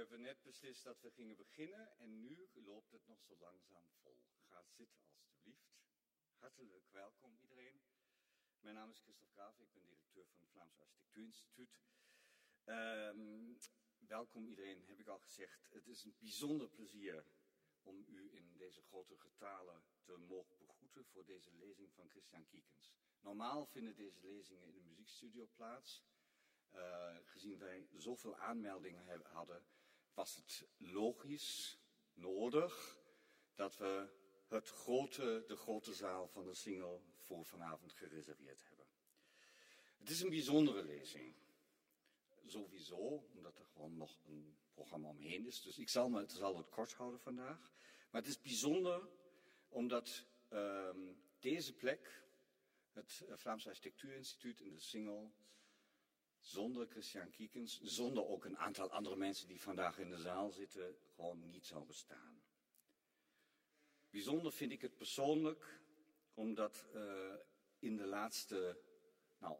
hebben net beslist dat we gingen beginnen en nu loopt het nog zo langzaam vol. Ga zitten alstublieft. Hartelijk welkom iedereen. Mijn naam is Christophe Graaf, ik ben directeur van het Vlaams Architectuurinstituut. Um, welkom iedereen, heb ik al gezegd. Het is een bijzonder plezier om u in deze grote getalen te mogen begroeten voor deze lezing van Christian Kiekens. Normaal vinden deze lezingen in de muziekstudio plaats. Uh, gezien wij zoveel aanmeldingen hadden, was het logisch, nodig, dat we het grote, de grote zaal van de single voor vanavond gereserveerd hebben. Het is een bijzondere lezing. Sowieso, omdat er gewoon nog een programma omheen is. Dus ik zal, me, het, zal het kort houden vandaag. Maar het is bijzonder omdat um, deze plek, het Vlaams Architectuurinstituut in de Singel, zonder Christian Kiekens, zonder ook een aantal andere mensen die vandaag in de zaal zitten, gewoon niet zou bestaan. Bijzonder vind ik het persoonlijk, omdat uh, in de laatste, nou,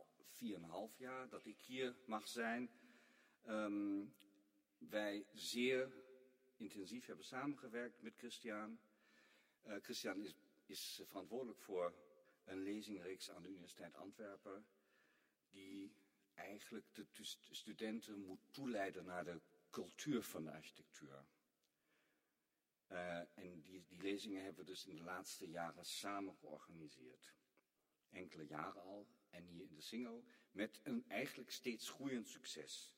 4,5 jaar dat ik hier mag zijn, um, wij zeer intensief hebben samengewerkt met Christian. Uh, Christian is, is verantwoordelijk voor een lezingreeks aan de Universiteit Antwerpen, die eigenlijk de studenten moet toeleiden naar de cultuur van de architectuur. Uh, en die, die, lezingen hebben we dus in de laatste jaren samen georganiseerd. Enkele jaren al, en hier in de Singel, met een eigenlijk steeds groeiend succes.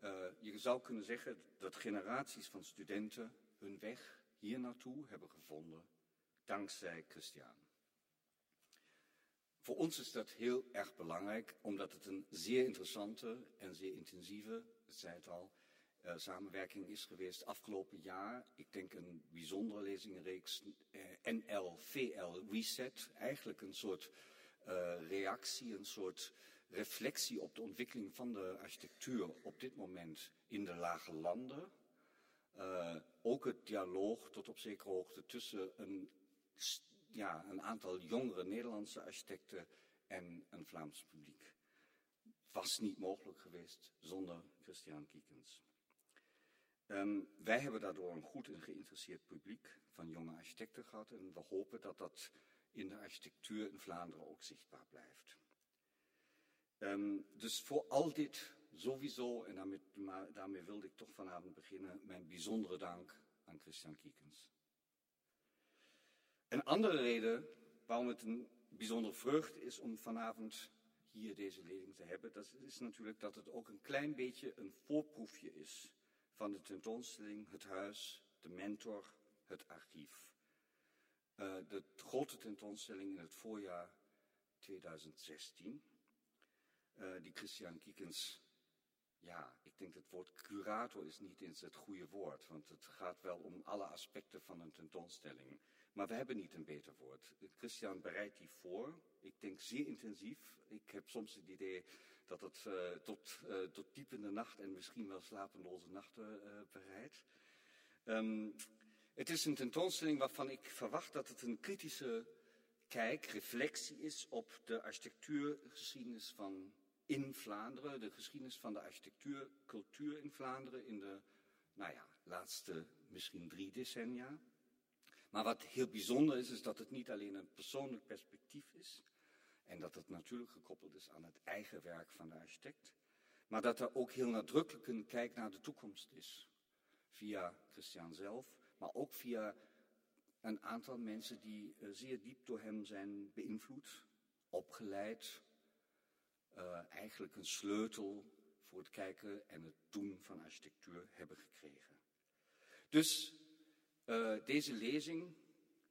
Uh, je zou kunnen zeggen dat generaties van studenten hun weg hier naartoe hebben gevonden, dankzij Christian. Voor ons is dat heel erg belangrijk, omdat het een zeer interessante en zeer intensieve, ik zei het al, uh, samenwerking is geweest afgelopen jaar. Ik denk een bijzondere lezingenreeks, uh, NL, VL, Reset. Eigenlijk een soort uh, reactie, een soort reflectie op de ontwikkeling van de architectuur op dit moment in de lage landen. ook het dialoog tot op zekere hoogte tussen een ja, een aantal jongere Nederlandse architecten en een Vlaams publiek. Was niet mogelijk geweest zonder Christian Kiekens. Um, wij hebben daardoor een goed en geïnteresseerd publiek van jonge architecten gehad en we hopen dat dat in de architectuur in Vlaanderen ook zichtbaar blijft. Um, dus voor al dit sowieso, en daarmee wilde ik toch vanavond beginnen, mijn bijzondere dank aan Christian Kiekens. Een andere reden waarom het een bijzondere vreugde is om vanavond hier deze lezing te hebben, dat is natuurlijk dat het ook een klein beetje een voorproefje is van de tentoonstelling, het huis, de mentor, het archief. Uh, de grote tentoonstelling in het voorjaar 2016, uh, die Christian Kiekens ja, ik denk het woord curator is niet eens het goede woord, want het gaat wel om alle aspecten van een tentoonstelling. Maar we hebben niet een beter woord. Christian bereidt die voor. Ik denk zeer intensief. Ik heb soms het idee dat het uh, tot, uh, tot diep in de nacht en misschien wel slapeloze nachten uh, bereidt. Um, het is een tentoonstelling waarvan ik verwacht dat het een kritische kijk, reflectie is op de architectuurgeschiedenis van in Vlaanderen, de geschiedenis van de architectuurcultuur in Vlaanderen in de, nou ja, laatste misschien drie decennia. Maar wat heel bijzonder is, is dat het niet alleen een persoonlijk perspectief is. En dat het natuurlijk gekoppeld is aan het eigen werk van de architect. Maar dat er ook heel nadrukkelijk een kijk naar de toekomst is. Via Christian zelf, maar ook via een aantal mensen die uh, zeer diep door hem zijn beïnvloed, opgeleid. Uh, eigenlijk een sleutel voor het kijken en het doen van architectuur hebben gekregen. Dus uh, deze lezing,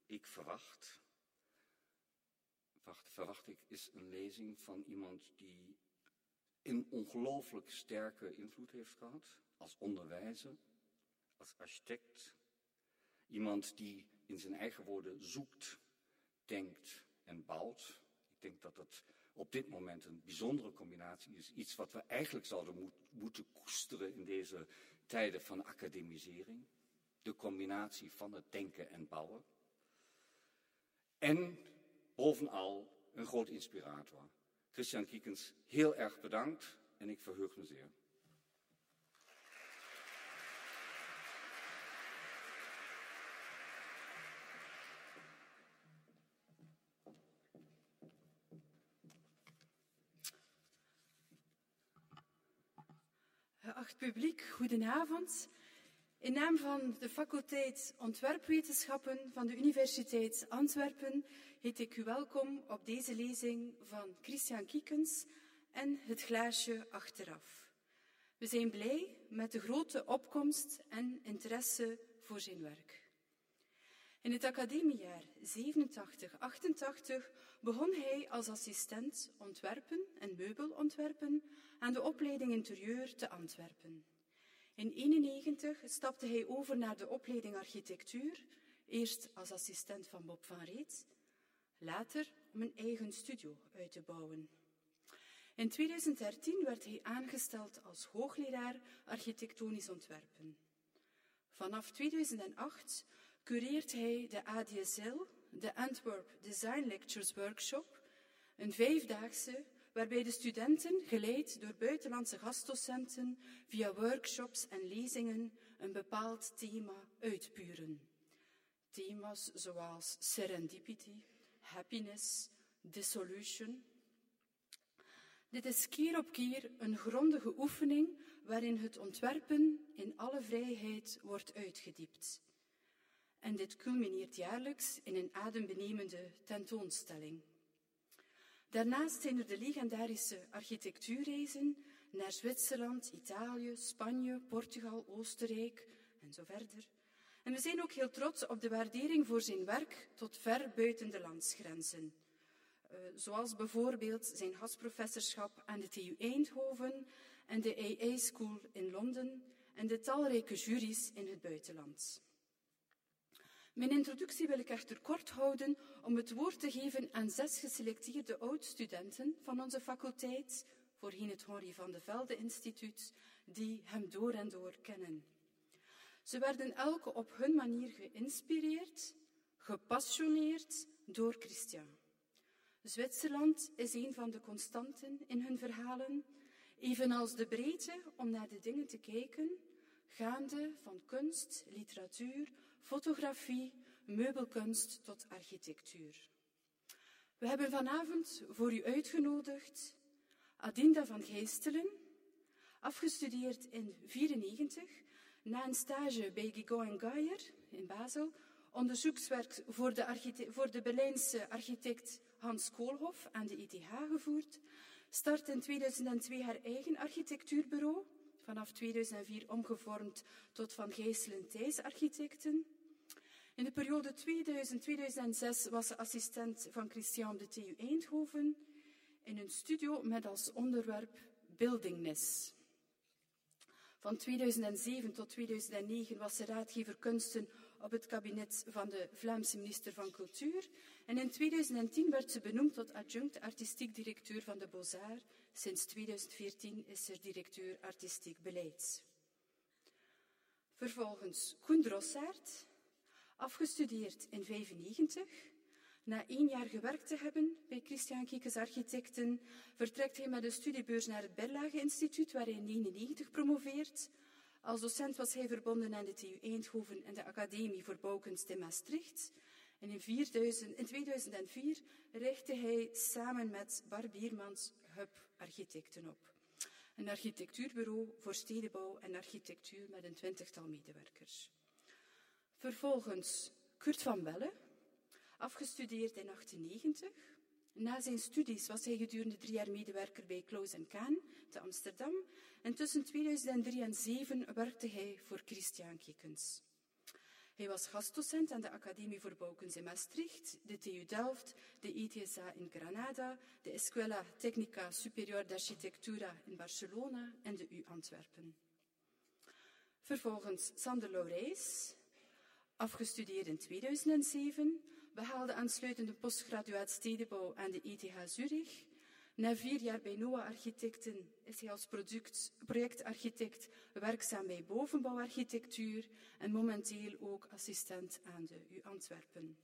ik verwacht, wacht, verwacht ik, is een lezing van iemand die een ongelooflijk sterke invloed heeft gehad als onderwijzer, als architect. Iemand die in zijn eigen woorden zoekt, denkt en bouwt. Ik denk dat dat op dit moment een bijzondere combinatie is. Iets wat we eigenlijk zouden moet, moeten koesteren in deze tijden van academisering de combinatie van het denken en bouwen. En bovenal een groot inspirator. Christian Kiekens, heel erg bedankt en ik verheug me zeer. Acht publiek, goedenavond. In naam van de faculteit Ontwerpwetenschappen van de Universiteit Antwerpen heet ik u welkom op deze lezing van Christian Kiekens en het glaasje achteraf. We zijn blij met de grote opkomst en interesse voor zijn werk. In het academiejaar 87-88 begon hij als assistent ontwerpen en meubelontwerpen aan de opleiding interieur te Antwerpen. In 1991 stapte hij over naar de opleiding architectuur, eerst als assistent van Bob van Reet, later om een eigen studio uit te bouwen. In 2013 werd hij aangesteld als hoogleraar architectonisch ontwerpen. Vanaf 2008 cureert hij de ADSL, de Antwerp Design Lectures Workshop, een vijfdaagse waarbij de studenten, geleid door buitenlandse gastdocenten, via workshops en lezingen een bepaald thema uitpuren. Thema's zoals serendipity, happiness, dissolution. Dit is keer op keer een grondige oefening waarin het ontwerpen in alle vrijheid wordt uitgediept. En dit culmineert jaarlijks in een adembenemende tentoonstelling. Daarnaast zijn er de legendarische architectuurreizen naar Zwitserland, Italië, Spanje, Portugal, Oostenrijk en zo verder. En we zijn ook heel trots op de waardering voor zijn werk tot ver buiten de landsgrenzen. Uh, zoals bijvoorbeeld zijn gastprofessorschap aan de TU Eindhoven en de AA School in Londen en de talrijke juries in het buitenland. Mijn introductie wil ik echter kort houden om het woord te geven aan zes geselecteerde oud-studenten van onze faculteit, voorheen het Henri van de Velde Instituut, die hem door en door kennen. Ze werden elke op hun manier geïnspireerd, gepassioneerd door Christian. Zwitserland is een van de constanten in hun verhalen, evenals de breedte om naar de dingen te kijken, gaande van kunst, literatuur, fotografie, meubelkunst tot architectuur. We hebben vanavond voor u uitgenodigd Adinda van Geestelen, afgestudeerd in 1994, na een stage bij Gigot Geyer in Basel, onderzoekswerk voor de, voor de Berlijnse architect Hans Koolhof aan de ETH gevoerd, start in 2002 haar eigen architectuurbureau, vanaf 2004 omgevormd tot Van Geeselen Thijs Architecten. In de periode 2000-2006 was ze assistent van Christian de TU Eindhoven in een studio met als onderwerp Buildingness. Van 2007 tot 2009 was ze raadgever kunsten op het kabinet van de Vlaamse minister van Cultuur. En in 2010 werd ze benoemd tot adjunct artistiek directeur van de Beaux-Arts. Sinds 2014 is ze directeur artistiek beleid. Vervolgens Koen Drossaert, afgestudeerd in 1995. Na één jaar gewerkt te hebben bij Christian Kiekes Architecten, vertrekt hij met een studiebeurs naar het Berlage Instituut, waar hij in 1999 promoveert. Als docent was hij verbonden aan de TU Eindhoven en de Academie voor Bouwkunst in Maastricht. En in, 4000, in 2004 richtte hij samen met Bar Biermans Hub Architecten op. Een architectuurbureau voor stedenbouw en architectuur met een twintigtal medewerkers. Vervolgens Kurt van Belle, afgestudeerd in 1890. Na zijn studies was hij gedurende drie jaar medewerker bij Klaus Kaan te Amsterdam en tussen 2003 en 2007 werkte hij voor Christian Kiekens. Hij was gastdocent aan de Academie voor Bouwkunst in Maastricht, de TU Delft, de ETSA in Granada, de Escuela Técnica Superior de Architectura in Barcelona en de U Antwerpen. Vervolgens Sander Laurijs, afgestudeerd in 2007, behaalde aansluitende postgraduaat stedenbouw aan de ETH Zurich. Na vier jaar bij NOA Architecten is hij als product, projectarchitect werkzaam bij bovenbouwarchitectuur en momenteel ook assistent aan de U Antwerpen.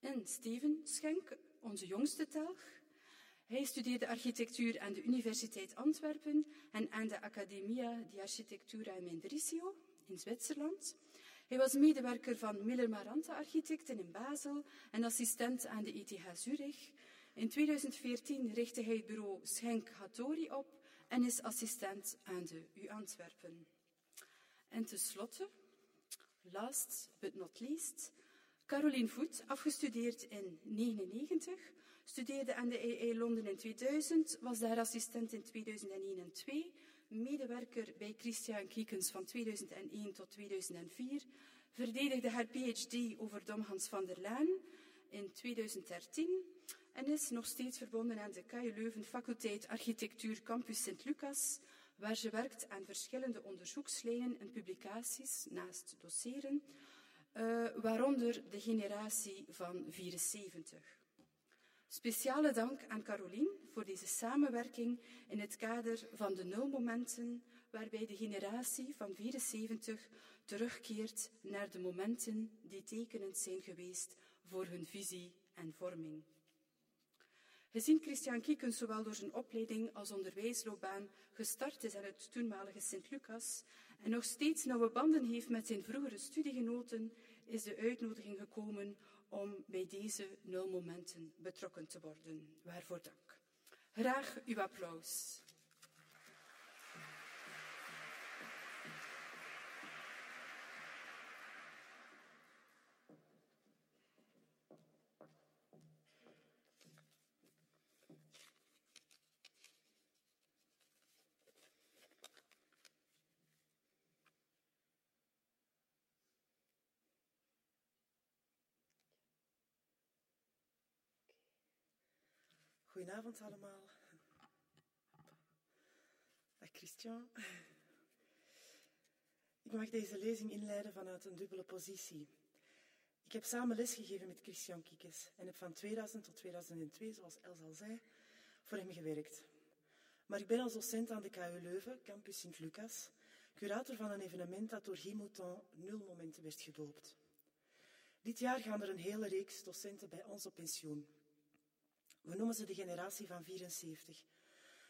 En Steven Schenk, onze jongste telg. Hij studeerde architectuur aan de Universiteit Antwerpen en aan de Accademia di Architettura Mendrisio in Zwitserland. Hij was medewerker van Miller Maranta Architecten in Basel en assistent aan de ETH Zurich. In 2014 richtte hij het bureau Schenk Hattori op en is assistent aan de U Antwerpen. En tenslotte, last but not least, Caroline Voet, afgestudeerd in 1999, studeerde aan de EE Londen in 2000, was daar assistent in 2001 en 2, medewerker bij Christian Kiekens van 2001 tot 2004, verdedigde haar PhD over Dom Hans van der Laan in 2013 en is nog steeds verbonden aan de KU Leuven faculteit Architectuur Campus Sint-Lucas, waar ze werkt aan verschillende onderzoekslijnen en publicaties naast doseren, uh, waaronder de generatie van 74. Speciale dank aan Caroline voor deze samenwerking in het kader van de nulmomenten, waarbij de generatie van 74 terugkeert naar de momenten die tekenend zijn geweest voor hun visie en vorming. Gezien Christian Kiekens zowel door zijn opleiding als onderwijsloopbaan gestart is aan het toenmalige Sint-Lucas en nog steeds nauwe banden heeft met zijn vroegere studiegenoten, is de uitnodiging gekomen om bij deze nulmomenten betrokken te worden. Waarvoor dank. Graag uw applaus. Goedenavond allemaal. Dag Christian. Ik mag deze lezing inleiden vanuit een dubbele positie. Ik heb samen lesgegeven met Christian Kiekes en heb van 2000 tot 2002, zoals Els al zei, voor hem gewerkt. Maar ik ben als docent aan de KU Leuven, campus Sint-Lucas, curator van een evenement dat door Guy Mouton Nulmomenten werd gedoopt. Dit jaar gaan er een hele reeks docenten bij ons op pensioen. We noemen ze de generatie van 74,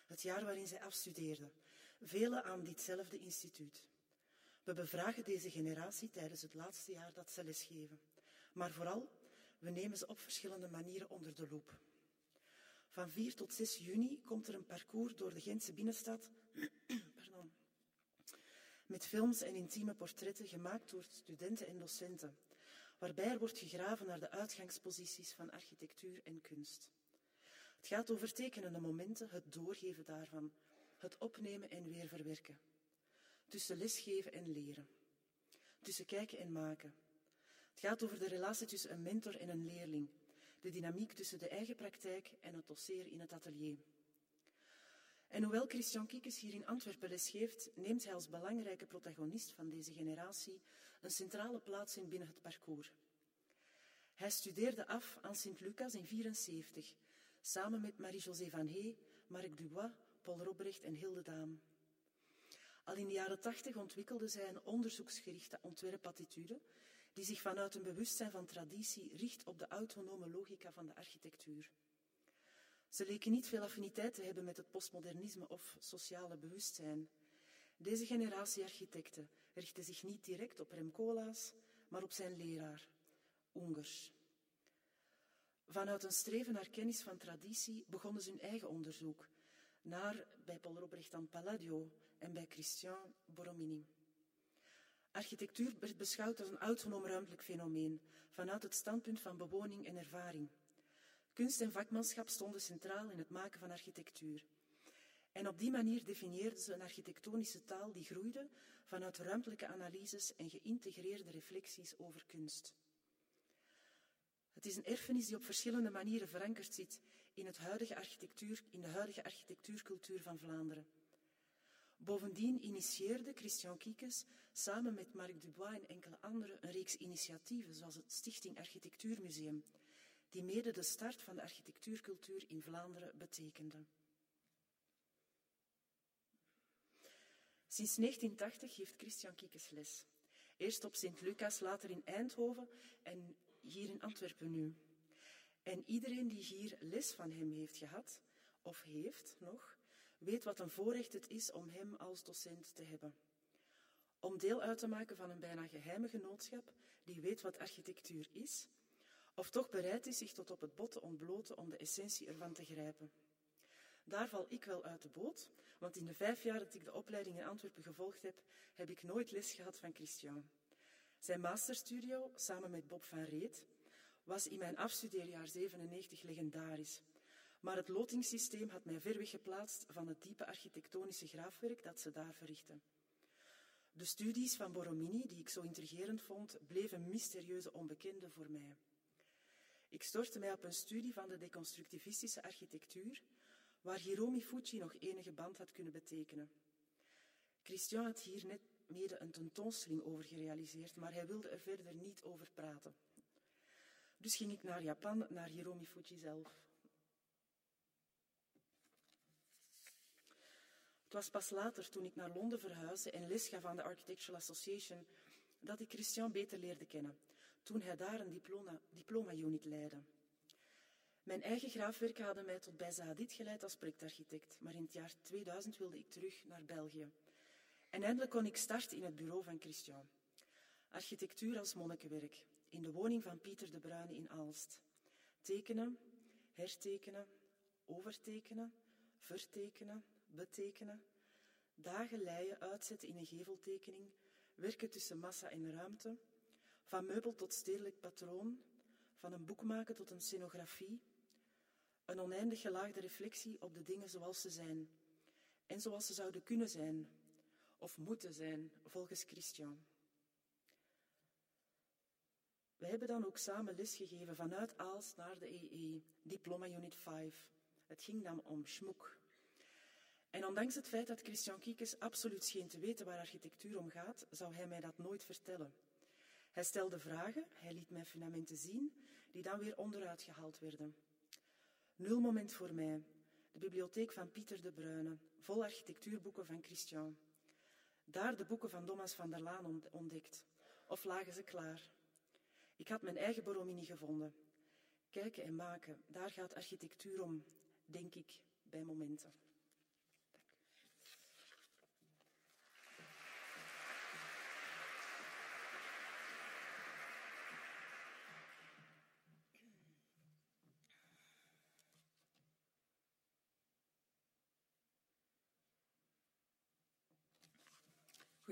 het jaar waarin zij afstudeerden, velen aan ditzelfde instituut. We bevragen deze generatie tijdens het laatste jaar dat ze lesgeven. Maar vooral, we nemen ze op verschillende manieren onder de loep. Van 4 tot 6 juni komt er een parcours door de Gentse binnenstad pardon, met films en intieme portretten gemaakt door studenten en docenten, waarbij er wordt gegraven naar de uitgangsposities van architectuur en kunst. Het gaat over tekenende momenten, het doorgeven daarvan, het opnemen en weer verwerken. Tussen lesgeven en leren. Tussen kijken en maken. Het gaat over de relatie tussen een mentor en een leerling. De dynamiek tussen de eigen praktijk en het dosseren in het atelier. En hoewel Christian Kiekes hier in Antwerpen lesgeeft, neemt hij als belangrijke protagonist van deze generatie een centrale plaats in binnen het parcours. Hij studeerde af aan Sint-Lucas in 1974 samen met Marie-José Van Hey, Marc Dubois, Paul Robrecht en Hilde Daam. Al in de jaren tachtig ontwikkelde zij een onderzoeksgerichte ontwerpattitude die zich vanuit een bewustzijn van traditie richt op de autonome logica van de architectuur. Ze leken niet veel affiniteit te hebben met het postmodernisme of sociale bewustzijn. Deze generatie architecten richtte zich niet direct op Rem Koolhaas, maar op zijn leraar, Ungers. Vanuit een streven naar kennis van traditie begonnen ze hun eigen onderzoek naar bij Paul Robrecht Palladio en bij Christian Borromini. Architectuur werd beschouwd als een autonoom ruimtelijk fenomeen vanuit het standpunt van bewoning en ervaring. Kunst en vakmanschap stonden centraal in het maken van architectuur. En op die manier definieerden ze een architectonische taal die groeide vanuit ruimtelijke analyses en geïntegreerde reflecties over kunst. Het is een erfenis die op verschillende manieren verankerd zit in, het huidige architectuur, in de huidige architectuurcultuur van Vlaanderen. Bovendien initieerde Christian Kiekes samen met Marc Dubois en enkele anderen een reeks initiatieven, zoals het Stichting Architectuurmuseum, die mede de start van de architectuurcultuur in Vlaanderen betekende. Sinds 1980 geeft Christian Kiekes les. Eerst op Sint-Lucas, later in Eindhoven en hier in Antwerpen nu. En iedereen die hier les van hem heeft gehad, of heeft nog, weet wat een voorrecht het is om hem als docent te hebben. Om deel uit te maken van een bijna geheime genootschap die weet wat architectuur is, of toch bereid is zich tot op het bot te ontbloten om de essentie ervan te grijpen. Daar val ik wel uit de boot, want in de vijf jaar dat ik de opleiding in Antwerpen gevolgd heb, heb ik nooit les gehad van Christian. Zijn masterstudio, samen met Bob van Reet, was in mijn afstudeerjaar 97 legendarisch. Maar het lotingssysteem had mij ver weg geplaatst van het diepe architectonische graafwerk dat ze daar verrichten. De studies van Borromini, die ik zo intrigerend vond, bleven mysterieuze onbekende voor mij. Ik stortte mij op een studie van de deconstructivistische architectuur, waar Hiromi Fuji nog enige band had kunnen betekenen. Christian had hier net mede een tentoonstelling over gerealiseerd, maar hij wilde er verder niet over praten. Dus ging ik naar Japan, naar Hiromi Fuji zelf. Het was pas later, toen ik naar Londen verhuisde en les gaf aan de Architectural Association, dat ik Christian beter leerde kennen, toen hij daar een diploma-unit diploma leidde. Mijn eigen graafwerken hadden mij tot bij Zahadit geleid als projectarchitect, maar in het jaar 2000 wilde ik terug naar België. En eindelijk kon ik starten in het bureau van Christian. Architectuur als monnikenwerk, in de woning van Pieter de Bruyne in Aalst. Tekenen, hertekenen, overtekenen, vertekenen, betekenen, dagen leien uitzetten in een geveltekening, werken tussen massa en ruimte, van meubel tot stedelijk patroon, van een boek maken tot een scenografie, een oneindig gelaagde reflectie op de dingen zoals ze zijn. En zoals ze zouden kunnen zijn of moeten zijn volgens Christian. We hebben dan ook samen lesgegeven vanuit Aals naar de EE, Diploma Unit 5. Het ging dan om schmoek. En ondanks het feit dat Christian Kiekes absoluut scheen te weten waar architectuur om gaat, zou hij mij dat nooit vertellen. Hij stelde vragen, hij liet mij fundamenten zien, die dan weer onderuit gehaald werden. Nul moment voor mij. De bibliotheek van Pieter de Bruyne, vol architectuurboeken van Christian. Daar de boeken van Thomas van der Laan ontdekt. Of lagen ze klaar? Ik had mijn eigen Borromini gevonden. Kijken en maken, daar gaat architectuur om, denk ik, bij momenten.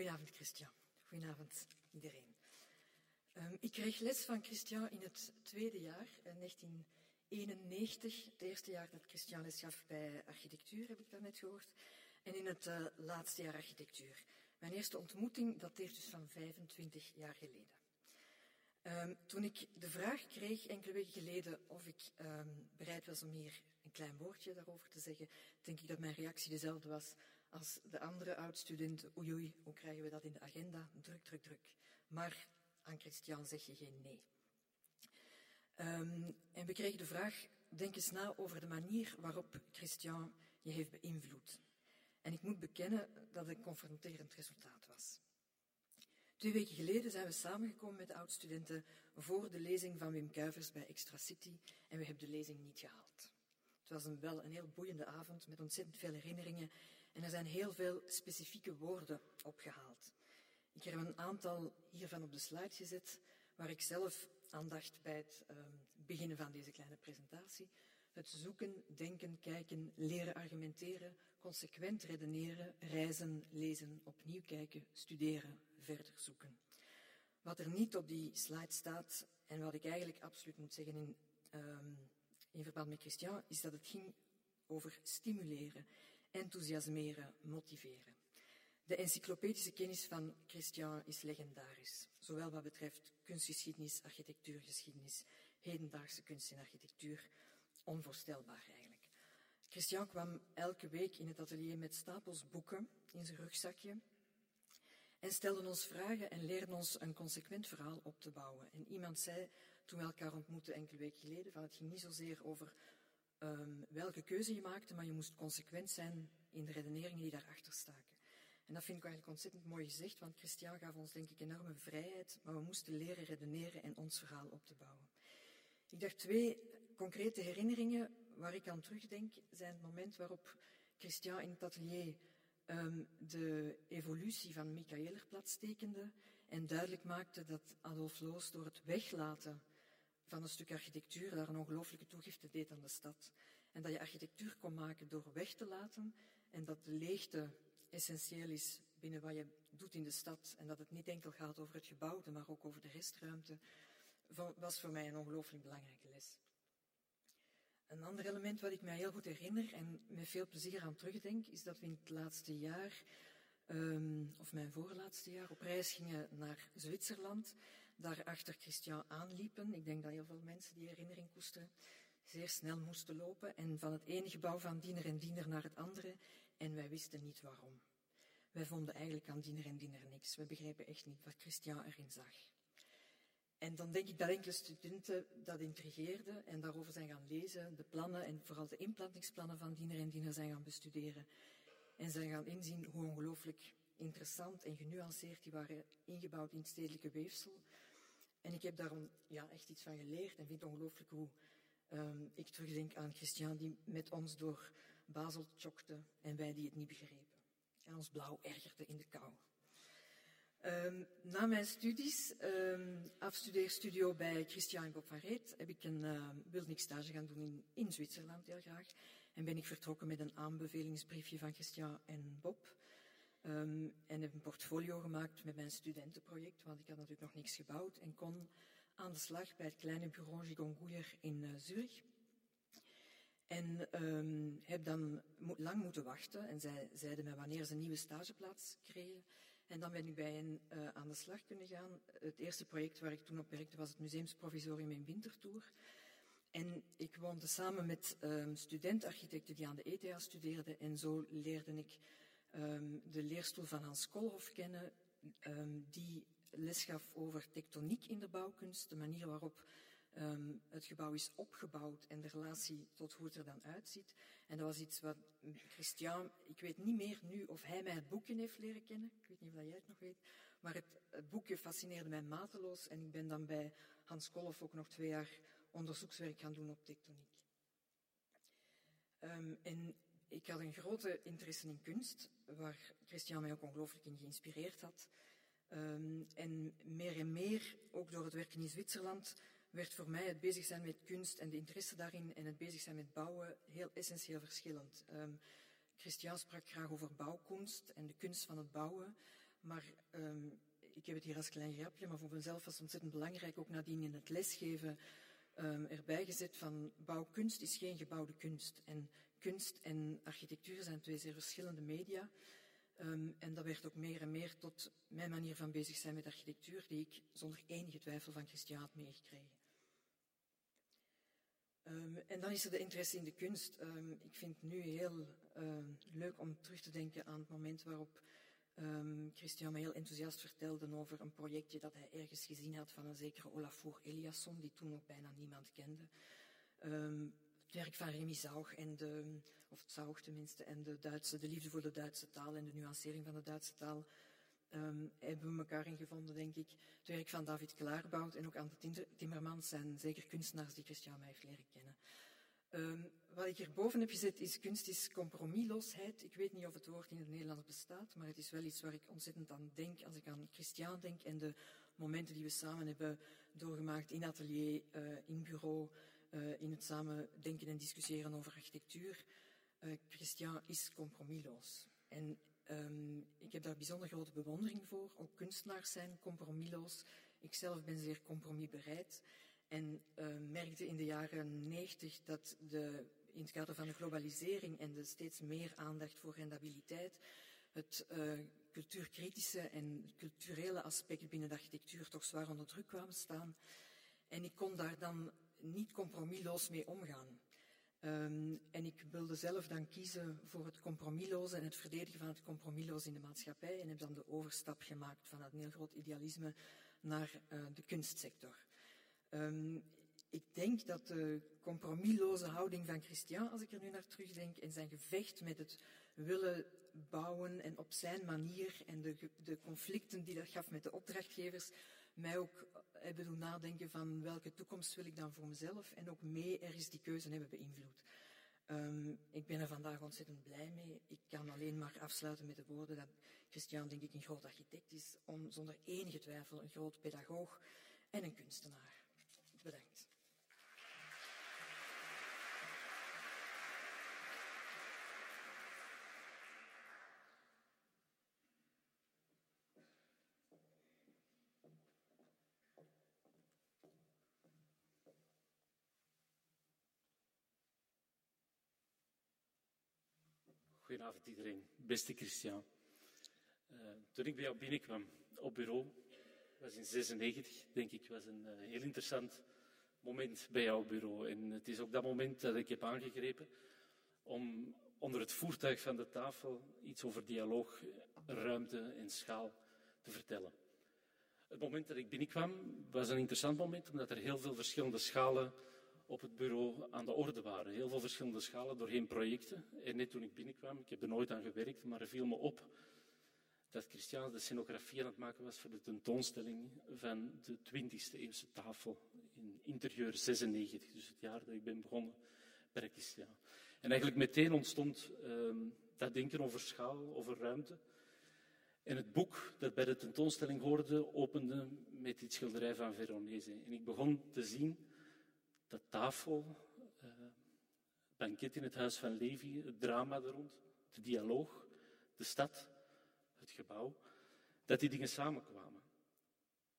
Goedenavond, Christian. Goedenavond, iedereen. Um, ik kreeg les van Christian in het tweede jaar, in 1991. Het eerste jaar dat Christian les gaf bij architectuur, heb ik daarnet gehoord. En in het uh, laatste jaar architectuur. Mijn eerste ontmoeting dateert dus van 25 jaar geleden. Um, toen ik de vraag kreeg enkele weken geleden of ik um, bereid was om hier een klein woordje daarover te zeggen, denk ik dat mijn reactie dezelfde was als de andere oud-studenten. Oei hoe krijgen we dat in de agenda? Druk, druk, druk. Maar aan Christian zeg je geen nee. Um, en we kregen de vraag, denk eens na over de manier waarop Christian je heeft beïnvloed. En ik moet bekennen dat het een confronterend resultaat was. Twee weken geleden zijn we samengekomen met de oud-studenten voor de lezing van Wim Kuivers bij Extra City en we hebben de lezing niet gehaald. Het was een, wel een heel boeiende avond met ontzettend veel herinneringen en er zijn heel veel specifieke woorden opgehaald. Ik heb een aantal hiervan op de slide gezet, waar ik zelf aandacht bij het um, beginnen van deze kleine presentatie. Het zoeken, denken, kijken, leren argumenteren, consequent redeneren, reizen, lezen, opnieuw kijken, studeren, verder zoeken. Wat er niet op die slide staat, en wat ik eigenlijk absoluut moet zeggen in, um, in verband met Christian, is dat het ging over stimuleren enthousiasmeren, motiveren. De encyclopedische kennis van Christian is legendarisch, zowel wat betreft kunstgeschiedenis, architectuurgeschiedenis, hedendaagse kunst en architectuur, onvoorstelbaar eigenlijk. Christian kwam elke week in het atelier met stapels boeken in zijn rugzakje en stelde ons vragen en leerde ons een consequent verhaal op te bouwen. En iemand zei, toen we elkaar ontmoetten enkele weken geleden, van het ging niet zozeer over um, welke keuze je maakte, maar je moest consequent zijn in de redeneringen die daarachter staken. En dat vind ik eigenlijk ontzettend mooi gezegd, want Christian gaf ons denk ik enorme vrijheid, maar we moesten leren redeneren en ons verhaal op te bouwen. Ik dacht twee concrete herinneringen waar ik aan terugdenk, zijn het moment waarop Christian in het atelier um, de evolutie van Michaelerplatz tekende en duidelijk maakte dat Adolf Loos door het weglaten van een stuk architectuur daar een ongelooflijke toegifte deed aan de stad. En dat je architectuur kon maken door weg te laten en dat de leegte essentieel is binnen wat je doet in de stad en dat het niet enkel gaat over het gebouw, maar ook over de restruimte, was voor mij een ongelooflijk belangrijke les. Een ander element wat ik mij heel goed herinner en met veel plezier aan terugdenk, is dat we in het laatste jaar, um, of mijn voorlaatste jaar, op reis gingen naar Zwitserland. Daar achter Christian aanliepen. Ik denk dat heel veel mensen die herinnering koesteren. Zeer snel moesten lopen en van het ene gebouw van diener en diener naar het andere. En wij wisten niet waarom. Wij vonden eigenlijk aan diener en diener niks. We begrepen echt niet wat Christian erin zag. En dan denk ik dat enkele studenten dat intrigeerde en daarover zijn gaan lezen, de plannen en vooral de inplantingsplannen van diener en diener zijn gaan bestuderen. En zijn gaan inzien hoe ongelooflijk interessant en genuanceerd die waren ingebouwd in het stedelijke weefsel. En ik heb daar ja, echt iets van geleerd en vind het ongelooflijk hoe um, ik terugdenk aan Christian die met ons door Basel chokte en wij die het niet begrepen. En ons blauw ergerde in de kou. Um, na mijn studies, um, afstudeerstudio bij Christian en Bob van Reet, heb ik een uh, wilde stage gaan doen in, in Zwitserland heel graag. En ben ik vertrokken met een aanbevelingsbriefje van Christian en Bob. Um, en heb een portfolio gemaakt met mijn studentenproject, want ik had natuurlijk nog niks gebouwd en kon aan de slag bij het kleine bureau Gigongoeier in uh, Zurich. En um, heb dan lang moeten wachten en zij zeiden mij wanneer ze een nieuwe stageplaats kregen. En dan ben ik bij hen uh, aan de slag kunnen gaan. Het eerste project waar ik toen op werkte was het Museumsprovisorium in Winterthur. En ik woonde samen met um, studentarchitecten die aan de ETH studeerden. En zo leerde ik um, de leerstoel van Hans Koolhof kennen, um, die les gaf over tectoniek in de bouwkunst, de manier waarop um, het gebouw is opgebouwd en de relatie tot hoe het er dan uitziet. En dat was iets wat Christian, ik weet niet meer nu of hij mij het boekje heeft leren kennen, ik weet niet of jij het nog weet, maar het, boekje fascineerde mij mateloos en ik ben dan bij Hans Kolloff ook nog twee jaar onderzoekswerk gaan doen op tectoniek. Um, en ik had een grote interesse in kunst, waar Christian mij ook ongelooflijk in geïnspireerd had. Um, en meer en meer, ook door het werken in Zwitserland, werd voor mij het bezig zijn met kunst en de interesse daarin en het bezig zijn met bouwen heel essentieel verschillend. Um, Christian sprak graag over bouwkunst en de kunst van het bouwen, maar um, ik heb het hier als klein grapje, maar voor mezelf was het ontzettend belangrijk, ook nadien in het lesgeven, erbij gezet van bouwkunst is geen gebouwde kunst. En kunst en architectuur zijn twee zeer verschillende media. Um, en dat werd ook meer en meer tot mijn manier van bezig zijn met architectuur, die ik zonder enige twijfel van Christian had meegekregen. Um, en dan is er de interesse in de kunst. Um, ik vind het nu heel leuk om terug te denken aan het moment waarop Christian me heel enthousiast vertelde over een projectje dat hij ergens gezien had van een zekere Olafur Eliasson, die toen nog bijna niemand kende het werk van Remy Zaug en de, of Zaug tenminste, en de Duitse, de liefde voor de Duitse taal en de nuancering van de Duitse taal, um, hebben we elkaar in gevonden, denk ik. Het werk van David Klaarbout en ook Ante Timmermans zijn zeker kunstenaars die Christian mij heeft leren kennen. Um, wat ik hierboven heb gezet is kunst is compromisloosheid. Ik weet niet of het woord in het Nederlands bestaat, maar het is wel iets waar ik ontzettend aan denk als ik aan Christian denk en de momenten die we samen hebben doorgemaakt in atelier, uh, in bureau, uh, in het samen denken en discussiëren over architectuur. Uh, Christian is compromisloos. En um, ik heb daar bijzonder grote bewondering voor. Ook kunstenaars zijn compromisloos. Ik zelf ben zeer compromisbereid. En uh, merkte in de jaren 90 dat de, in het kader van de globalisering en de steeds meer aandacht voor rendabiliteit, het uh, cultuurkritische en culturele aspect binnen de architectuur toch zwaar onder druk kwamen staan. En ik kon daar dan niet compromisloos mee omgaan. Um, en ik wilde zelf dan kiezen voor het compromisloze en het verdedigen van het compromisloze in de maatschappij en heb dan de overstap gemaakt van het heel groot idealisme naar uh, de kunstsector. Um, ik denk dat de compromisloze houding van Christian, als ik er nu naar terugdenk, en zijn gevecht met het willen bouwen en op zijn manier en de, de conflicten die dat gaf met de opdrachtgevers, mij ook hebben doen nadenken van welke toekomst wil ik dan voor mezelf en ook mee ergens die keuze hebben beïnvloed. Um, ik ben er vandaag ontzettend blij mee. Ik kan alleen maar afsluiten met de woorden dat Christian denk ik een groot architect is, om, zonder enige twijfel een groot pedagoog en een kunstenaar. Bedankt. Iedereen. Beste Christian. Uh, toen ik bij jou binnenkwam op bureau, was in 96, denk ik, was een uh, heel interessant moment bij jouw bureau. En het is ook dat moment dat ik heb aangegrepen om onder het voertuig van de tafel iets over dialoog, ruimte en schaal te vertellen. Het moment dat ik binnenkwam was een interessant moment, omdat er heel veel verschillende schalen op het bureau aan de orde waren. Heel veel verschillende schalen doorheen projecten. En net toen ik binnenkwam, ik heb er nooit aan gewerkt, maar er viel me op dat Christian de scenografie aan het maken was voor de tentoonstelling van de 20e eeuwse tafel in interieur 96, dus het jaar dat ik ben begonnen bij Christian. En eigenlijk meteen ontstond um, dat denken over schaal, over ruimte. En het boek dat bij de tentoonstelling hoorde, opende met die schilderij van Veronese. En ik begon te zien de tafel, het banket in het huis van Levi, het drama er rond, de dialoog, de stad, het gebouw, dat die dingen samenkwamen.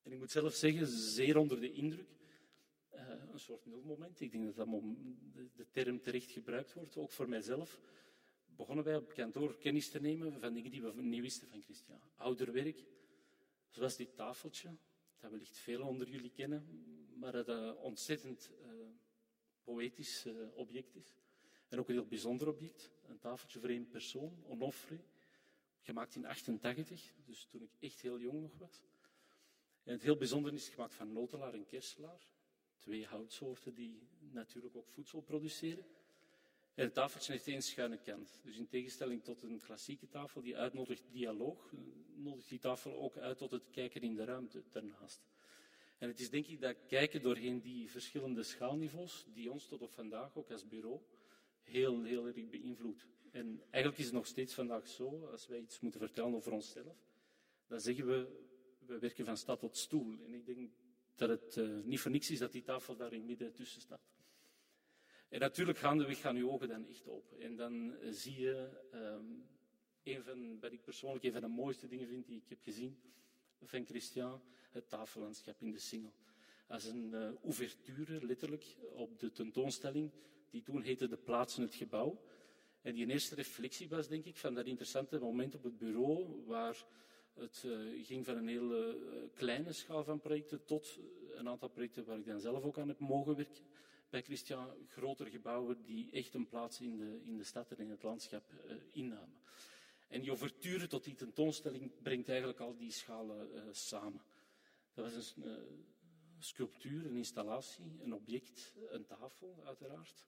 En ik moet zelf zeggen, zeer onder de indruk, uh, een soort nulmoment. Ik denk dat, dat de, de term terecht gebruikt wordt, ook voor mijzelf. Begonnen wij op kantoor kennis te nemen van dingen die we niet wisten van Christian. Ouderwerk, zoals dit tafeltje, dat wellicht velen onder jullie kennen, maar dat een ontzettend poëtisch uh, object is. En ook een heel bijzonder object. Een tafeltje voor één persoon, Onofre, gemaakt in 88, dus toen ik echt heel jong nog was. En het heel bijzonder is gemaakt van notelaar en kerselaar. Twee houtsoorten die natuurlijk ook voedsel produceren. En het tafeltje heeft één schuine kant. Dus in tegenstelling tot een klassieke tafel die uitnodigt dialoog, nodigt die tafel ook uit tot het kijken in de ruimte daarnaast. En het is denk ik dat kijken doorheen die verschillende schaalniveaus, die ons tot op vandaag ook als bureau heel, heel erg beïnvloedt. En eigenlijk is het nog steeds vandaag zo, als wij iets moeten vertellen over onszelf, dan zeggen we, we werken van stad tot stoel. En ik denk dat het uh, niet voor niks is dat die tafel daar in midden tussen staat. En natuurlijk gaandeweg gaan uw ogen dan echt open. En dan uh, zie je um, een van, wat ik persoonlijk een van de mooiste dingen vind die ik heb gezien van Christian, het tafellandschap in de Singel. Als een uh, ouverture, letterlijk, op de tentoonstelling, die toen heette De Plaats in het Gebouw. En die eerste reflectie was, denk ik, van dat interessante moment op het bureau, waar het uh, ging van een hele uh, kleine schaal van projecten tot een aantal projecten waar ik dan zelf ook aan heb mogen werken. Bij Christian grotere gebouwen die echt een plaats in de, in de stad en in het landschap innamen. En die ouverture tot die tentoonstelling brengt eigenlijk al die schalen samen. Dat was een sculptuur, een installatie, een object, een tafel uiteraard.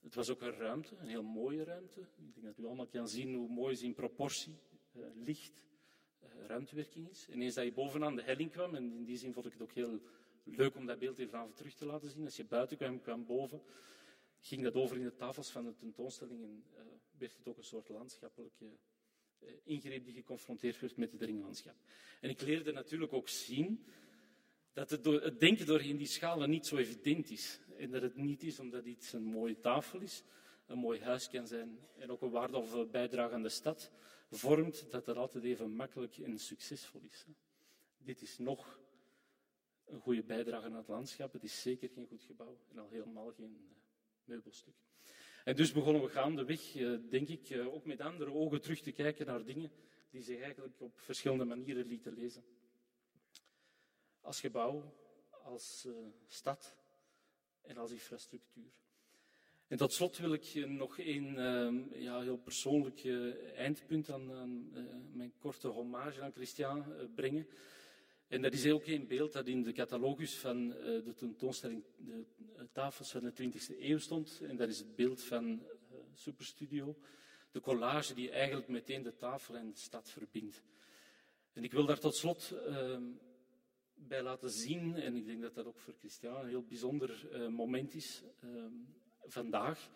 Het was ook een ruimte, een heel mooie ruimte. Ik denk dat u allemaal kan zien hoe mooi ze in proportie, licht, ruimtewerking is. En eens dat je bovenaan de helling kwam, en in die zin vond ik het ook heel leuk om dat beeld even vanavond terug te laten zien. Als je buiten kwam, kwam boven, ging dat over in de tafels van de tentoonstelling en uh, werd het ook een soort landschappelijke ingreep die geconfronteerd werd met het ringlandschap. En ik leerde natuurlijk ook zien dat het, door, het denken doorheen die schalen niet zo evident is. En dat het niet is omdat iets een mooie tafel is, een mooi huis kan zijn en ook een waardevolle bijdrage aan de stad vormt, dat dat altijd even makkelijk en succesvol is. Dit is nog een goede bijdrage aan het landschap. Het is zeker geen goed gebouw en al helemaal geen uh, En dus begonnen we gaandeweg, uh, denk ik, uh, ook met andere ogen terug te kijken naar dingen die zich eigenlijk op verschillende manieren lieten lezen. Als gebouw, als stad, en als infrastructuur. En tot slot wil ik nog een uh, ja, heel persoonlijk eindpunt aan, mijn korte hommage aan Christian eh, brengen. En dat is ook een beeld dat in de catalogus van de tentoonstelling de tafels van de 20e eeuw stond. En dat is het beeld van Superstudio. De collage die eigenlijk meteen de tafel en de stad verbindt. En ik wil daar tot slot ehm, bij laten zien, en ik denk dat dat ook voor Christian een heel bijzonder moment is uh, vandaag.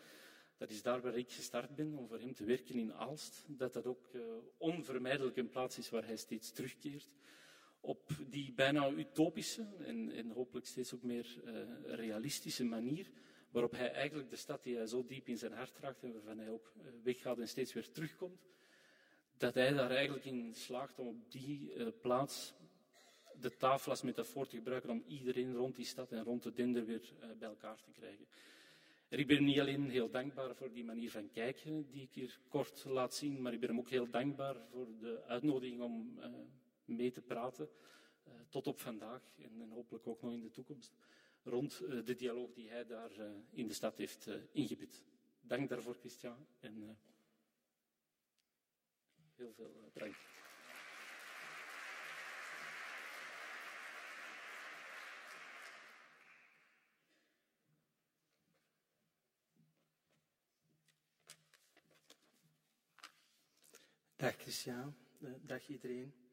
Dat is daar waar ik gestart ben, om voor hem te werken in Aalst. Dat dat ook onvermijdelijk een plaats is waar hij steeds terugkeert. Op die bijna utopische en, en hopelijk steeds ook meer realistische manier, waarop hij eigenlijk de stad die hij zo diep in zijn hart draagt en waarvan hij ook weggaat en steeds weer terugkomt, dat hij daar eigenlijk in slaagt om op die plaats de tafel als metafoor te gebruiken om iedereen rond die stad en rond de Dender weer bij elkaar te krijgen. En ik ben niet alleen heel dankbaar voor die manier van kijken die ik hier kort laat zien, maar ik ben hem ook heel dankbaar voor de uitnodiging om mee te praten, uh, tot op vandaag en, hopelijk ook nog in de toekomst, rond uh, de dialoog die hij daar in de stad heeft ingebed. Dank daarvoor, Christian, en heel veel dank. Dag Christian, eh, dag iedereen.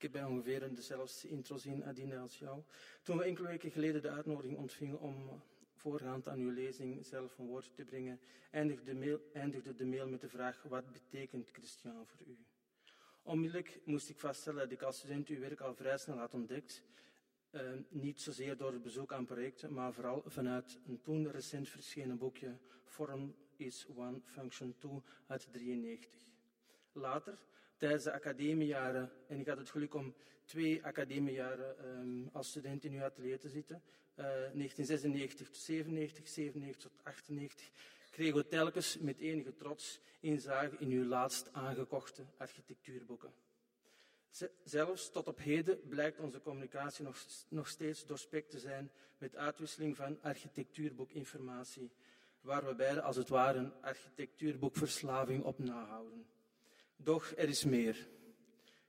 Ik heb bij ongeveer dezelfde intro zien Adine als jou. Toen we enkele weken geleden de uitnodiging ontvingen om voorgaand aan uw lezing zelf een woord te brengen, eindigde de mail, eindigde de mail met de vraag: wat betekent Christian voor u? Onmiddellijk moest ik vaststellen dat ik als student uw werk al vrij snel had ontdekt. Uh, niet zozeer door het bezoek aan projecten, maar vooral vanuit een toen recent verschenen boekje Form is One, Function Two uit 1993. Later, tijdens de academiejaren, en ik had het geluk om twee academiejaren um, als student in uw atelier te zitten, uh, 1996 tot 97, 97 tot 98, kregen we telkens met enige trots inzage in uw laatst aangekochte architectuurboeken. Zelfs tot op heden blijkt onze communicatie nog, nog steeds doorspekt te zijn met uitwisseling van architectuurboekinformatie, waar we beide als het ware een architectuurboekverslaving op nahouden. Doch er is meer.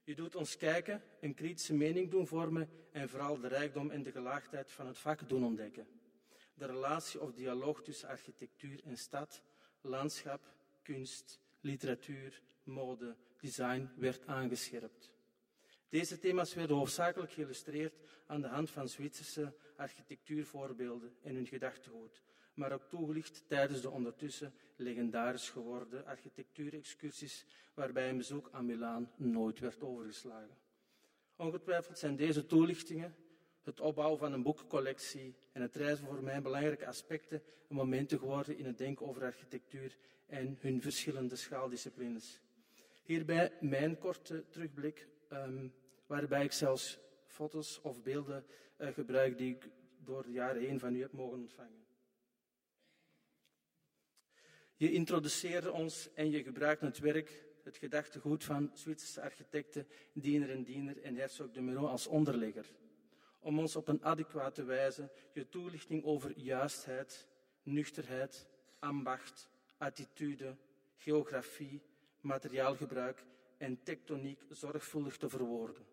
Je doet ons kijken, een kritische mening doen vormen en vooral de rijkdom en de gelaagdheid van het vak doen ontdekken. De relatie of dialoog tussen architectuur en stad, landschap, kunst, literatuur, mode, design werd aangescherpt. Deze thema's werden hoofdzakelijk geïllustreerd aan de hand van Zwitserse architectuurvoorbeelden en hun gedachtegoed, maar ook toegelicht tijdens de ondertussen legendarisch geworden architectuurexcursies, waarbij een bezoek aan Milaan nooit werd overgeslagen. Ongetwijfeld zijn deze toelichtingen, het opbouwen van een boekcollectie en het reizen voor mij belangrijke aspecten en momenten geworden in het denken over architectuur en hun verschillende schaaldisciplines. Hierbij mijn korte terugblik, um, waarbij ik zelfs foto's of beelden uh, gebruik die ik door de jaren heen van u heb mogen ontvangen. Je introduceerde ons en je gebruikt het werk, het gedachtegoed van Zwitserse architecten Diener en Diener en Herzog de Meuron als onderlegger. Om ons op een adequate wijze je toelichting over juistheid, nuchterheid, ambacht, attitude, geografie, materiaalgebruik en tectoniek zorgvuldig te verwoorden.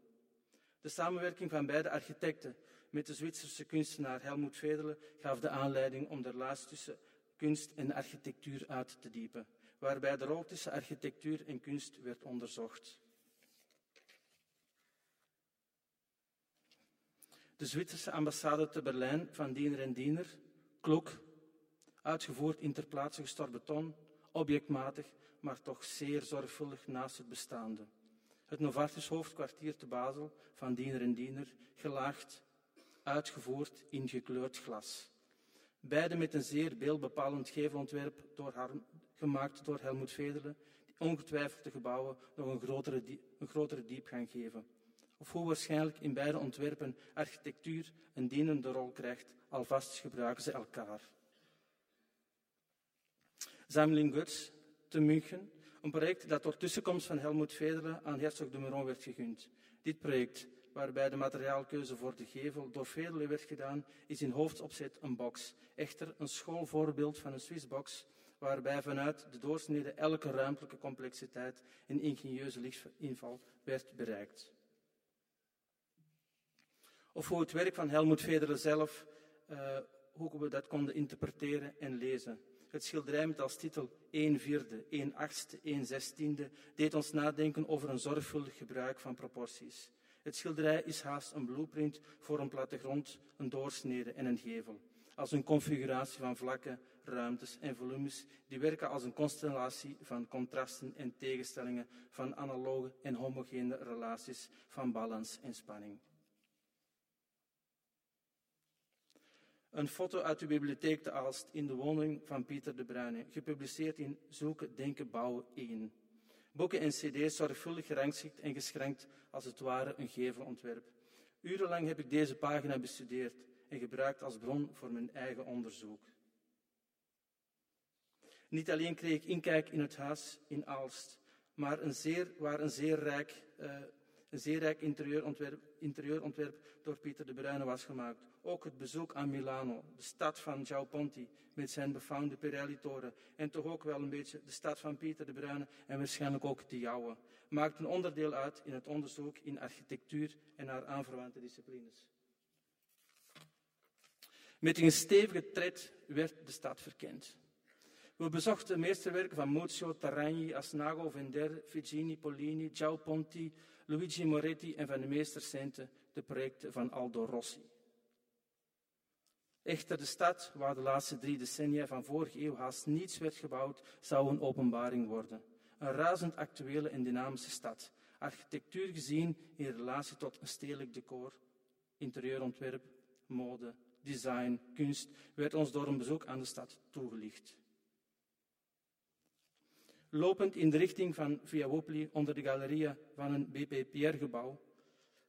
De samenwerking van beide architecten met de Zwitserse kunstenaar Helmut Federle gaf de aanleiding om de relatie tussen kunst en architectuur uit te diepen, waarbij de rol tussen architectuur en kunst werd onderzocht. De Zwitserse ambassade te Berlijn van Diener en Diener, klok, uitgevoerd in ter plaatse gestort beton, objectmatig, maar toch zeer zorgvuldig naast het bestaande. Het Novartis hoofdkwartier te Basel van Diener en Diener, gelaagd, uitgevoerd in gekleurd glas. Beide met een zeer beeldbepalend gevelontwerp door gemaakt door Helmoet Federle, die ongetwijfeld de gebouwen nog een grotere, een grotere diepgang geven. Of hoe waarschijnlijk in beide ontwerpen architectuur een dienende rol krijgt, alvast gebruiken ze elkaar. Sammling Guts te München, een project dat door tussenkomst van Helmoet Federle aan Herzog de Meuron werd gegund. Dit project, waarbij de materiaalkeuze voor de gevel door velen werd gedaan, is in hoofdopzet een box. Echter een schoolvoorbeeld van een Swissbox, waarbij vanuit de doorsnede elke ruimtelijke complexiteit een ingenieuze lichtinval werd bereikt. Of hoe het werk van Helmut Federle zelf, uh, hoe we dat konden interpreteren en lezen. Het schilderij met als titel 1 vierde, 1 achtste, 1 zestiende deed ons nadenken over een zorgvuldig gebruik van proporties. Het schilderij is haast een blueprint voor een plattegrond, een doorsnede en een gevel. Als een configuratie van vlakken, ruimtes en volumes die werken als een constellatie van contrasten en tegenstellingen, van analoge en homogene relaties, van balans en spanning. Een foto uit de bibliotheek te Aalst in de woning van Pieter de Bruyne, gepubliceerd in Zoeken, Denken, Bouwen 1. Boeken en cd's zorgvuldig gerangschikt en geschrankt als het ware een gevelontwerp. Urenlang heb ik deze pagina bestudeerd en gebruikt als bron voor mijn eigen onderzoek. Niet alleen kreeg ik inkijk in het huis in Aalst, maar een zeer, waar een zeer rijk, uh, een zeer rijk interieurontwerp, interieurontwerp door Pieter de Bruyne was gemaakt. Ook het bezoek aan Milano, de stad van Gio Ponti met zijn befaamde Pirelli-toren en toch ook wel een beetje de stad van Pieter de Bruyne en waarschijnlijk ook de jouwe, maakt een onderdeel uit in het onderzoek in architectuur en haar aanverwante disciplines. Met een stevige tred werd de stad verkend. We bezochten meesterwerken van Muzio, Taragni, Asnago, Vender, Figini, Pollini, Gio Ponti, Luigi Moretti en van de meestercenten de projecten van Aldo Rossi. Echter, de stad, waar de laatste drie decennia van vorige eeuw haast niets werd gebouwd, zou een openbaring worden. Een razend actuele en dynamische stad. Architectuur gezien in relatie tot een stedelijk decor, interieurontwerp, mode, design, kunst, werd ons door een bezoek aan de stad toegelicht. Lopend in de richting van Via Wopli onder de galerie van een BP Pierre-gebouw,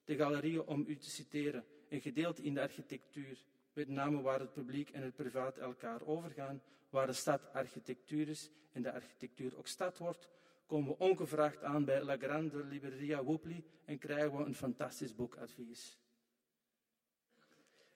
de galerie om u te citeren, een gedeelte in de architectuur, met name waar het publiek en het privaat elkaar overgaan, waar de stad architectuur is en de architectuur ook stad wordt, komen we ongevraagd aan bij La Grande Libreria Wopli en krijgen we een fantastisch boekadvies.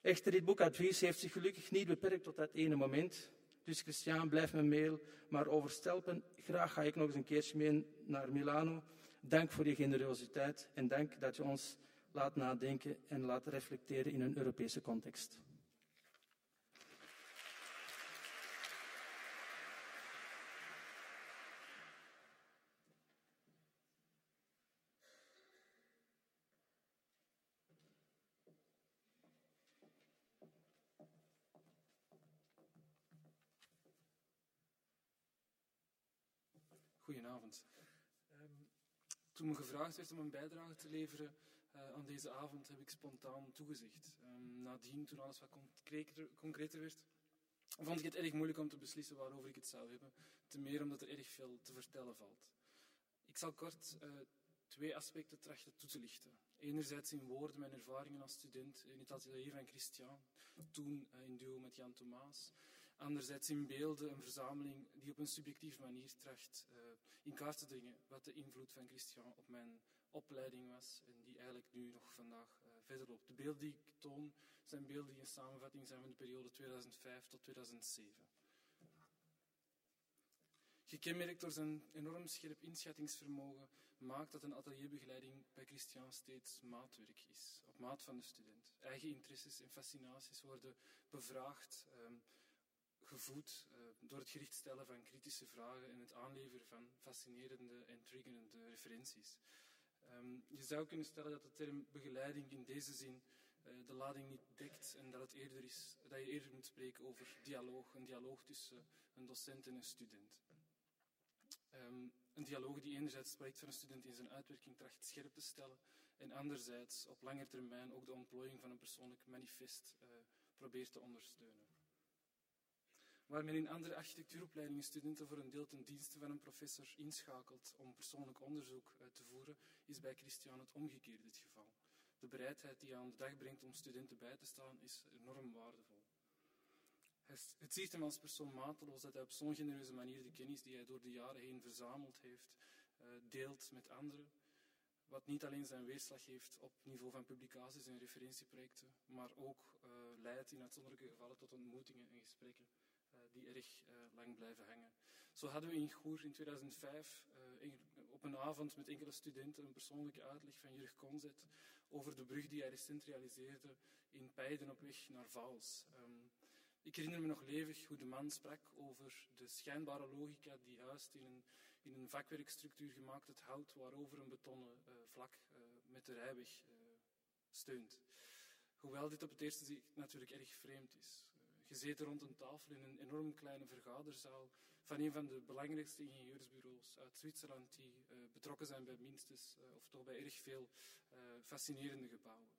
Echter, dit boekadvies heeft zich gelukkig niet beperkt tot dat ene moment. Dus Christian, blijf me mail maar overstelpen. Graag ga ik nog eens een keertje mee naar Milano. Dank voor je generositeit en dank dat je ons laat nadenken en laat reflecteren in een Europese context. Goedenavond. Um, toen me gevraagd werd om een bijdrage te leveren uh, aan deze avond, heb ik spontaan toegezegd. Um, nadien, toen alles wat concreter, werd, vond ik het erg moeilijk om te beslissen waarover ik het zou hebben. Ten meer omdat er erg veel te vertellen valt. Ik zal kort uh, twee aspecten trachten toe te lichten. Enerzijds in woorden mijn ervaringen als student in het atelier van Christian, toen uh, in duo met Jan Thomas. Anderzijds in beelden een verzameling die op een subjectieve manier tracht in kaart te brengen wat de invloed van Christian op mijn opleiding was en die eigenlijk nu nog vandaag uh, verder loopt. De beelden die ik toon zijn beelden die een samenvatting zijn van de periode 2005 tot 2007. Gekenmerkt door zijn enorm scherp inschattingsvermogen maakt dat een atelierbegeleiding bij Christian steeds maatwerk is, op maat van de student. Eigen interesses en fascinaties worden bevraagd, um, gevoed uh, door het gericht stellen van kritische vragen en het aanleveren van fascinerende en triggerende referenties. Um, je zou kunnen stellen dat de term begeleiding in deze zin uh, de lading niet dekt en dat, het eerder is, dat je eerder moet spreken over dialoog, een dialoog tussen een docent en een student. Um, een dialoog die enerzijds project van een student in zijn uitwerking tracht scherp te stellen en anderzijds op lange termijn ook de ontplooiing van een persoonlijk manifest uh, probeert te ondersteunen. Waar men in andere architectuuropleidingen studenten voor een deel ten dienste van een professor inschakelt om persoonlijk onderzoek uh, te voeren, is bij Christian het omgekeerde het geval. De bereidheid die hij aan de dag brengt om studenten bij te staan is enorm waardevol. Het ziet hem als persoon mateloos dat hij op zo'n genereuze manier de kennis die hij door de jaren heen verzameld heeft, uh, deelt met anderen. Wat niet alleen zijn weerslag heeft op niveau van publicaties en referentieprojecten, maar ook uh, leidt in uitzonderlijke gevallen tot ontmoetingen en gesprekken die erg lang blijven hangen. Zo hadden we in Goer in 2005 op een avond met enkele studenten een persoonlijke uitleg van Jurg Konzet over de brug die hij recent realiseerde in Peiden op weg naar Vaals. Um, ik herinner me nog levig hoe de man sprak over de schijnbare logica die huist in een, in een vakwerkstructuur gemaakt het hout waarover een betonnen vlak met de rijweg steunt. Hoewel dit op het eerste zicht natuurlijk erg vreemd is. Gezeten rond een tafel in een enorm kleine vergaderzaal van een van de belangrijkste ingenieursbureaus uit Zwitserland die betrokken zijn bij minstens, of toch bij erg veel fascinerende gebouwen.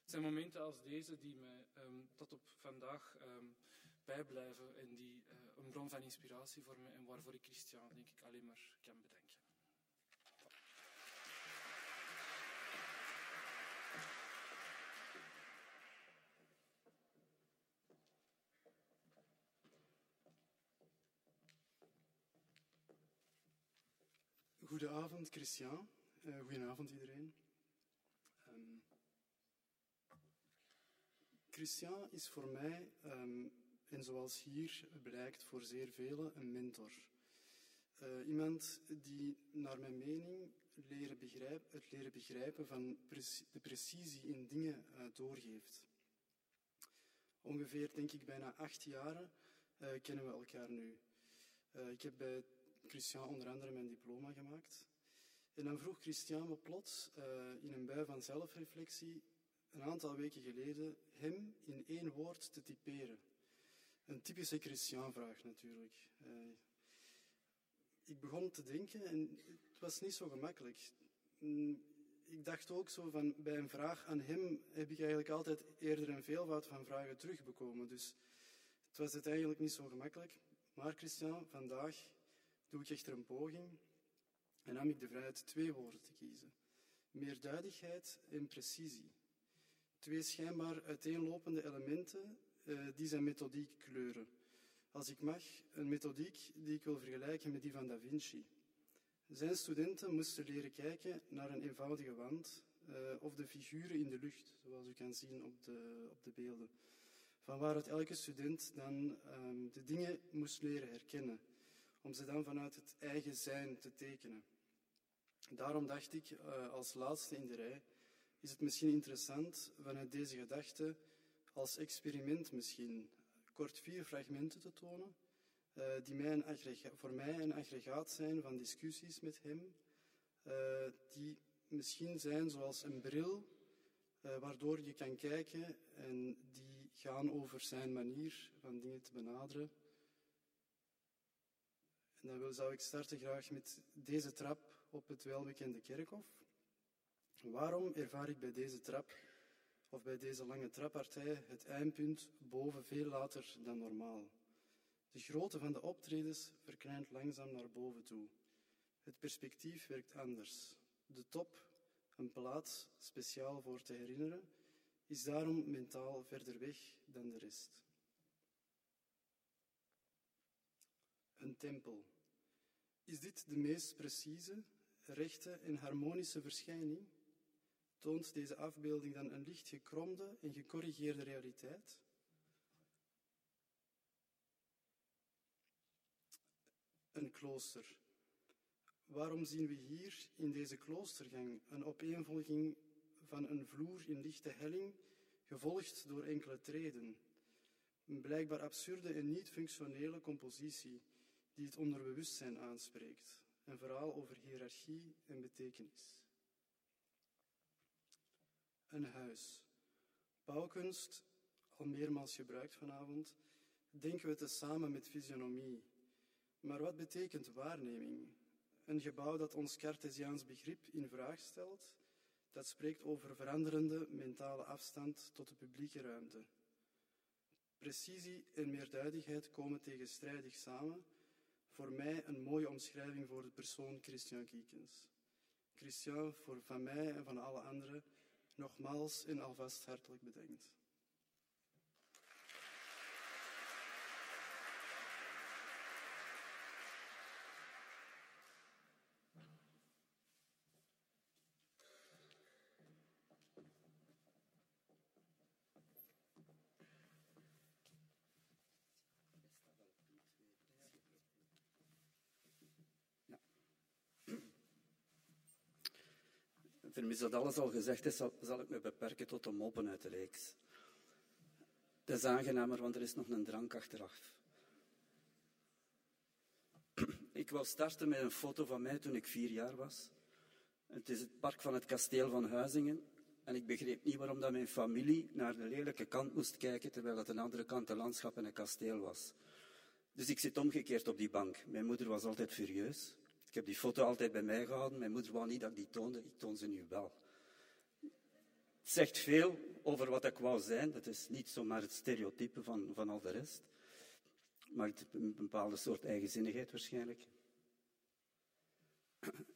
Het zijn momenten als deze die mij um, tot op vandaag um, bijblijven en die een bron van inspiratie vormen en waarvoor ik Christian denk ik alleen maar kan bedanken. Goedenavond, Christian. Uh, goedenavond, iedereen. Um, Christian is voor mij, um, en zoals hier blijkt voor zeer velen, een mentor. Uh, iemand die, naar mijn mening, leren begrijp, het leren begrijpen van de precisie in dingen uh, doorgeeft. Ongeveer, denk ik, bijna acht jaren kennen we elkaar nu. ik heb bij Christian onder andere mijn diploma gemaakt. En dan vroeg Christian me plots, in een bui van zelfreflectie, een aantal weken geleden, hem in één woord te typeren. Een typische Christian-vraag natuurlijk ik begon te denken en het was niet zo gemakkelijk. Mm, ik dacht ook zo van, bij een vraag aan hem heb ik eigenlijk altijd eerder een veelvoud van vragen terugbekomen. Dus het was het eigenlijk niet zo gemakkelijk. Maar Christian, vandaag doe ik echter een poging en nam ik de vrijheid twee woorden te kiezen. Meerduidigheid en precisie. Twee schijnbaar uiteenlopende elementen uh, die zijn methodiek kleuren als ik mag, een methodiek die ik wil vergelijken met die van Da Vinci. Zijn studenten moesten leren kijken naar een eenvoudige wand uh, of de figuren in de lucht, zoals u kan zien op de, op de beelden. Van waaruit elke student dan um, de dingen moest leren herkennen, om ze dan vanuit het eigen zijn te tekenen. Daarom dacht ik, uh, als laatste in de rij, is het misschien interessant vanuit deze gedachte als experiment misschien kort vier fragmenten te tonen, uh, die mij voor mij een aggregaat zijn van discussies met hem, uh, die misschien zijn zoals een bril waardoor je kan kijken en die gaan over zijn manier van dingen te benaderen. En dan zou ik starten graag met deze trap op het welbekende kerkhof. Waarom ervaar ik bij deze trap of bij deze lange trappartij het eindpunt boven veel later dan normaal. De grootte van de optredens verkleint langzaam naar boven toe. Het perspectief werkt anders. De top, een plaats speciaal voor te herinneren, is daarom mentaal verder weg dan de rest. Een tempel. Is dit de meest precieze, rechte en harmonische verschijning? toont deze afbeelding dan een licht gekromde en gecorrigeerde realiteit? Een klooster. Waarom zien we hier in deze kloostergang een opeenvolging van een vloer in lichte helling, gevolgd door enkele treden? Een blijkbaar absurde en niet functionele compositie die het onderbewustzijn aanspreekt. Een verhaal over hiërarchie en betekenis een huis. Bouwkunst, al meermaals gebruikt vanavond, denken we te samen met fysionomie. Maar wat betekent waarneming? Een gebouw dat ons Cartesiaans begrip in vraag stelt, dat spreekt over veranderende mentale afstand tot de publieke ruimte. Precisie en meerduidigheid komen tegenstrijdig samen. Voor mij een mooie omschrijving voor de persoon Christian Kiekens. Christian, voor van mij en van alle anderen, nogmaals en alvast hartelijk bedankt. Vermis dat alles al gezegd is, zal, ik me beperken tot de moppen uit de reeks. Dat is aangenamer, want er is nog een drank achteraf. Ik wil starten met een foto van mij toen ik vier jaar was. Het is het park van het kasteel van Huizingen. En ik begreep niet waarom dat mijn familie naar de lelijke kant moest kijken, terwijl het aan de andere kant een landschap en een kasteel was. Dus ik zit omgekeerd op die bank. Mijn moeder was altijd furieus. Ik heb die foto altijd bij mij gehouden. Mijn moeder wou niet dat ik die toonde. Ik toon ze nu wel. Het zegt veel over wat ik wou zijn. Dat is niet zomaar het stereotype van, van al de rest. Maar het een bepaalde soort eigenzinnigheid waarschijnlijk.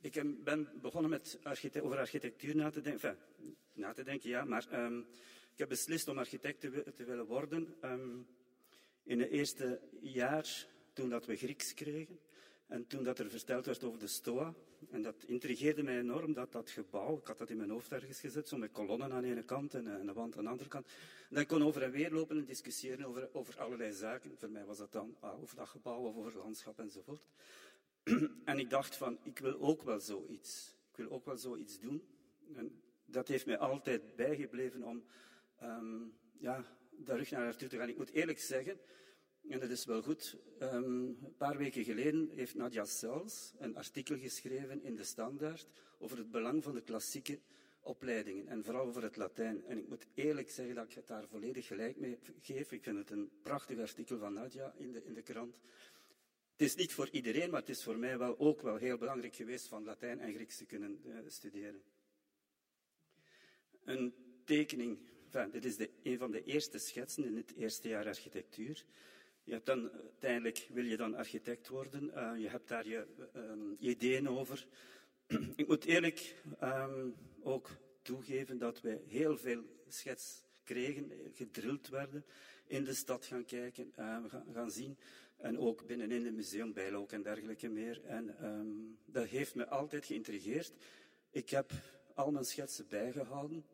Ik ben begonnen met over architectuur na te denken. Enfin, na te denken, ja, maar um, ik heb beslist om architect te, willen worden. Um, in het eerste jaar, toen dat we Grieks kregen, En toen dat er verteld werd over de Stoa, en dat intrigeerde mij enorm, dat dat gebouw, ik had dat in mijn hoofd ergens gezet, zo met kolommen aan de ene kant en een wand aan de andere kant. En dan kon over en weer lopen en discussiëren over, over allerlei zaken. Voor mij was dat dan ah, over dat gebouw of over landschap enzovoort. en ik dacht van, ik wil ook wel zoiets. Ik wil ook wel zoiets doen. En dat heeft mij altijd bijgebleven om um, ja, de rug naar naartoe te gaan. Ik moet eerlijk zeggen, en dat is wel goed, um, een paar weken geleden heeft Nadia Sels een artikel geschreven in de Standaard over het belang van de klassieke opleidingen en vooral over het Latijn. En ik moet eerlijk zeggen dat ik het daar volledig gelijk mee geef. Ik vind het een prachtig artikel van Nadia in de, in de krant. Het is niet voor iedereen, maar het is voor mij wel ook wel heel belangrijk geweest van Latijn en Grieks te kunnen uh, studeren. Een tekening, dit is de, een van de eerste schetsen in het eerste jaar architectuur. Je hebt dan, uiteindelijk wil je dan architect worden. Uh, je hebt daar je um, ideeën over. Ik moet eerlijk um, ook toegeven dat wij heel veel schets kregen, gedrild werden, in de stad gaan kijken, gaan, zien. En ook binnenin het museum Bijlook en dergelijke meer. En um, dat heeft me altijd geïntrigeerd. Ik heb al mijn schetsen bijgehouden.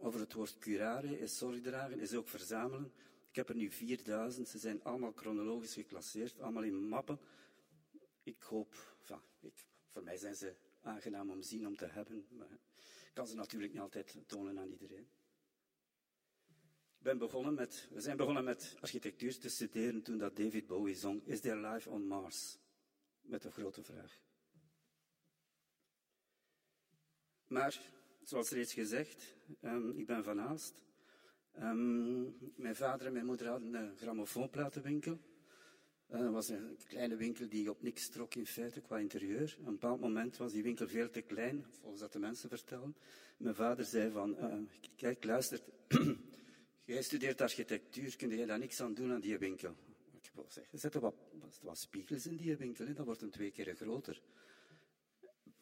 Over het woord curare is zorg dragen, is ook verzamelen. Ik heb er nu 4000. Ze zijn allemaal chronologisch geclasseerd, allemaal in mappen. Ik hoop, ik, voor mij zijn ze aangenaam om zien, om te hebben. Maar ik kan ze natuurlijk niet altijd tonen aan iedereen. Ben begonnen met, we zijn begonnen met architectuur te studeren toen dat David Bowie zong Is There Life on Mars? Met de grote vraag. Maar, zoals reeds gezegd, um, ik ben van Aalst. Um, mijn vader en mijn moeder hadden een grammofoonplatenwinkel. Dat was een kleine winkel die op niks trok in feite qua interieur. Op een bepaald moment was die winkel veel te klein, volgens dat de mensen vertellen. Mijn vader zei van, uh, kijk, luister, jij studeert architectuur, kun jij daar niks aan doen aan die winkel? Ik wil zeggen, zet er wat, wat spiegels in die winkel, hè? dat wordt een twee keer groter.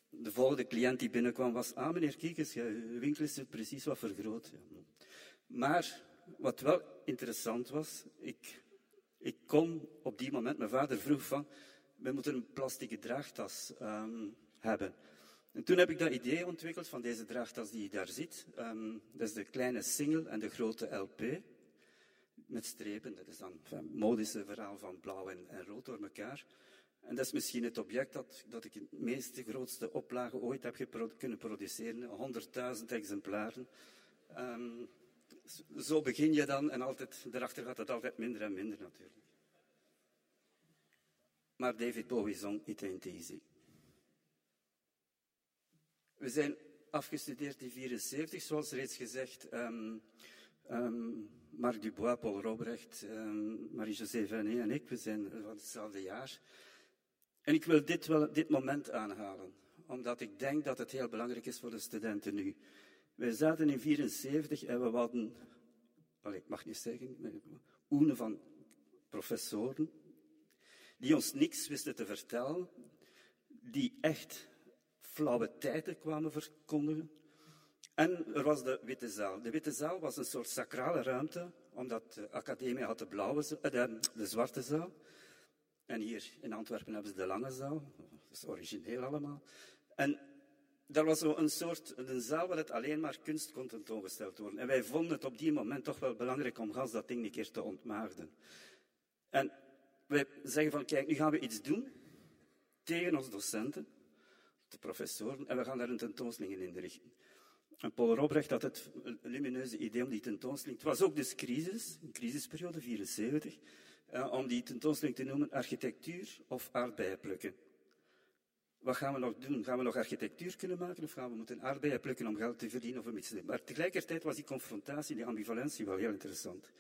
De volgende cliënt die binnenkwam was, ah meneer Kiekes, uw winkel is precies wat vergroot. Maar wat wel interessant was, ik, ik op die moment, mijn vader vroeg van, we moeten een plastieke draagtas um, hebben. En toen heb ik dat idee ontwikkeld van deze draagtas die je daar ziet. Um, dat is de kleine single en de grote LP. Met strepen, dat is dan het modische verhaal van blauw en, rood door elkaar. En dat is misschien het object dat, dat ik het meeste grootste oplage ooit heb kunnen produceren. 100.000 exemplaren. Um, zo begin je dan en altijd, daarachter gaat het altijd minder en minder natuurlijk. Maar David Bowie zong It Ain't Easy. We zijn afgestudeerd in 74, zoals reeds gezegd. Um, um, Marc Dubois, Paul Robrecht, um, Marie-José Venet en ik, we zijn van hetzelfde jaar. En ik wil dit, wel, dit moment aanhalen, omdat ik denk dat het heel belangrijk is voor de studenten nu. Wij zaten in 74 en we hadden, ik mag niet zeggen, oenen van professoren, die ons niks wisten te vertellen, die echt flauwe tijden kwamen verkondigen. En er was de Witte Zaal. De Witte Zaal was een soort sacrale ruimte, omdat de academie had de, blauwe, eh, de, de zwarte zaal. En hier in Antwerpen hebben ze de lange zaal. Dat is origineel allemaal. En dat was zo een soort een zaal waar het alleen maar kunst kon tentoongesteld worden. En wij vonden het op die moment toch wel belangrijk om gas dat ding een keer te ontmaagden. En wij zeggen van, kijk, nu gaan we iets doen tegen onze docenten, de professoren, en we gaan daar een tentoonstelling in inrichten. En Paul Robrecht had het lumineuze idee om die tentoonstelling, het was ook dus crisis, een crisisperiode, 74, uh, om die tentoonstelling te noemen architectuur of aardbeienplukken. Wat gaan we nog doen? Gaan we nog architectuur kunnen maken of gaan we moeten aardbeien plukken om geld te verdienen of iets te doen? Maar tegelijkertijd was die confrontatie, die ambivalentie wel heel interessant.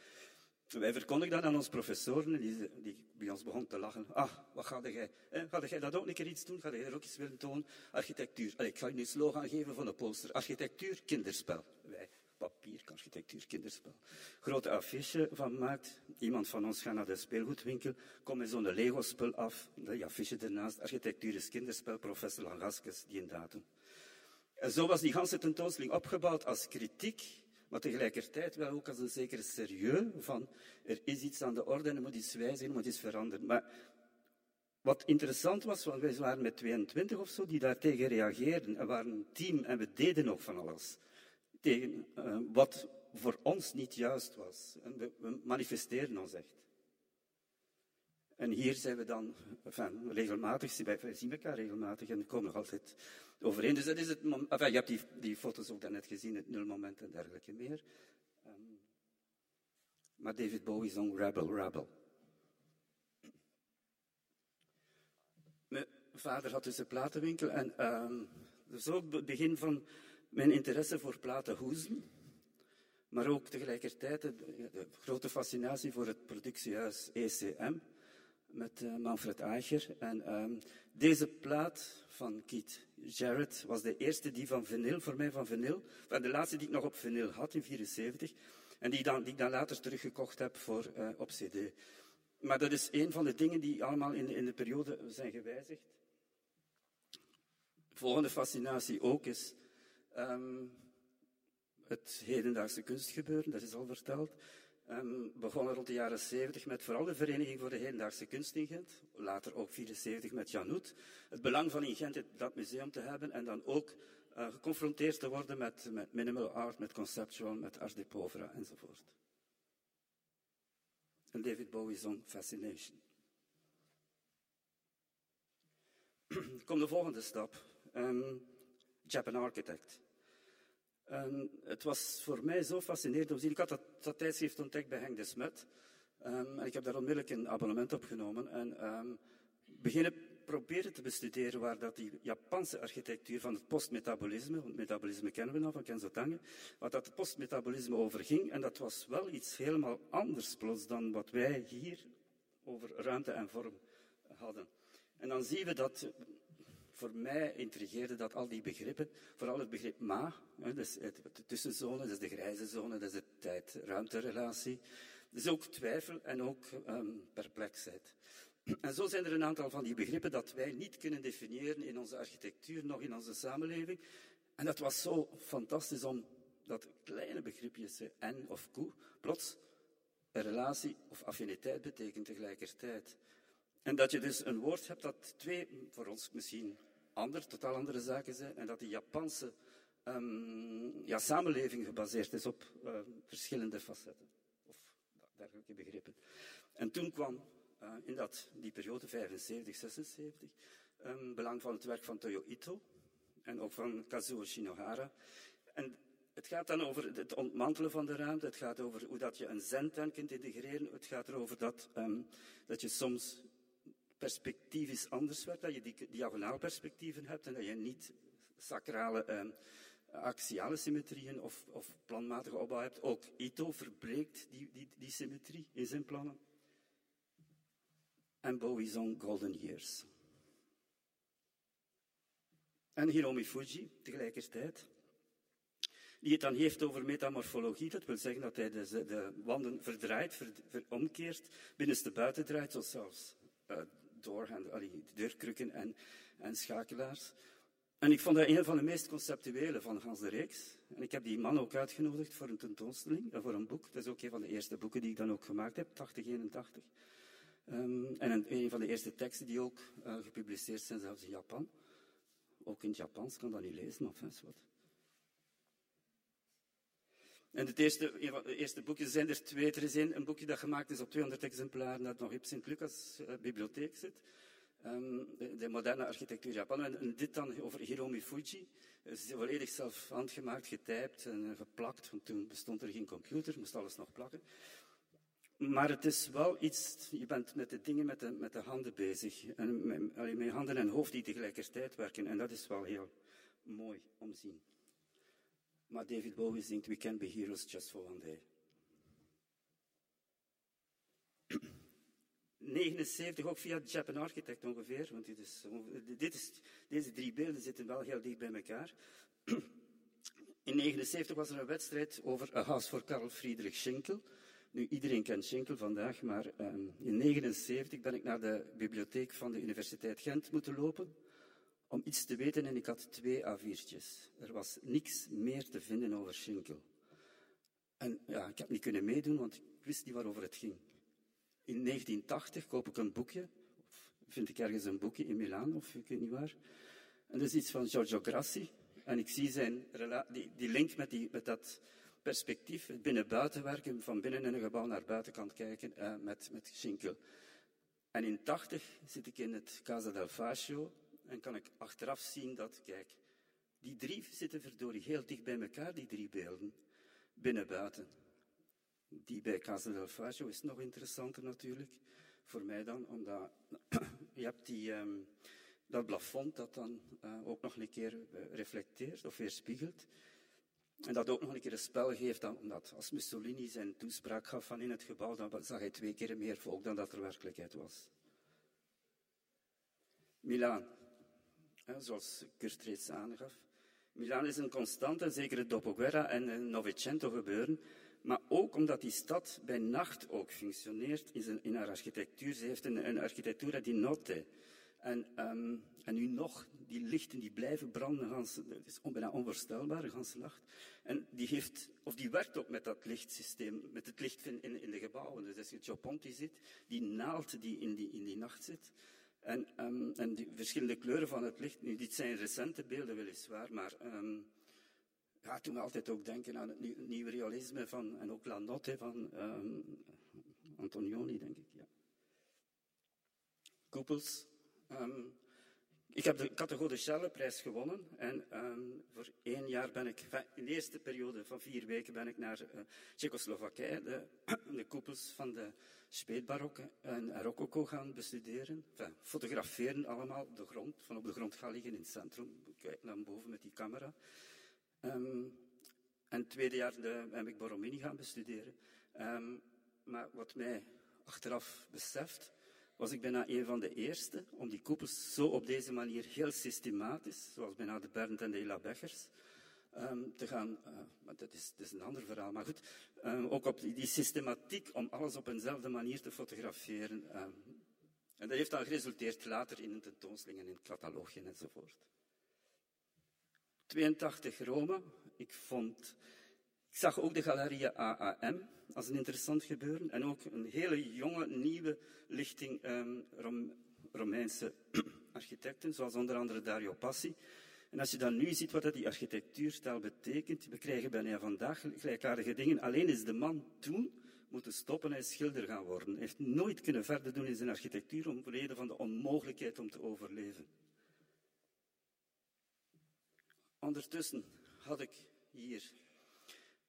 Wij verkondigden dat aan onze professoren, die, die bij ons begonnen te lachen. Ah, wat ga jij? Eh, ga jij dat ook een keer iets doen? Ga jij er ook iets willen tonen? Architectuur. Ik ga je nu slogan geven van de poster. Architectuur, kinderspel. Wij, papier, architectuur, kinderspel. Grote affiche van maakt. Iemand van ons gaat naar de speelgoedwinkel, komt met zo'n Lego-spel af. Die affiche ernaast. Architectuur is kinderspel, professor Langaskes, die een datum. En zo was die ganse tentoonstelling opgebouwd als kritiek maar tegelijkertijd wel ook als een zeker serieus van er is iets aan de orde en er moet iets wijzigen, er moet iets veranderen. Maar wat interessant was, want wij waren met 22 of zo die daartegen reageerden. En waren een team en we deden nog van alles. Tegen uh, wat voor ons niet juist was. En we, manifesteerden ons echt. En hier zijn we dan enfin, regelmatig, wij zien elkaar regelmatig en komen nog altijd overeen. Dus dat is het, enfin, je hebt die, die foto's ook daarnet gezien, het nulmoment en dergelijke meer. Um, maar David Bowie zong Rebel, Rebel. Mijn vader had dus een platenwinkel en um, dat is ook het begin van mijn interesse voor platenhoezen. Maar ook tegelijkertijd de, grote fascinatie voor het productiehuis ECM met uh, Manfred Eicher. En um, deze plaat van Keith Jarrett was de eerste die van vinyl, voor mij van vinyl, de laatste die ik nog op vinyl had in 74. En die, dan, die ik dan later teruggekocht heb voor, uh, op CD. Maar dat is een van de dingen die allemaal in de, in de periode zijn gewijzigd. Volgende fascinatie ook is um, het hedendaagse kunstgebeuren, dat is al verteld. Um, begonnen rond de jaren 70 met vooral de Vereniging voor de Hedendaagse Kunst in Gent. Later ook 74 met Janoet. Het belang van in Gent dat museum te hebben en dan ook uh, geconfronteerd te worden met, met minimal art, met conceptual, met art de povera enzovoort. En David Bowie zong Fascination. Kom de volgende stap. Um, Japan Architect. Um, het was voor mij zo fascinerend om te zien. Ik had dat, dat tijdschrift ontdekt bij Henk de Smet. Um, en ik heb daar onmiddellijk een abonnement op genomen. En um, beginnen proberen te bestuderen waar dat die Japanse architectuur van het postmetabolisme, want metabolisme kennen we nou van Kenzo Tange, waar dat postmetabolisme over ging. En dat was wel iets helemaal anders plots dan wat wij hier over ruimte en vorm hadden. En dan zien we dat voor mij intrigeerde dat al die begrippen, vooral het begrip ma, hè, dus de tussenzone, dat is de grijze zone, dat is de tijd-ruimterelatie. Dus ook twijfel en ook um, perplexheid. En zo zijn er een aantal van die begrippen dat wij niet kunnen definiëren in onze architectuur, nog in onze samenleving. En dat was zo fantastisch om dat kleine begripje en of koe plots een relatie of affiniteit betekent tegelijkertijd. En dat je dus een woord hebt dat twee, voor ons misschien ander, totaal andere zaken zijn, en dat die Japanse um, ja, samenleving gebaseerd is op uh, verschillende facetten of dergelijke begrippen. En toen kwam uh, in dat, die periode 75, 76 um, belang van het werk van Toyo Ito en ook van Kazuo Shinohara. En het gaat dan over het ontmantelen van de ruimte. Het gaat over hoe dat je een zentuin kunt integreren. Het gaat erover dat, um, dat je soms perspectief anders werkt, dat je die diagonaalperspectieven hebt en dat je niet sacrale uh, axiale symmetrieën of, of, planmatige opbouw hebt. Ook Ito verbreekt die, die, die symmetrie in zijn plannen. En Bowie zong Golden Years. En Hiromi Fuji tegelijkertijd. Die het dan heeft over metamorfologie. Dat wil zeggen dat hij de, de wanden verdraait, ver, omkeert, binnenste buiten draait, zoals zelfs uh, doorgaan, allee, deurkrukken en, en schakelaars. En ik vond dat een van de meest conceptuele van de Reeks. En ik heb die man ook uitgenodigd voor een tentoonstelling, voor een boek. Dat is ook een van de eerste boeken die ik dan ook gemaakt heb, 8081. Um, en een, van de eerste teksten die ook uh, gepubliceerd zijn, zelfs in Japan. Ook in het Japans, kan dat niet lezen, maar wat. En het eerste, eerste boekjes zijn er twee. Er is een, boekje dat gemaakt is op 200 exemplaren, dat nog op Sint-Lucas uh, bibliotheek zit. Um, de, de, moderne architectuur Japan. En, dit dan over Hiromi Fuji. Het is volledig zelf handgemaakt, getypt en uh, geplakt. Want toen bestond er geen computer, moest alles nog plakken. Maar het is wel iets, je bent met de dingen met de, met de handen bezig. En met, met handen en hoofd die tegelijkertijd werken. En dat is wel heel mooi om te zien. Maar David Bowie zingt We Can Be Heroes Just for One Day. 79, ook via Japan Architect ongeveer, want dit is, dit is, deze drie beelden zitten wel heel dicht bij elkaar. In 79 was er een wedstrijd over een huis voor Karl Friedrich Schinkel. Nu, iedereen kent Schinkel vandaag, maar um, in 79 ben ik naar de bibliotheek van de Universiteit Gent moeten lopen om iets te weten en ik had twee A4'tjes. Er was niks meer te vinden over Schinkel. En ja, ik heb niet kunnen meedoen, want ik wist niet waarover het ging. In 1980 koop ik een boekje, vind ik ergens een boekje in Milaan, of ik weet niet waar. En dat is iets van Giorgio Grassi. En ik zie zijn die, die link met, die, met dat perspectief, het binnen-buiten werken, van binnen in een gebouw naar buitenkant kijken, uh, met, met Schinkel. En in 80 zit ik in het Casa del Fascio en kan ik achteraf zien dat, kijk, die drie zitten verdorie heel dicht bij elkaar, die drie beelden, binnen-buiten. Die bij Casa del Fascio is nog interessanter natuurlijk, voor mij dan, omdat je hebt die, um, dat plafond dat dan uh, ook nog een keer uh, reflecteert of weerspiegelt. En dat ook nog een keer een spel geeft, dan, omdat als Mussolini zijn toespraak gaf van in het gebouw, dan zag hij twee keer meer volk dan dat er werkelijkheid was. Milaan, zoals Kurt reeds aangaf. Milaan is een constante, zeker het Dopoguerra en Novecento gebeuren, maar ook omdat die stad bij nacht ook functioneert in, zijn, in haar architectuur. Ze heeft een, een architectura di notte. En, um, en nu nog, die lichten die blijven branden, gans, het is bijna onvoorstelbaar, ganse nacht. En die, heeft, of die werkt ook met dat lichtsysteem, met het licht in, in, de gebouwen. Dus als je Chopont die zit, die naald die in die, in die nacht zit. En, um, en die verschillende kleuren van het licht, nu, dit zijn recente beelden weliswaar, maar um, ja, toen altijd ook denken aan het nieuw, nieuwe realisme van, en ook La Notte van um, Antonioni, denk ik. Ja. Koepels. Ik heb de Categorie de Charles-prijs gewonnen en um, voor één jaar ben ik, in de eerste periode van vier weken ben ik naar uh, Tsjechoslowakije, de, de koepels van de Speetbarokke en Rococo gaan bestuderen. Enfin, fotograferen allemaal op de grond, van op de grond gaan liggen in het centrum. Kijk naar boven met die camera. Um, en het tweede jaar de, heb ik Borromini gaan bestuderen. Um, maar wat mij achteraf beseft, was ik bijna een van de eerste om die koepels zo op deze manier heel systematisch, zoals bijna de Bernd en de Ella Beggers, um, te gaan, uh, maar dat is, dat is een ander verhaal, maar goed, um, ook op die, systematiek om alles op eenzelfde manier te fotograferen. Um, en dat heeft dan geresulteerd later in een tentoonstelling en in catalogje enzovoort. 82 Rome. Ik vond, ik zag ook de Galeria AAM als een interessant gebeuren en ook een hele jonge, nieuwe lichting Rom, Romeinse architecten, zoals onder andere Dario Passi. En als je dan nu ziet wat dat die architectuurstijl betekent, we krijgen bijna vandaag gelijkaardige dingen. Alleen is de man toen moeten stoppen en schilder gaan worden. Hij heeft nooit kunnen verder doen in zijn architectuur om reden van de onmogelijkheid om te overleven. Ondertussen had ik hier.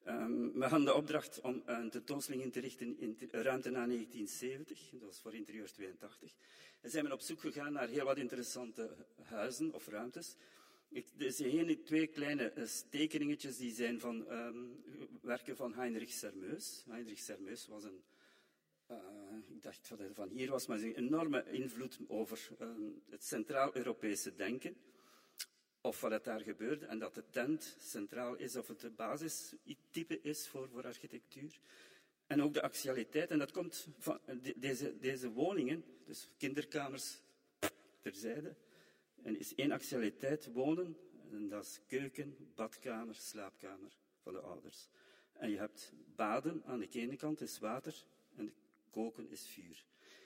Um, we hadden de opdracht om een tentoonstelling in te richten in te, ruimte na 1970. Dat was voor interieur 82. En zijn we op zoek gegaan naar heel wat interessante huizen of ruimtes. Ik, er twee kleine uh, tekeningetjes die zijn van um, werken van Heinrich Sermeus. Heinrich Sermeus was een, uh, ik dacht van hier was, maar een enorme invloed over um, het Centraal-Europese denken of wat daar gebeurde en dat de tent centraal is of het de basistype is voor, voor architectuur. En ook de axialiteit, en dat komt van deze, deze woningen, dus kinderkamers terzijde, en is één axialiteit wonen, en dat is keuken, badkamer, slaapkamer van de ouders. En je hebt baden aan de ene kant is water en koken is vuur.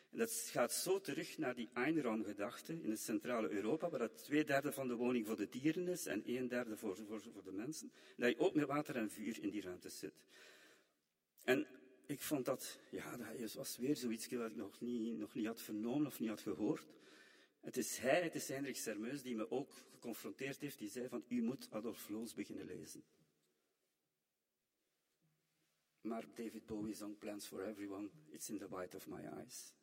En dat gaat zo terug naar die Einraumgedachte in het centrale Europa, waar dat twee derde van de woning voor de dieren is en een derde voor, voor, voor de mensen. En dat je ook met water en vuur in die ruimte zit. En ik vond dat, ja, dat was weer zoiets wat ik nog niet, nog niet had vernomen of niet had gehoord. Het is hij, het is Heinrich Sermeus, die me ook geconfronteerd heeft, die zei van, u moet Adolf Loos beginnen lezen. Maar David Bowie zong Plans for Everyone, It's in the White of My Eyes.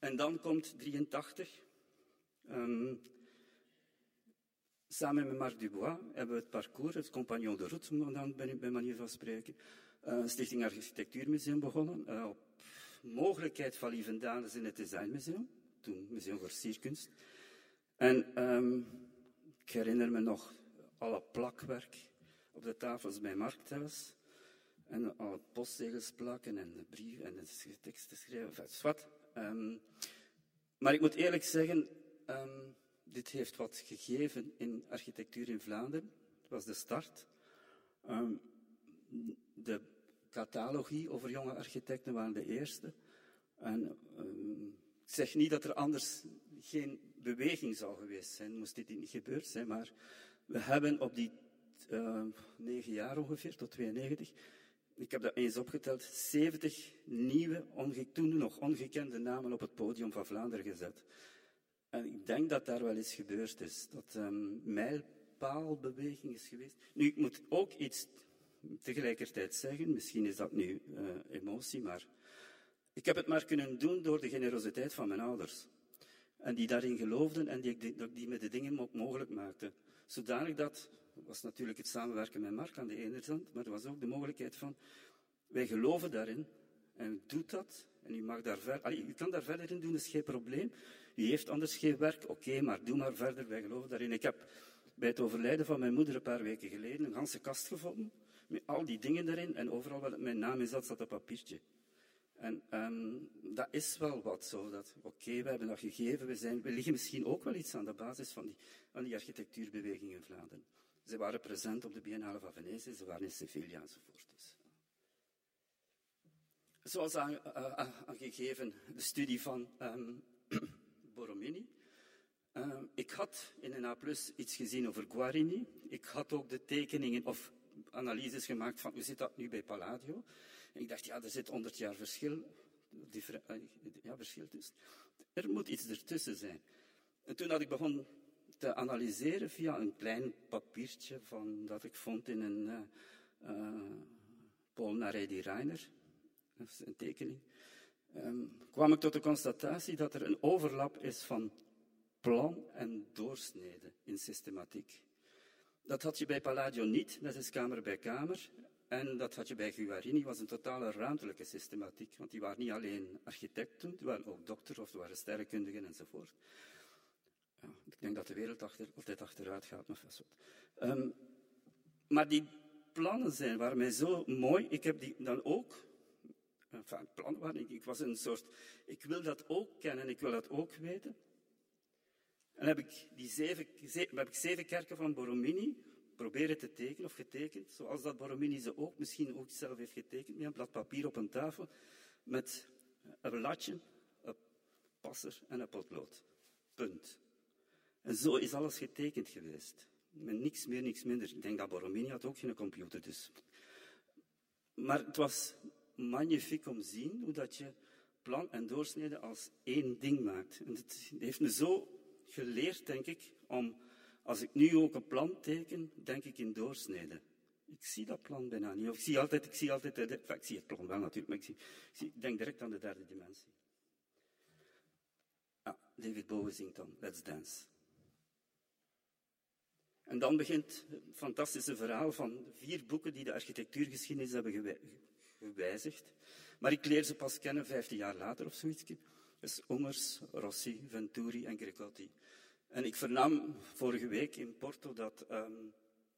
En dan komt 83. Um, samen met Marc Dubois hebben we het parcours, het Compagnon de Route, dan bij manier van spreken, uh, Stichting Architectuurmuseum begonnen. Uh, op mogelijkheid van Lievendanes in het Designmuseum, toen Museum voor Sierkunst. En um, ik herinner me nog alle plakwerk op de tafels bij Mark thuis. En alle postzegels plakken en de brief en de teksten schrijven. wat. Um, maar ik moet eerlijk zeggen, um, dit heeft wat gegeven in architectuur in Vlaanderen. Het was de start. Um, de catalogie over jonge architecten waren de eerste. En ik zeg niet dat er anders geen beweging zou geweest zijn, moest dit niet gebeurd zijn, maar we hebben op die negen jaar ongeveer, tot 92, ik heb dat eens opgeteld, 70 nieuwe, toen nog ongekende namen op het podium van Vlaanderen gezet. En ik denk dat daar wel iets gebeurd is. Dat um, mijlpaalbeweging is geweest. Nu, ik moet ook iets tegelijkertijd zeggen. Misschien is dat nu uh, emotie, maar ik heb het maar kunnen doen door de generositeit van mijn ouders. En die daarin geloofden en die, die, die me de dingen mogelijk maakten. Zodanig dat, was natuurlijk het samenwerken met Mark aan de ene kant, maar er was ook de mogelijkheid van, wij geloven daarin en doet dat. En u, mag daar ver, u kan daar verder in doen, dat is geen probleem. U heeft anders geen werk, oké, maar doe maar verder, wij geloven daarin. Ik heb bij het overlijden van mijn moeder een paar weken geleden een ganse kast gevonden, met al die dingen erin, en overal waar mijn naam in zat, zat een papiertje. En um, dat is wel wat zo. Dat, oké, we hebben dat gegeven, we, zijn, we liggen misschien ook wel iets aan de basis van die, van die architectuurbeweging in Vlaanderen. Ze waren present op de Biennale van Venetië, ze waren in Sevilla enzovoort. Dus. Zoals aangegeven, de studie van um, Borromini. Um, ik had in een A iets gezien over Guarini. Ik had ook de tekeningen of analyses gemaakt van hoe zit dat nu bij Palladio. Ik dacht, ja, er zit 100 jaar verschil, eh, ja, verschil tussen. Er moet iets ertussen zijn. En toen had ik begon te analyseren via een klein papiertje van, dat ik vond in een uh, uh, Paul Naredi Reiner, is een tekening, um, kwam ik tot de constatatie dat er een overlap is van plan en doorsnede in systematiek. Dat had je bij Palladio niet, dat is kamer bij kamer. En dat had je bij Guarini, was een totale ruimtelijke systematiek. Want die waren niet alleen architecten, die waren ook dokter of die waren sterrenkundigen enzovoort. Ja, ik denk dat de wereld achter, altijd achteruit gaat, maar vast wat. Um, maar die plannen zijn, waren mij zo mooi. Ik heb die dan ook, enfin, plannen waren, ik, ik was een soort, ik wil dat ook kennen, ik wil dat ook weten. En heb ik, die zeven, heb ik zeven kerken van Borromini proberen te tekenen of getekend, zoals dat Borromini ze ook misschien ook zelf heeft getekend, met een blad papier op een tafel, met een bladje, een passer en een potlood. Punt. En zo is alles getekend geweest. Met niks meer, niks minder. Ik denk dat Borromini had ook geen computer, dus. Maar het was magnifiek om te zien hoe dat je plan en doorsnede als één ding maakt. En het heeft me zo geleerd, denk ik, om als ik nu ook een plan teken, denk ik in doorsneden. Ik zie dat plan bijna niet. Ik zie altijd, ik zie altijd, ik zie het plan wel natuurlijk, maar ik, zie, ik, zie, ik denk direct aan de derde dimensie. Ah, David Bowie zingt dan, Let's Dance. En dan begint het fantastische verhaal van vier boeken die de architectuurgeschiedenis hebben gewijzigd. Maar ik leer ze pas kennen vijftien jaar later of zoiets. Dus Ongers, Rossi, Venturi en Grecotti. En ik vernam vorige week in Porto dat, um,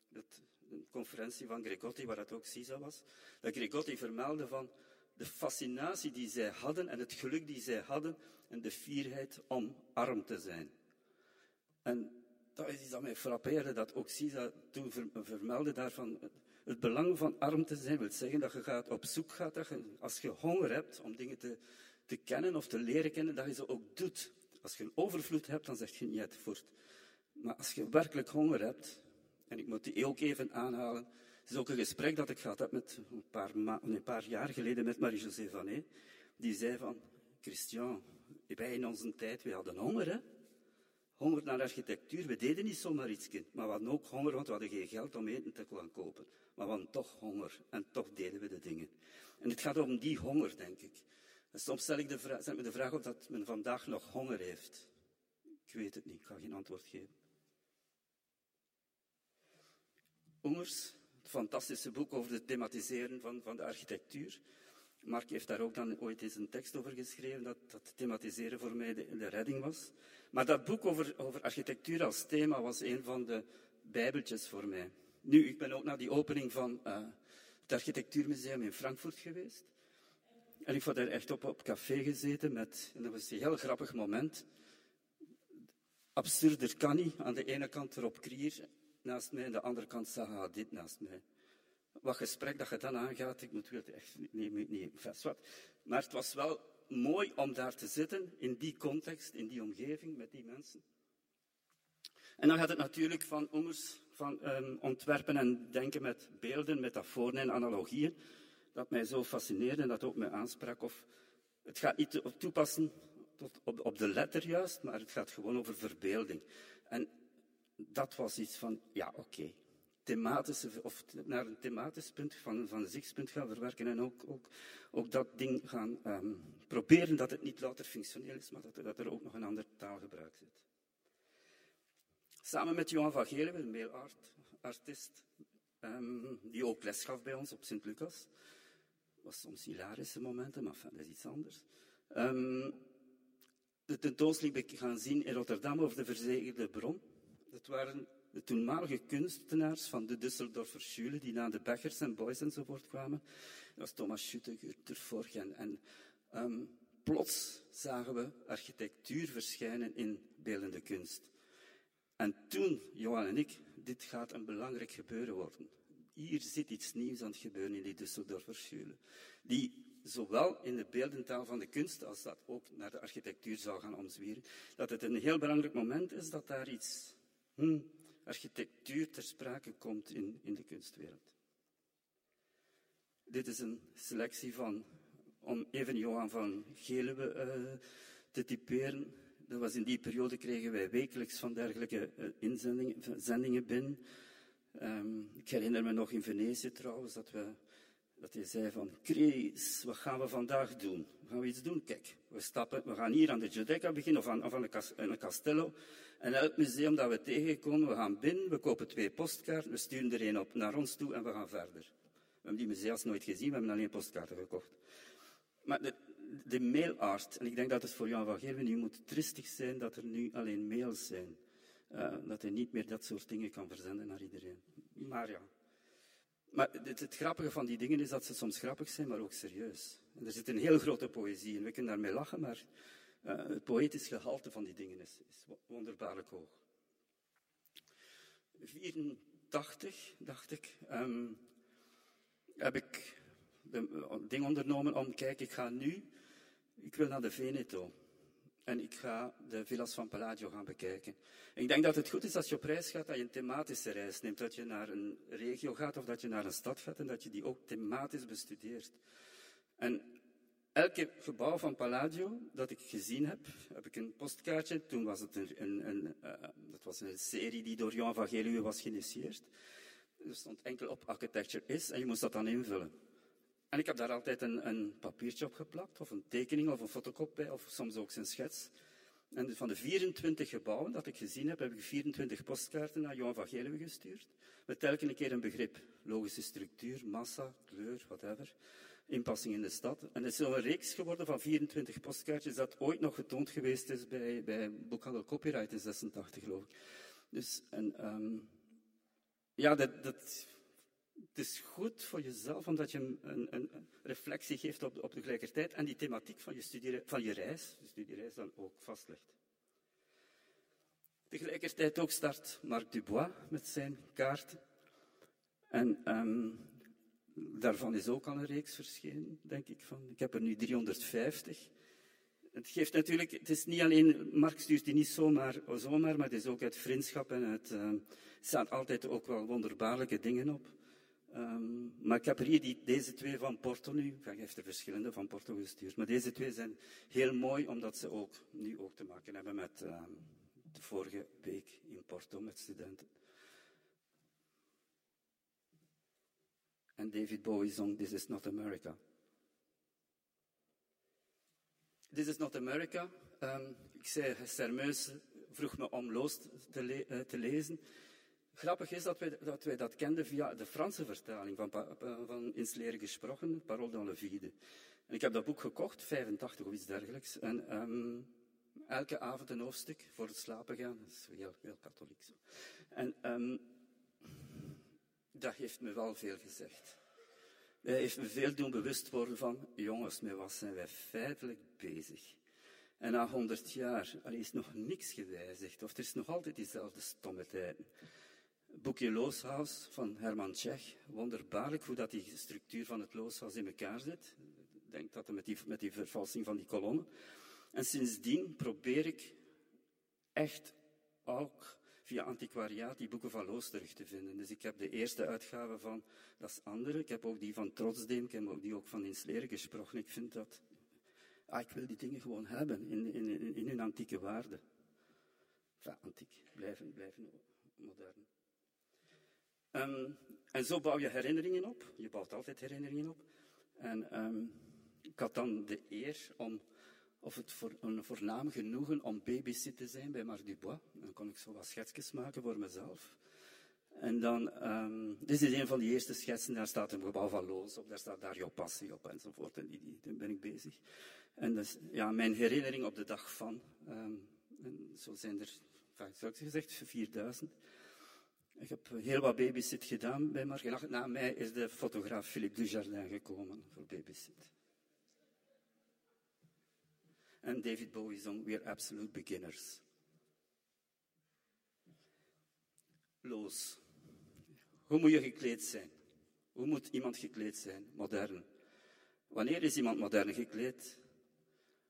dat een conferentie van Gregotti, waar dat ook CISA was, dat Gregotti vermeldde van de fascinatie die zij hadden en het geluk die zij hadden en de fierheid om arm te zijn. En dat is iets dat mij frappeerde, dat ook CISA toen vermeldde daarvan. Het belang van arm te zijn wil zeggen dat je gaat op zoek gaat, dat je, als je honger hebt om dingen te, te kennen of te leren kennen, dat je ze ook doet. Als je een overvloed hebt, dan zeg je niet voort. Maar als je werkelijk honger hebt, en ik moet die ook even aanhalen, is ook een gesprek dat ik gehad heb met een paar, een paar jaar geleden met Marie-José Vanet, die zei van, Christian, wij in onze tijd, we hadden honger, hè? Honger naar architectuur, we deden niet zomaar iets, maar we hadden ook honger, want we hadden geen geld om eten te gaan kopen. Maar we hadden toch honger, en toch deden we de dingen. En het gaat om die honger, denk ik. En soms stel ik de vraag, me de vraag of dat men vandaag nog honger heeft. Ik weet het niet, ik ga geen antwoord geven. Ongers, het fantastische boek over het thematiseren van, van de architectuur. Mark heeft daar ook dan ooit eens een tekst over geschreven, dat, dat thematiseren voor mij de, de redding was. Maar dat boek over, over architectuur als thema was een van de bijbeltjes voor mij. Nu, ik ben ook naar die opening van uh, het Architectuurmuseum in Frankfurt geweest. En ik had daar echt op, op café gezeten met, en dat was een heel grappig moment. Absurder kan niet. Aan de ene kant Rob Krier naast mij, aan de andere kant Saha dit naast mij. Wat gesprek dat je dan aangaat, ik moet het echt niet, niet, niet vast wat. Maar het was wel mooi om daar te zitten, in die context, in die omgeving, met die mensen. En dan gaat het natuurlijk van Oemers, van um, ontwerpen en denken met beelden, metaforen en analogieën, dat mij zo fascineerde en dat ook mij aansprak. Of het gaat niet toepassen tot op, op de letter juist, maar het gaat gewoon over verbeelding. En dat was iets van, ja, oké. Thematische, of naar een thematisch punt van, van zichtspunt gaan verwerken en ook, ook, ook dat ding gaan um, proberen dat het niet louter functioneel is, maar dat er, ook nog een ander taalgebruik zit. Samen met Johan van Geelen, een mailartist, um, die ook les gaf bij ons op Sint-Lucas. was soms hilarische momenten, maar enfin, dat is iets anders. Um, de tentoonstelling gaan zien in Rotterdam over de verzegelde bron. Dat waren de toenmalige kunstenaars van de Düsseldorfer Schule, die na de Bechers en Boys enzovoort kwamen. Dat was Thomas Schutte, Gurt en, en um, plots zagen we architectuur verschijnen in beeldende kunst. En toen, Johan en ik, dit gaat een belangrijk gebeuren worden. Hier zit iets nieuws aan het gebeuren in die Düsseldorfer Schule. Die zowel in de beeldentaal van de kunst als dat ook naar de architectuur zou gaan omzwieren. Dat het een heel belangrijk moment is dat daar iets hmm, architectuur ter sprake komt in, in de kunstwereld. Dit is een selectie van, om even Johan van Geluwe uh, te typeren. Dat was in die periode kregen wij wekelijks van dergelijke uh, inzendingen, zendingen binnen. Um, ik herinner me nog in Venetië trouwens dat we dat hij zei van, Chris, wat gaan we vandaag doen? Gaan we iets doen? Kijk, we stappen, we gaan hier aan de Giudecca beginnen of aan, of aan een, castello. En elk museum dat we tegenkomen, we gaan binnen, we kopen twee postkaarten, we sturen er een op naar ons toe en we gaan verder. We hebben die musea's nooit gezien, we hebben alleen postkaarten gekocht. Maar de, de mailart, en ik denk dat het voor Jan van Gerwen nu moet tristig zijn dat er nu alleen mails zijn. Uh, dat hij niet meer dat soort dingen kan verzenden naar iedereen. Maar ja, maar het, het, grappige van die dingen is dat ze soms grappig zijn, maar ook serieus. En er zit een heel grote poëzie in. We kunnen daarmee lachen, maar uh, het poëtisch gehalte van die dingen is, is wonderbaarlijk hoog. 84, dacht ik, um, heb ik het ding ondernomen om, kijk, ik ga nu, ik wil naar de Veneto. En ik ga de villas van Palladio gaan bekijken. ik denk dat het goed is als je op reis gaat, dat je een thematische reis neemt. Dat je naar een regio gaat of dat je naar een stad gaat en dat je die ook thematisch bestudeert. En elke gebouw van Palladio dat ik gezien heb, heb ik een postkaartje. Toen was het een, een, een uh, dat was een serie die door Johan van Geluwe was geïnitieerd. Er stond enkel op architecture is en je moest dat dan invullen. En ik heb daar altijd een, een papiertje op geplakt, of een tekening of een fotocop bij, of soms ook zijn schets. En van de 24 gebouwen dat ik gezien heb, heb ik 24 postkaarten naar Johan van Geluwe gestuurd. Met telkens keer een begrip. Logische structuur, massa, kleur, whatever. Inpassing in de stad. En het is zo'n reeks geworden van 24 postkaartjes dat ooit nog getoond geweest is bij, bij boekhandel Copyright in 86, geloof ik. Dus, en, um, ja, dat, dat het is goed voor jezelf, omdat je een, een, een reflectie geeft op, op tegelijkertijd en die thematiek van je, studie, van je reis, studiereis dan ook vastlegt. Tegelijkertijd ook start Marc Dubois met zijn kaarten. En um, daarvan is ook al een reeks verschenen, denk ik. Van, ik heb er nu 350. Het geeft natuurlijk, het is niet alleen, Mark stuurt die niet zomaar, zomaar maar het is ook uit vriendschap en het uh, er staan altijd ook wel wonderbaarlijke dingen op. Um, maar ik heb er hier die, deze twee van Porto nu, ik heb er verschillende van Porto gestuurd, maar deze twee zijn heel mooi omdat ze ook nu ook te maken hebben met um, de vorige week in Porto met studenten. En David Bowie zong This is not America. This is not America. Um, ik zei, Sermeus vroeg me om Loos te, le uh, te lezen. Grappig is dat wij, dat wij dat kenden via de Franse vertaling van, van Ins Leren gesproken, Parole dans le vide. En ik heb dat boek gekocht, 85 of iets dergelijks. En um, elke avond een hoofdstuk voor het slapen gaan. Dat is heel, heel katholiek zo. En um, dat heeft me wel veel gezegd. Hij heeft me veel doen bewust worden van, jongens, met wat zijn wij feitelijk bezig? En na honderd jaar is nog niks gewijzigd, of er is nog altijd diezelfde stomme tijden boekje Looshuis van Herman Tjech. Wonderbaarlijk hoe dat die structuur van het Looshuis in elkaar zit. denk dat met die, met die vervalsing van die kolommen. En sindsdien probeer ik echt ook via antiquariaat die boeken van Loos terug te vinden. Dus ik heb de eerste uitgave van Dat is Andere. Ik heb ook die van Trotsdeem. Ik heb ook die ook van Insleren gesproken. Ik vind dat... Ah, ik wil die dingen gewoon hebben in, in, in, in hun antieke waarde. Enfin, antiek. Blijven, blijven modern. Um, en zo bouw je herinneringen op. Je bouwt altijd herinneringen op. En um, ik had dan de eer om of het voor een voornaam genoegen om babysit te zijn bij Marc Dubois. Dan kon ik zo wat schetsjes maken voor mezelf. En dan, um, dit is een van die eerste schetsen, daar staat een gebouw van Loos op, daar staat daar jouw passie op enzovoort. En die, die, ben ik bezig. En dus, ja, mijn herinnering op de dag van, um, en zo zijn er, zou ik gezegd, 4000. Ik heb heel wat babysit gedaan bij Marc. Na mij is de fotograaf Philippe Dujardin gekomen voor babysit. En David Bowie We're Absolute Beginners. Loos. Hoe moet je gekleed zijn? Hoe moet iemand gekleed zijn? Modern. Wanneer is iemand modern gekleed?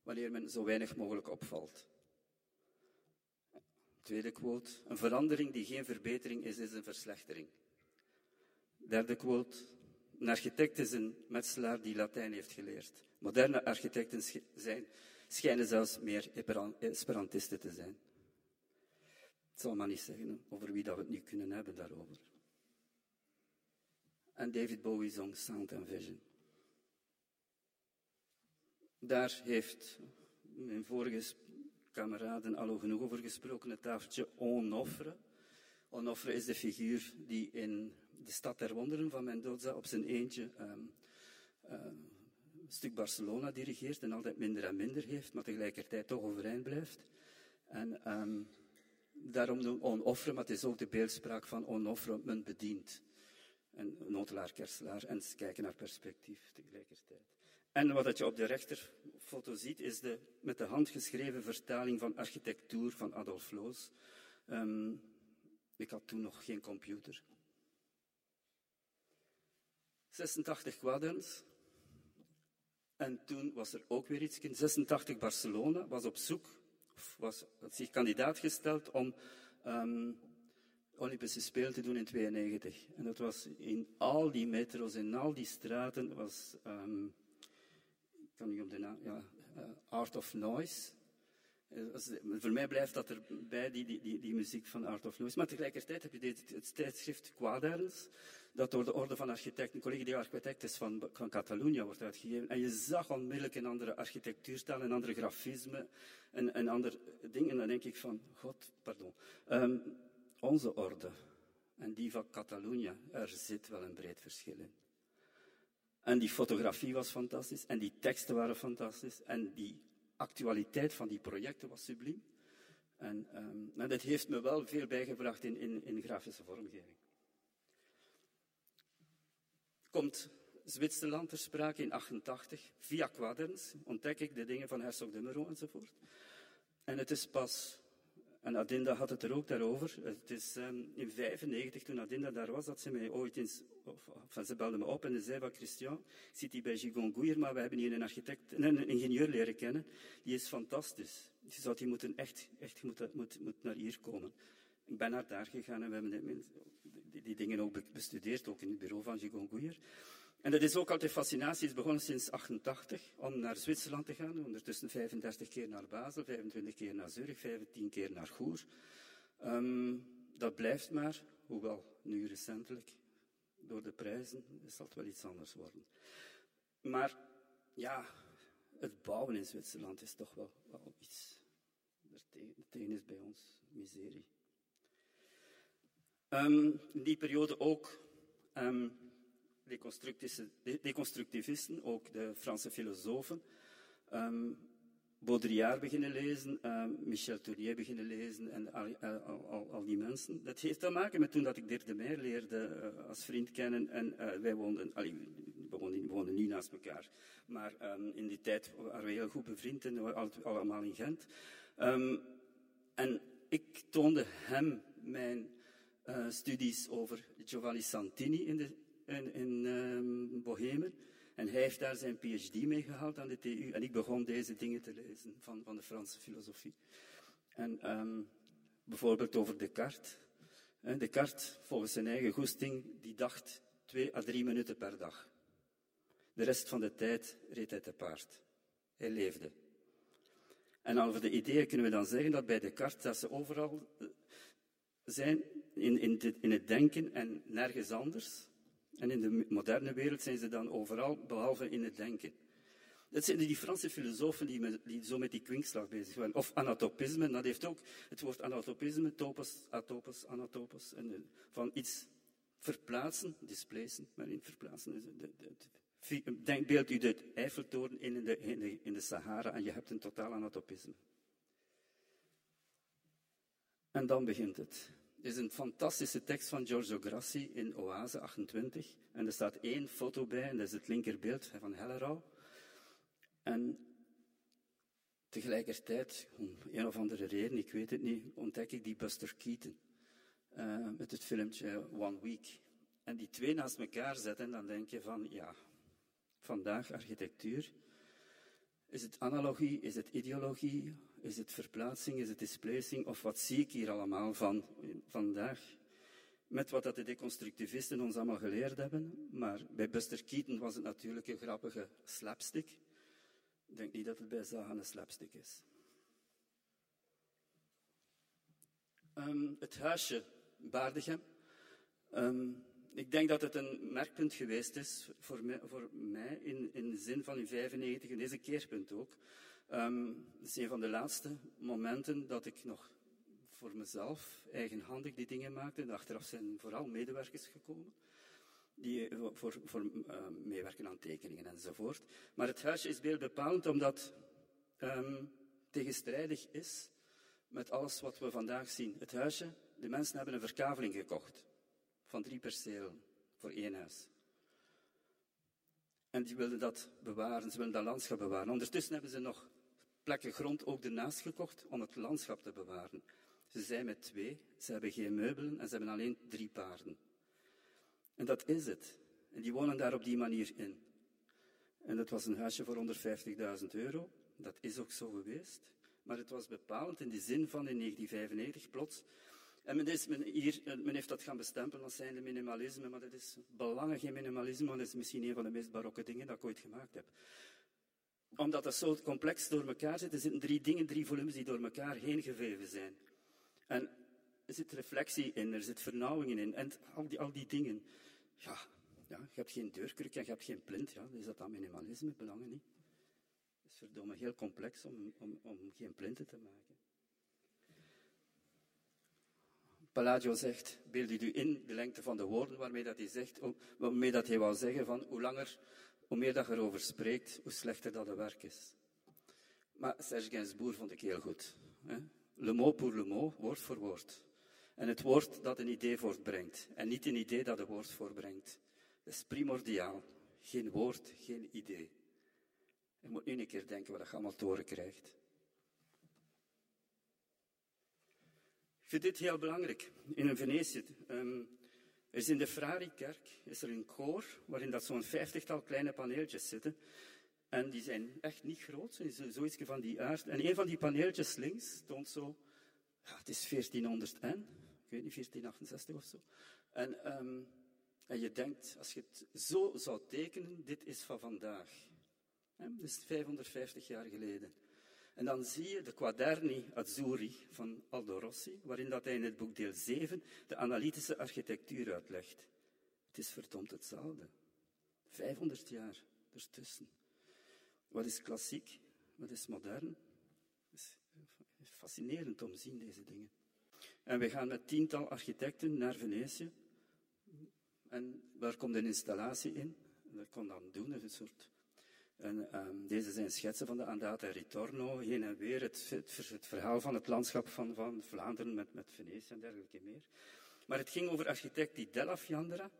Wanneer men zo weinig mogelijk opvalt. Tweede quote. Een verandering die geen verbetering is, is een verslechtering. Derde quote. Een architect is een metselaar die Latijn heeft geleerd. Moderne architecten zijn schijnen zelfs meer Esperantisten te zijn. Ik zal maar niet zeggen over wie dat we het nu kunnen hebben daarover. En David Bowie zong Sound and Vision. Daar heeft mijn vorige kameraden al genoeg over gesproken, het tafeltje Onofre. Onofre is de figuur die in de stad der wonderen van Mendoza op zijn eentje um, um, stuk Barcelona dirigeert en altijd minder en minder heeft, maar tegelijkertijd toch overeind blijft. En um, daarom doen onofferen, maar het is ook de beeldspraak van onofferen, men bedient. En notelaar, kerselaar, en kijken naar perspectief tegelijkertijd. En wat je op de rechterfoto ziet, is de met de hand geschreven vertaling van architectuur van Adolf Loos. Um, ik had toen nog geen computer. 86 quadrants, en toen was er ook weer iets. In 86 Barcelona was op zoek, of was zich kandidaat gesteld om um, Olympische Spelen te doen in 92. En dat was in al die metro's, in al die straten, was, um, ik kan niet op de naam, ja, uh, Art of Noise. Voor mij blijft dat erbij, die, die, die, die muziek van Art of Noise. Maar tegelijkertijd heb je dit, het tijdschrift Quaderns, dat door de Orde van Architecten, Collega de Architectes van, van Catalonië wordt uitgegeven. En je zag onmiddellijk een andere architectuurstijl, een andere grafisme, een, een ander ding. En dan denk ik van, god, pardon. Um, onze orde en die van Catalonië, er zit wel een breed verschil in. En die fotografie was fantastisch, en die teksten waren fantastisch, en die actualiteit van die projecten was subliem. En, um, dat heeft me wel veel bijgebracht in, in, in grafische vormgeving komt Zwitserland ter sprake in 88. Via Quaderns ontdek ik de dingen van Herzog de Mero enzovoort. En het is pas, en Adinda had het er ook daarover, het is um, in 95 toen Adinda daar was, dat ze mij ooit eens, of, ze belde me op en ze zei van Christian, zit hier bij Gigon maar we hebben hier een architect, een ingenieur leren kennen, die is fantastisch. Je zou die moeten echt, echt moet, moet, moet naar hier komen. Ik ben naar daar gegaan en we hebben die, die dingen ook bestudeerd, ook in het bureau van Gigon Gouyer. En dat is ook altijd fascinatie, is begonnen sinds 88 om naar Zwitserland te gaan. Ondertussen 35 keer naar Basel, 25 keer naar Zurich, 15 keer naar Goer. Um, dat blijft maar, hoewel nu recentelijk door de prijzen zal het wel iets anders worden. Maar ja, het bouwen in Zwitserland is toch wel, wel iets. Tegen is bij ons miserie. Um, in die periode ook um, deconstructivisten, ook de Franse filosofen, um, Baudrillard beginnen lezen, Michel Tournier beginnen lezen en al, al, al, die mensen. Dat heeft te maken met toen dat ik Dirk de Meijer leerde uh, als vriend kennen en uh, wij woonden, allee, we woonden, niet naast elkaar, maar in die tijd waren we heel goed bevriend en allemaal in Gent. en ik toonde hem mijn studies over Giovanni Santini in, de, in, in um, Bohemen. En hij heeft daar zijn PhD mee gehaald aan de TU. En ik begon deze dingen te lezen van, van de Franse filosofie. En um, bijvoorbeeld over Descartes. Descartes, volgens zijn eigen goesting, die dacht twee à drie minuten per dag. De rest van de tijd reed hij te paard. Hij leefde. En over de ideeën kunnen we dan zeggen dat bij Descartes dat ze overal eh, zijn in, in, in het denken en nergens anders. En in de moderne wereld zijn ze dan overal, behalve in het denken. Dat zijn die Franse filosofen die, die zo met die kwinkslag bezig zijn. Of anatopisme, dat heeft ook het woord anatopisme, topos, atopos, anatopos. En, eh, van iets verplaatsen, displacen, maar in verplaatsen. Denk, beeld u de Eiffeltoren in in, de, in de Sahara en je hebt een totaal anatopisme. En dan begint het. Is een fantastische tekst van Giorgio Grassi in Oase 28. En er staat één foto bij, en dat is het linkerbeeld van Hellerau. En tegelijkertijd, om een of andere reden, ik weet het niet, ontdek ik die Buster Keaton. Uh, met het filmpje One Week. En die twee naast elkaar zetten, dan denk je van, ja, vandaag architectuur. Is het analogie, is het ideologie, is het verplaatsing, is het displacing, of wat zie ik hier allemaal van vandaag? Met wat dat de deconstructivisten ons allemaal geleerd hebben, maar bij Buster Keaton was het natuurlijk een grappige slapstick. Ik denk niet dat het bij Zaha een slapstick is. Um, het huisje Baardegem. Um, ik denk dat het een merkpunt geweest is voor mij, voor mij in, in de zin van in 95, en deze keerpunt ook. Um, het is een van de laatste momenten dat ik nog voor mezelf eigenhandig die dingen maakte. En achteraf zijn vooral medewerkers gekomen die eh, voor, voor uh, meewerken aan tekeningen enzovoort. Maar het huisje is beeldbepalend omdat um, tegenstrijdig is met alles wat we vandaag zien. Het huisje, de mensen hebben een verkaveling gekocht van drie percelen voor één huis. En die wilden dat bewaren, ze willen dat landschap bewaren. Ondertussen hebben ze nog plekken grond ook ernaast gekocht om het landschap te bewaren. Ze zijn met twee, ze hebben geen meubelen en ze hebben alleen drie paarden. En dat is het. En die wonen daar op die manier in. En dat was een huisje voor 150.000 euro. Dat is ook zo geweest. Maar het was bepalend in de zin van in 1995 plots en men, men, hier, eh, men heeft dat gaan bestempelen als zijnde minimalisme, maar dat is belangrijk geen minimalisme, want dat is misschien een van de meest barokke dingen dat ik ooit gemaakt heb. Omdat dat zo complex door elkaar zit, er zitten drie dingen, drie volumes die door elkaar heen geveven zijn. En er zit reflectie in, er zit vernauwingen in, en al die, al die dingen. Ja, ja, je hebt geen deurkruk en je hebt geen plint, ja, is dat dan minimalisme? Belangen niet. Het is verdomme heel complex om, om, om geen plinten te maken. Palladio zegt, beeld u in de lengte van de woorden waarmee dat hij zegt, waarmee dat hij wou zeggen van hoe langer, hoe meer dat erover spreekt, hoe slechter dat het werk is. Maar Serge Gainsbourg vond ik heel goed. Hè? Le mot pour le mot, woord voor woord. En het woord dat een idee voortbrengt, en niet een idee dat een woord voortbrengt. Dat is primordiaal. Geen woord, geen idee. Je moet nu een keer denken wat je allemaal toren krijgt. vind dit heel belangrijk. In een Venetië. Um, er is in de Frari-kerk is er een koor waarin dat zo'n vijftigtal kleine paneeltjes zitten. En die zijn echt niet groot, zoiets van die aard. En een van die paneeltjes links toont zo, ja, het is 1400 en, ik weet niet, 1468 of zo. En, um, en je denkt, als je het zo zou tekenen, dit is van vandaag. Hè? Is 550 jaar geleden. En dan zie je de Quaderni Azzurri van Aldo Rossi, waarin dat hij in het boek deel 7 de analytische architectuur uitlegt. Het is verdomd hetzelfde. 500 jaar ertussen. Wat is klassiek? Wat is modern? Het is fascinerend om te zien, deze dingen. En we gaan met tiental architecten naar Venetië. En waar komt een installatie in? Dat kon dan doen, een soort en, um, deze zijn schetsen van de Andata Ritorno, heen en weer, het, het, verhaal van het landschap van, van Vlaanderen met, met Venetië en dergelijke meer. Maar het ging over architect die Della Fiandra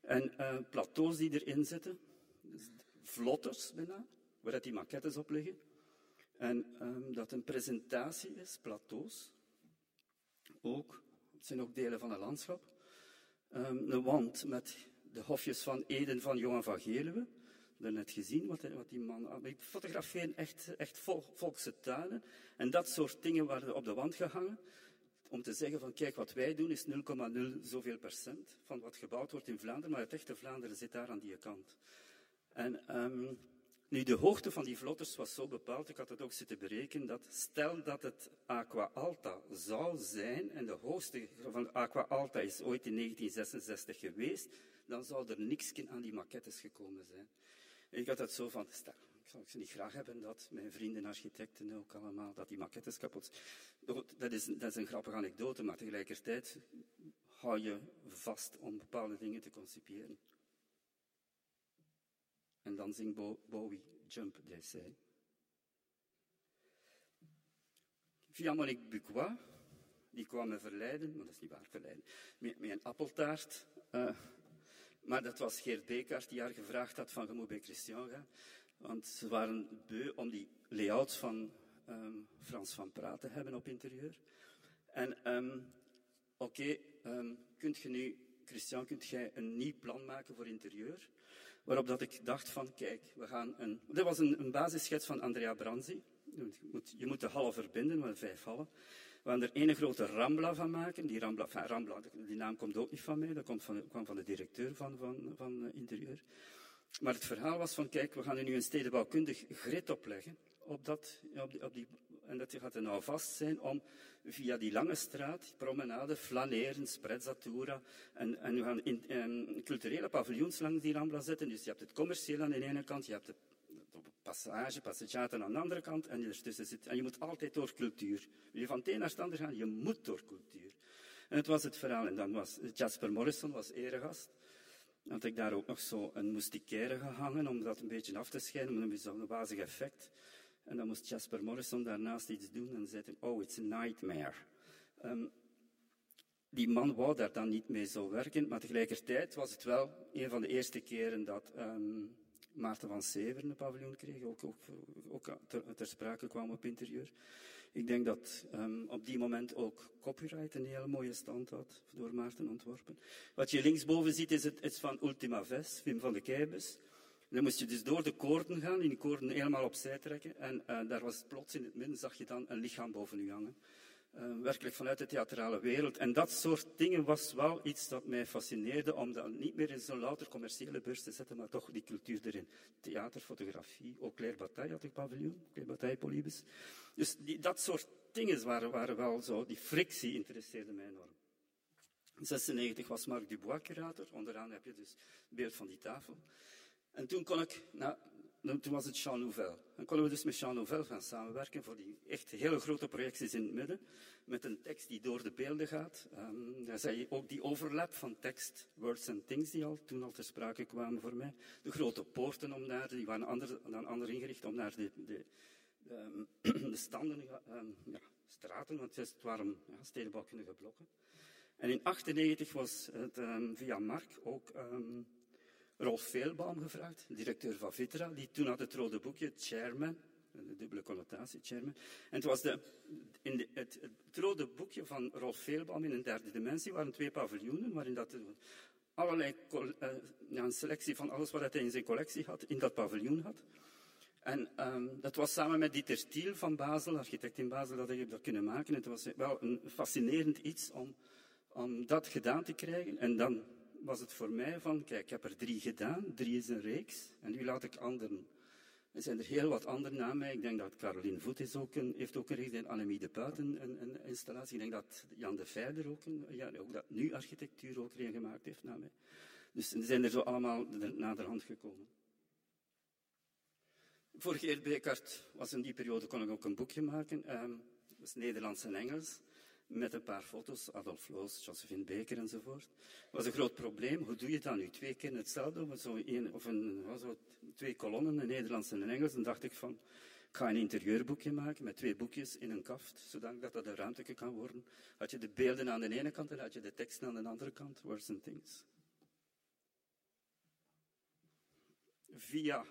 en uh, plateaus die erin zitten, dus vlotters bijna, waar die maquettes op liggen. En um, dat een presentatie is, plateaus, ook, het zijn ook delen van het landschap. Um, een wand met de hofjes van Eden van Johan van Geluwe, daarnet gezien, wat, wat die man... Ik fotografeer echt, echt vol, volkse tuinen. En dat soort dingen waren op de wand gehangen. Om te zeggen van, kijk, wat wij doen is 0,0 zoveel procent van wat gebouwd wordt in Vlaanderen. Maar het echte Vlaanderen zit daar aan die kant. En um, nu, de hoogte van die vlotters was zo bepaald, ik had het ook zitten berekenen, dat stel dat het Aqua Alta zou zijn, en de hoogste van Aqua Alta is ooit in 1966 geweest, dan zou er niks aan die maquettes gekomen zijn. Ik had het zo van, ik zou niet graag hebben dat mijn vrienden architecten ook allemaal, dat die maquettes kapot dat is, dat is een grappige anekdote, maar tegelijkertijd hou je vast om bepaalde dingen te concipiëren. En dan zingt Bowie Jump, they say. Via Monique Bucois, die kwam me verleiden, maar dat is niet waar, verleiden, met, met een appeltaart. Uh, maar dat was Geert Bekaert die haar gevraagd had van, je moet bij Christian gaan. Want ze waren beu om die layouts van um, Frans van Praat te hebben op interieur. En um, oké, okay, um, kunt je nu, Christian, kunt jij een nieuw plan maken voor interieur? Waarop dat ik dacht van, kijk, we gaan een... Dit was een, een basisschets van Andrea Branzi. Je moet, je moet de hallen verbinden, met vijf hallen. We gaan er één grote Rambla van maken. Die Rambla, enfin, Rambla, die naam komt ook niet van mij, dat komt van, kwam van de directeur van, van, van uh, interieur. Maar het verhaal was van, kijk, we gaan er nu een stedenbouwkundig grid opleggen. Op dat, op die, op die, en dat gaat er nou vast zijn om via die lange straat, promenade, flaneren, sprezzatura. En, en we gaan in, culturele paviljoens langs die Rambla zetten. Dus je hebt het commercieel aan de ene kant, je hebt passage, passagiaten aan de andere kant. En, ertussen zit, en je moet altijd door cultuur. Wil je van het een naar het ander gaan, je moet door cultuur. En het was het verhaal. En dan was Jasper Morrison was eregast. Had ik daar ook nog zo een moustiquaire gehangen, om dat een beetje af te schijnen, met een wazig effect. En dan moest Jasper Morrison daarnaast iets doen en zei oh, it's a nightmare. Um, die man wou daar dan niet mee zo werken, maar tegelijkertijd was het wel een van de eerste keren dat um, Maarten van Severen een paviljoen kreeg, ook, ook, ook ter, ter, sprake kwam op interieur. Ik denk dat um, op die moment ook copyright een hele mooie stand had, door Maarten ontworpen. Wat je linksboven ziet is het is van Ultima Ves, Wim van de Keibes. Dan moest je dus door de koorden gaan, in die koorden helemaal opzij trekken. En uh, daar was plots in het midden, zag je dan een lichaam boven u hangen. Uh, werkelijk vanuit de theatrale wereld. En dat soort dingen was wel iets dat mij fascineerde, om dat niet meer in zo'n louter commerciële beurs te zetten, maar toch die cultuur erin. Theater, fotografie, ook Claire Bataille had ik paviljoen, Claire Bataille Polybus. Dus die, dat soort dingen waren, waren wel zo, die frictie interesseerde mij enorm. In 96 was Marc Dubois curator, onderaan heb je dus het beeld van die tafel. En toen kon ik, toen was het Jean Nouvel. Dan konden we dus met Jean Nouvel gaan samenwerken voor die echt hele grote projecties in het midden, met een tekst die door de beelden gaat. Um, daar zei je ook die overlap van tekst, words and things, die al, toen al ter sprake kwamen voor mij. De grote poorten om naar, die waren ander, dan ander ingericht om naar de, de, um, de standen, um, ja, straten, want het waren ja, stedenbouwkundige blokken. En in 1998 was het via Mark ook Rolf Veelbaum gevraagd, directeur van Vitra, die toen had het rode boekje, chairman, de dubbele connotatie, chairman. En het was de, in het, het, rode boekje van Rolf Veelbaum in een derde dimensie waren twee paviljoenen, waarin dat allerlei, ja, een selectie van alles wat hij in zijn collectie had, in dat paviljoen had. En um, dat was samen met Dieter Stiel van Basel, architect in Basel, dat ik dat kunnen maken. Het was wel een fascinerend iets om, om dat gedaan te krijgen. En dan was het voor mij van, kijk, ik heb er drie gedaan, drie is een reeks, en nu laat ik anderen. Er zijn er heel wat anderen na mij. Ik denk dat Caroline Voet is ook een, heeft ook een reeks, en Annemie de Buiten een, een, installatie. Ik denk dat Jan de Vijder ook, een, ja, ook dat nu architectuur ook een gemaakt heeft na mij. Dus die zijn er zo allemaal naderhand gekomen. Voor Geert was in die periode kon ik ook een boekje maken. Um, dat Nederlands en Engels met een paar foto's, Adolf Loos, Josephine Beker enzovoort. Was een groot probleem. Hoe doe je dat nu? Twee keer hetzelfde, of, zo een, of een, twee kolommen, een Nederlands en een Engels. Dan dacht ik van, ik ga een interieurboekje maken met twee boekjes in een kaft, zodat dat een ruimte kan worden. Had je de beelden aan de ene kant en had je de teksten aan de andere kant, words and things. Via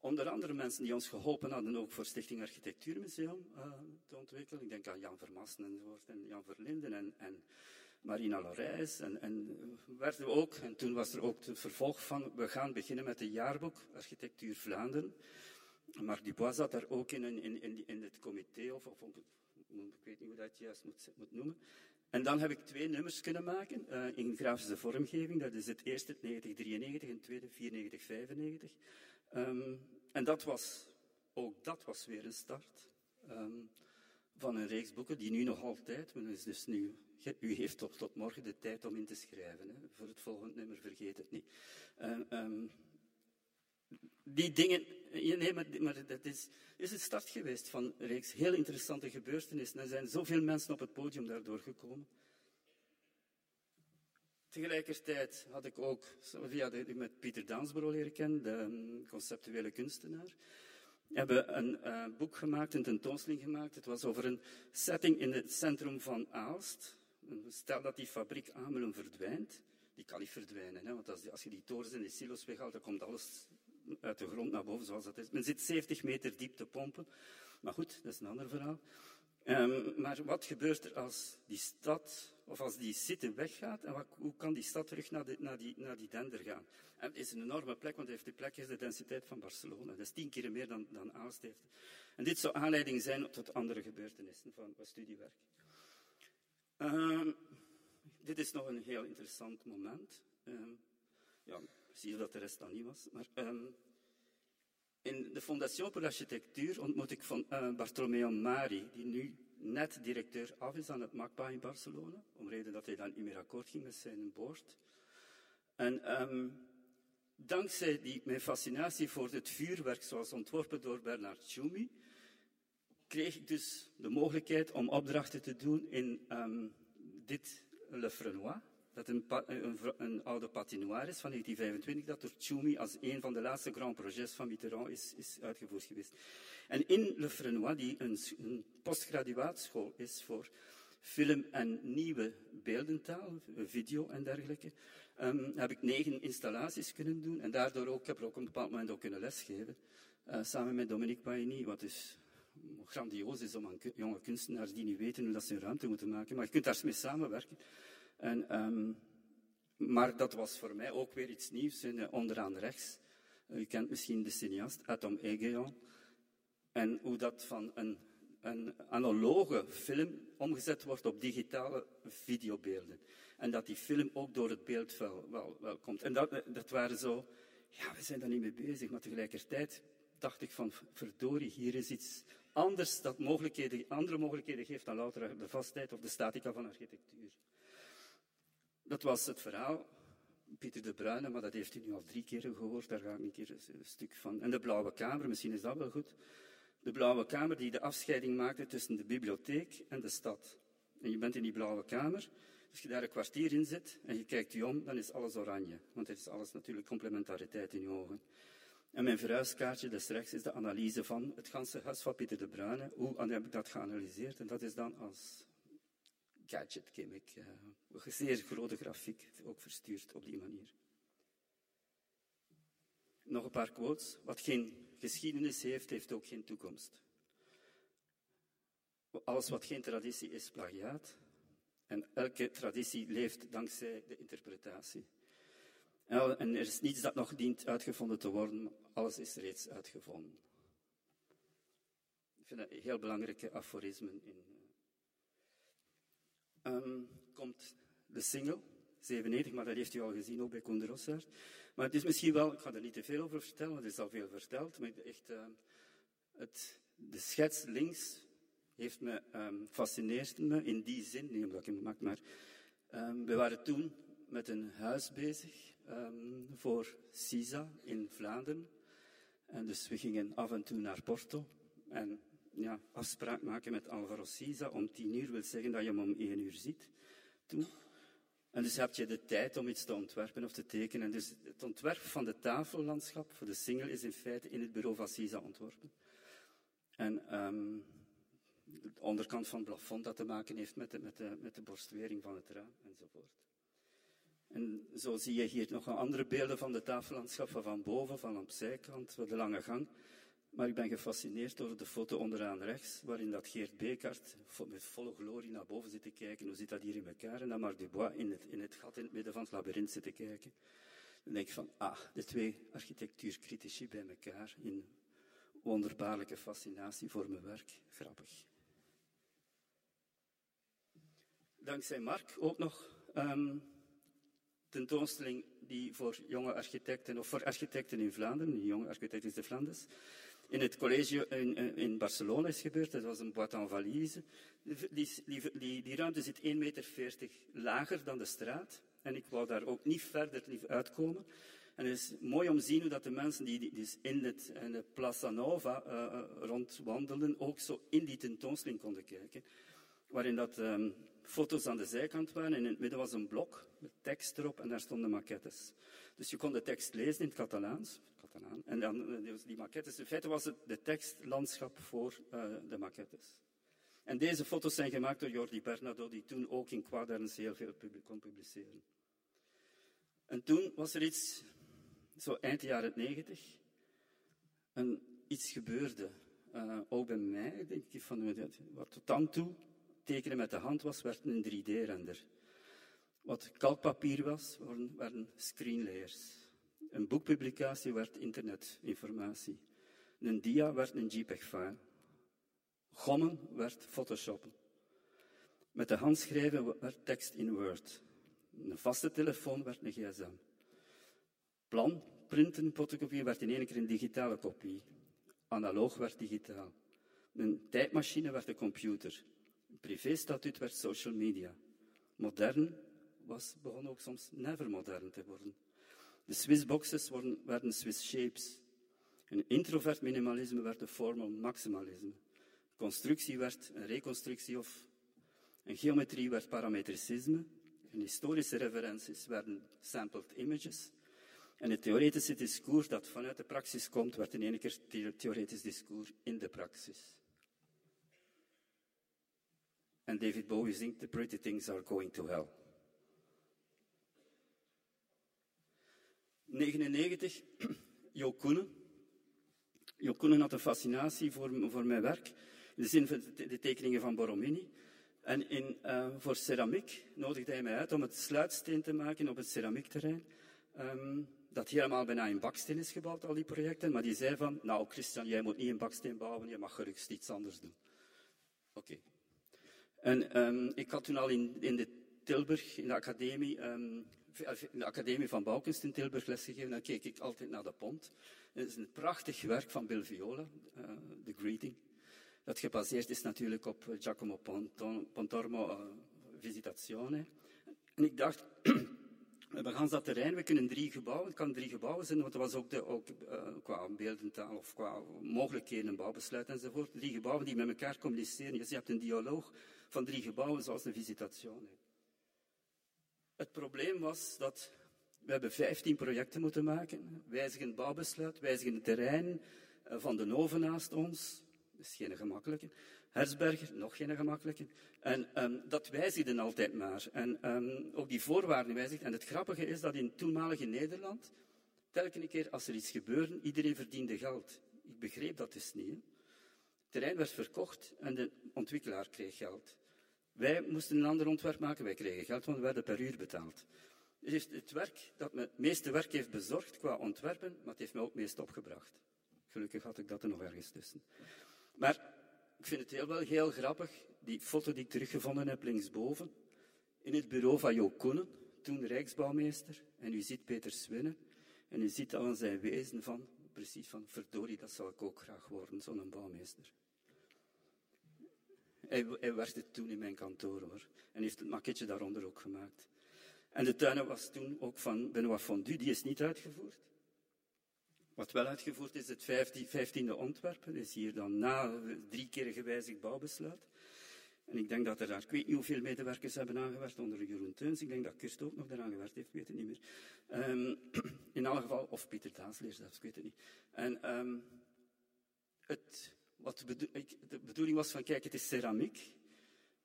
Onder andere mensen die ons geholpen hadden ook voor Stichting Architectuurmuseum uh, te ontwikkelen. Ik denk aan Jan Vermassen enzovoort en Jan Verlinden en, en Marina Lorijs. En, en werden we ook, en toen was er ook het vervolg van, we gaan beginnen met een jaarboek Architectuur Vlaanderen. Marc Dubois zat daar ook in, in, in, in het comité, of, of, ik weet niet hoe dat juist moet, moet noemen. En dan heb ik twee nummers kunnen maken uh, in grafische vormgeving. Dat is het eerste 1993 en het tweede 94, 95. Um, en dat was, ook dat was weer een start um, van een reeks boeken die nu nog altijd, men dus nu, u heeft tot, morgen de tijd om in te schrijven. Hè. Voor het volgende nummer vergeet het niet. Um, die dingen, nee, maar, maar dat is, is een start geweest van een reeks heel interessante gebeurtenissen. Er zijn zoveel mensen op het podium daardoor gekomen. Tegelijkertijd had ik ook, via de, met Pieter Dansbro leren kennen, de um, conceptuele kunstenaar, hebben een uh, boek gemaakt, een tentoonstelling gemaakt. Het was over een setting in het centrum van Aalst. Stel dat die fabriek Amelen verdwijnt. Die kan niet verdwijnen, hè, want als, als je die torens en die silos weghaalt, dan komt alles uit de grond naar boven, zoals dat is. Men zit 70 meter diep te pompen. Maar goed, dat is een ander verhaal. Um, maar wat gebeurt er als die stad, of als die city weggaat, en wat, hoe kan die stad terug naar, naar, die, naar die dender gaan? En het is een enorme plek, want heeft die plek is de densiteit van Barcelona. Dat is tien keer meer dan, dan Aalst heeft. En dit zou aanleiding zijn tot andere gebeurtenissen van, van studiewerk. Um, dit is nog een heel interessant moment. Um, ja, zie je dat de rest dan niet was. Maar in de Fondation pour l'Architectuur ontmoet ik van uh, Bartolomeo Mari, die nu net directeur af is aan het MACBA in Barcelona, om reden dat hij dan niet meer akkoord ging met zijn boord. En um, dankzij die, mijn fascinatie voor het vuurwerk, zoals ontworpen door Bernard Tschumi, kreeg ik dus de mogelijkheid om opdrachten te doen in um, dit Le Frenois, dat een, een, een, oude patinoire is van 1925, dat door Tchoumi als een van de laatste grand projets van Mitterrand is, is uitgevoerd geweest. En in Le Frenois, die een, een postgraduaatschool is voor film en nieuwe beeldentaal, video en dergelijke, um, heb ik negen installaties kunnen doen en daardoor ook, heb ik ook op een bepaald moment ook kunnen lesgeven, uh, samen met Dominique Paini, wat dus grandioos is om aan jonge kunstenaars die niet weten hoe dat ze hun ruimte moeten maken, maar je kunt daarmee samenwerken. En, um, maar dat was voor mij ook weer iets nieuws. Onderaan rechts, u kent misschien de cineast Atom Egeon. En hoe dat van een, een analoge film omgezet wordt op digitale videobeelden. En dat die film ook door het beeld wel, wel, komt. En dat, dat waren zo, ja, we zijn daar niet mee bezig, maar tegelijkertijd dacht ik van, verdorie, hier is iets anders dat mogelijkheden, andere mogelijkheden geeft dan louter de vastheid of de statica van architectuur. Dat was het verhaal. Pieter de Bruyne, maar dat heeft u nu al drie keer gehoord, daar ga ik een keer een stuk van. En de Blauwe Kamer, misschien is dat wel goed. De Blauwe Kamer die de afscheiding maakte tussen de bibliotheek en de stad. En je bent in die Blauwe Kamer, als je daar een kwartier in zit en je kijkt je om, dan is alles oranje. Want er is alles natuurlijk complementariteit in je ogen. En mijn verhuiskaartje, dus rechts, is de analyse van het ganse huis van Pieter de Bruyne. Hoe heb ik dat geanalyseerd? En dat is dan als gadget gimmick. Uh, zeer grote grafiek, ook verstuurd op die manier. Nog een paar quotes. Wat geen geschiedenis heeft, heeft ook geen toekomst. Alles wat geen traditie is, plagiaat. En elke traditie leeft dankzij de interpretatie. En er is niets dat nog dient uitgevonden te worden, alles is reeds uitgevonden. Ik vind dat heel belangrijke aforismen in um, komt de single, 97, maar dat heeft u al gezien ook bij Koen Rossaert. Maar het is misschien wel, ik ga er niet te veel over vertellen, er is al veel verteld, maar echt, uh, het, de schets links heeft me, um, me in die zin, niet omdat ik hem maak, maar we waren toen met een huis bezig voor CISA in Vlaanderen. En dus we gingen af en toe naar Porto. En ja, afspraak maken met Alvaro Siza om tien uur wil zeggen dat je hem om één uur ziet. Toen. En dus heb je de tijd om iets te ontwerpen of te tekenen. En dus het ontwerp van de tafellandschap voor de single is in feite in het bureau van Siza ontworpen. En um, de onderkant van het plafond dat te maken heeft met de, met de, met de borstwering van het raam enzovoort. En zo zie je hier nog andere beelden van de tafellandschap van, van boven, van op zijkant, de lange gang. Maar ik ben gefascineerd door de foto onderaan rechts, waarin dat Geert Bekart met volle glorie naar boven zit te kijken. Hoe zit dat hier in elkaar? En dan Marc Dubois in het, in het gat in het midden van het labyrint zit te kijken. Dan denk ik van, ah, de twee architectuurcritici bij elkaar in wonderbaarlijke fascinatie voor mijn werk. Grappig. Dankzij Mark ook nog um, tentoonstelling die voor jonge architecten, of voor architecten in Vlaanderen, jonge architecten de Flanders, in het college in, in, Barcelona is gebeurd. Dat was een boîte en valise. Die, die, die, die ruimte zit 1,40 meter lager dan de straat. En ik wou daar ook niet verder uitkomen. En het is mooi om te zien hoe dat de mensen die, dus in, het, de Plaza Nova uh, rondwandelden, ook zo in die tentoonstelling konden kijken. Waarin dat um, foto's aan de zijkant waren en in het midden was een blok met tekst erop en daar stonden maquettes. Dus je kon de tekst lezen in het Catalaans. En dan eh, die maquettes. In feite was het de tekstlandschap voor uh, de maquettes. En deze foto's zijn gemaakt door Jordi Bernardo, die toen ook in Quaderns heel veel kon publiceren. En toen was er iets, zo eind jaren negentig, en iets gebeurde. Uh, ook bij mij, denk ik, van, wat tot dan toe tekenen met de hand was, werd een 3D-render. Wat kalkpapier was, werden screenlayers. Een boekpublicatie werd internetinformatie. Een dia werd een JPEG-file. Gommen werd photoshoppen. Met de hand schrijven werd tekst in Word. Een vaste telefoon werd een gsm. Plan, printen, fotocopie werd in één keer een digitale kopie. Analoog werd digitaal. Een tijdmachine werd een computer. Een privérstatuut werd social media. Modern was, begon ook soms never modern te worden. De Swiss boxes worden, werden Swiss shapes. Een introvert minimalisme werd een formal maximalisme. Constructie werd een reconstructie of een geometrie werd parametricisme. En historische referenties werden sampled images. En het theoretische discours dat vanuit de praxis komt, werd in één keer theoretisch discours in de praxis. En David Bowie zingt The Pretty Things Are Going to Hell. 1999, Jo Koenen. Jo Koenen had een fascinatie voor, voor mijn werk, in de zin van de tekeningen van Borromini. En in, uh, voor ceramiek nodigde hij mij uit om het sluitsteen te maken op het ceramiekterrein. Um, dat helemaal bijna in baksteen is gebouwd, al die projecten. Maar die zei van, nou Christian, jij moet niet in baksteen bouwen, je mag gerust iets anders doen. Oké. En um, ik had toen al in, in de Tilburg, in de academie, in de Academie van Bouwkunst in Tilburg lesgegeven. Dan keek ik altijd naar de pont. Het is een prachtig werk van Bill Viola, uh, The Greeting. Dat gebaseerd is natuurlijk op Giacomo Pontormo uh, Visitazione. En ik dacht, we gaan dat terrein, we kunnen drie gebouwen, het kan drie gebouwen zijn, want er was ook, de, ook qua beeldentaal of qua mogelijkheden, een bouwbesluit enzovoort, drie gebouwen die met elkaar communiceren. Je hebt een dialoog van drie gebouwen zoals een Visitazione. Het probleem was dat we hebben 15 projecten moeten maken. Wijzigen bouwbesluit, wijzigen het terrein eh, van de Noven naast ons. Dat is geen gemakkelijke. Hersberger, nog geen gemakkelijke. En um, dat wijzigden altijd maar. En um, ook die voorwaarden wijzigden. En het grappige is dat in toenmalige Nederland, telkens keer als er iets gebeurde, iedereen verdiende geld. Ik begreep dat dus niet. Het terrein werd verkocht en de ontwikkelaar kreeg geld. Wij moesten een ander ontwerp maken, wij kregen geld, want we werden per uur betaald. Het is het werk dat me het meeste werk heeft bezorgd qua ontwerpen, maar het heeft me ook het meest opgebracht. Gelukkig had ik dat er nog ergens tussen. Maar ik vind het heel wel heel grappig, die foto die ik teruggevonden heb linksboven, in het bureau van Jo Koenen, toen Rijksbouwmeester, en u ziet Peter Swinnen, en u ziet aan zijn wezen van, precies van, verdorie, dat zal ik ook graag worden, zo'n bouwmeester. Hij, werkte toen in mijn kantoor hoor. En heeft het maketje daaronder ook gemaakt. En de tuin was toen ook van Benoît Fondu, die is niet uitgevoerd. Wat wel uitgevoerd is, het vijftiende ontwerpen, is hier dan na drie keer gewijzigd bouwbesluit. En ik denk dat er daar, ik weet niet hoeveel medewerkers hebben aangewerkt onder Jeroen Teuns. Ik denk dat Kust ook nog eraan gewerkt heeft, ik weet het niet meer. Um, in alle geval, of Pieter Daasleer zelfs, ik weet het niet. En um, het wat de bedoeling was van, kijk, het is ceramiek.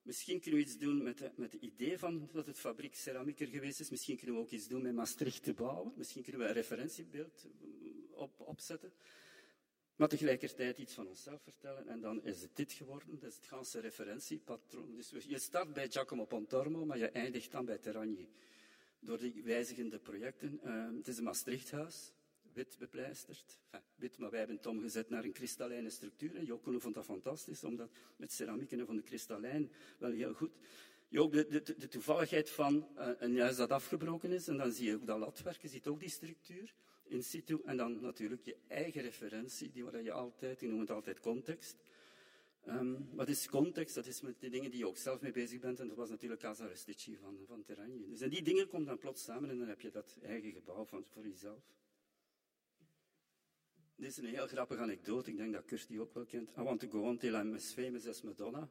Misschien kunnen we iets doen met, het met idee van dat het fabriek ceramiek er geweest is. Misschien kunnen we ook iets doen met Maastricht te bouwen. Misschien kunnen we een referentiebeeld op, opzetten. maar tegelijkertijd iets van onszelf vertellen. En dan is het dit geworden, dat is het ganse referentiepatroon. Dus je start bij Giacomo Pontormo, maar je eindigt dan bij Terragni. Door die wijzigende projecten. Uh, het is een Maastrichthuis, wit bepleisterd. Wit, maar wij hebben het omgezet naar een kristallijne structuur. En Jokono vond dat fantastisch, omdat met ceramieken van de kristallijn wel heel goed. Je ook de, de, toevalligheid van uh, een huis dat afgebroken is, en dan zie je ook dat latwerk, je ziet ook die structuur in situ. En dan natuurlijk je eigen referentie, die waar je altijd, die noemen het altijd context. Um, wat is context? Dat is met de dingen die je ook zelf mee bezig bent. En dat was natuurlijk Casa Rusticci van, van Terragni. Dus en die dingen komen dan plots samen en dan heb je dat eigen gebouw van, voor jezelf. Dit is een heel grappige anekdote. Ik denk dat Kurt die ook wel kent. I want to go on till I'm as famous as Madonna.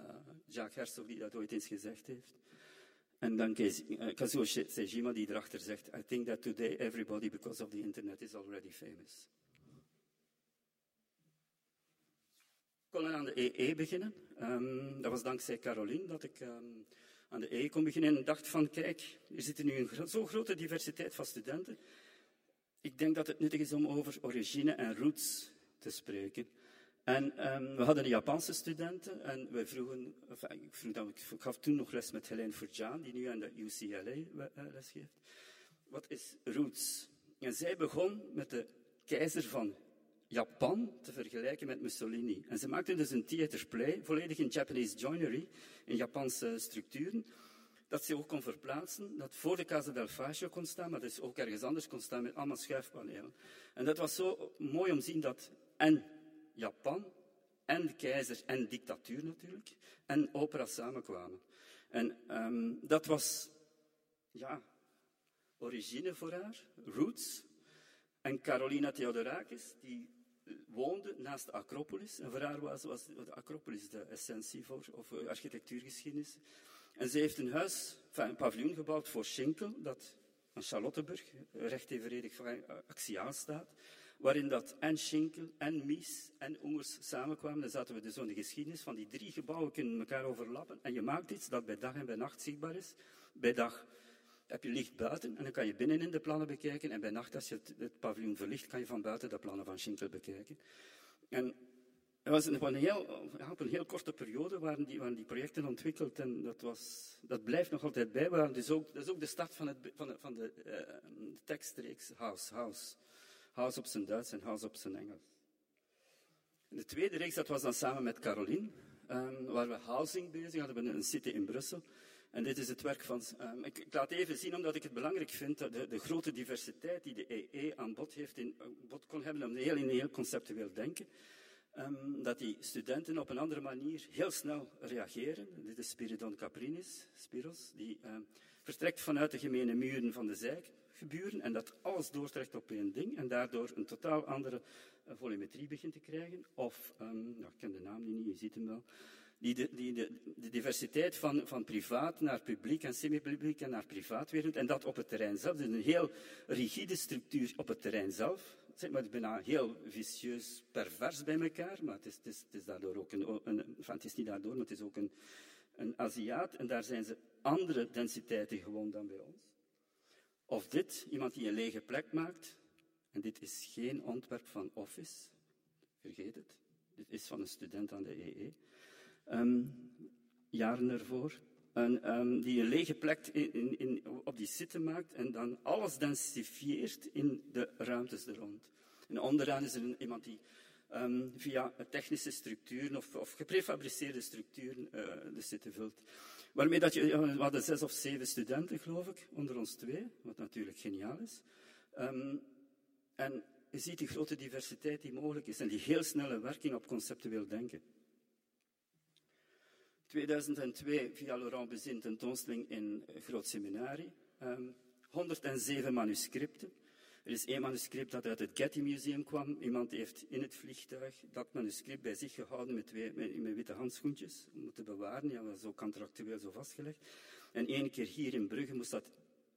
Uh, Jacques Herzog die dat ooit eens gezegd heeft. En dan uh, Kazuo Sejima die erachter zegt, I think that today everybody because of the internet is already famous. Ik kon aan de EE beginnen. Um, dat was dankzij Caroline dat ik um, aan de EE kon beginnen en dacht van, kijk, er zit nu een zo'n grote diversiteit van studenten. Ik denk dat het nuttig is om over origine en roots te spreken. En um, we hadden Japanse studenten en we vroegen, enfin, ik, ik gaf toen nog les met Helene Furjan, die nu aan de UCLA eh, les geeft. Wat is roots? En zij begon met de keizer van Japan te vergelijken met Mussolini. En ze maakte dus een theaterplay, volledig in Japanese joinery, in Japanse structuren, dat ze ook kon verplaatsen, dat voor de Casa del Fascio kon staan, maar dus ook ergens anders kon staan met allemaal schuifpanelen. En dat was zo mooi om te zien dat en Japan en de keizer en dictatuur natuurlijk en opera samenkwamen. En um, dat was, ja, origine voor haar, roots. En Carolina Theodorakis, die woonde naast de Acropolis. En voor haar was, was de Acropolis de essentie voor of architectuurgeschiedenis. En ze heeft een huis, een paviljoen gebouwd voor Schinkel, dat aan Charlottenburg recht evenredig axiaal staat waarin dat en Schinkel en Mies en Ungers samenkwamen. Dan zaten we dus in de geschiedenis van die drie gebouwen kunnen elkaar overlappen. En je maakt iets dat bij dag en bij nacht zichtbaar is. Bij dag heb je licht buiten en dan kan je binnenin de plannen bekijken. En bij nacht, als je het, het paviljoen verlicht, kan je van buiten de plannen van Schinkel bekijken. En het was op een, heel, op een heel korte periode waren die, die projecten ontwikkeld en dat, was, dat blijft nog altijd bij. Dus ook, dat is ook de start van, het, van de, van de uh, tekstreeks House. House. House op zijn Duits en House op zijn Engels. En de tweede reeks, dat was dan samen met Caroline, um, waar we housing bezig hadden, we een city in Brussel. En dit is het werk van. Um, ik, laat even zien, omdat ik het belangrijk vind, de, de grote diversiteit die de EE aan bod, heeft in, bod kon hebben om heel, in heel conceptueel denken. Um, dat die studenten op een andere manier heel snel reageren. Dit is Spiridon Caprinis, Spiros, die um, vertrekt vanuit de gemene muren van de zijk, geburen en dat alles doortrekt op één ding en daardoor een totaal andere uh, volumetrie begint te krijgen. Of, um, nou, ik ken de naam niet, je ziet hem wel. Die de, die de, de diversiteit van, van privaat naar publiek en semi-publiek en naar privaat wereld en dat op het terrein zelf. Dus een heel rigide structuur op het terrein zelf. Zeg maar, bijna heel vicieus, pervers bij elkaar, maar het is, het is, het is daardoor ook een, een het is niet daardoor, maar het is ook een, een Aziat en daar zijn ze andere densiteiten gewoon dan bij ons. Of dit, iemand die een lege plek maakt. En dit is geen ontwerp van Office. Vergeet het. Dit is van een student aan de EE. Um, ehm, jaren ervoor. En, um, die een lege plek in, in, op die zitten maakt en dan alles densifieert in de ruimtes er rond. En onderaan is er iemand die um, via technische structuren of, of geprefabriceerde structuren uh, de zitten vult. Waarmee dat je, we hadden zes of zeven studenten, geloof ik, onder ons twee, wat natuurlijk geniaal is. Um, en je ziet die grote diversiteit die mogelijk is en die heel snelle werking op conceptueel denken. 2002 via Laurent Bezin tentoonstelling in Groot Seminarie. Um, 107 manuscripten. Er is één manuscript dat uit het Getty Museum kwam. Iemand heeft in het vliegtuig dat manuscript bij zich gehouden met, twee, met, witte handschoentjes om het te bewaren. Ja, dat is ook contractueel zo vastgelegd. En één keer hier in Brugge moest dat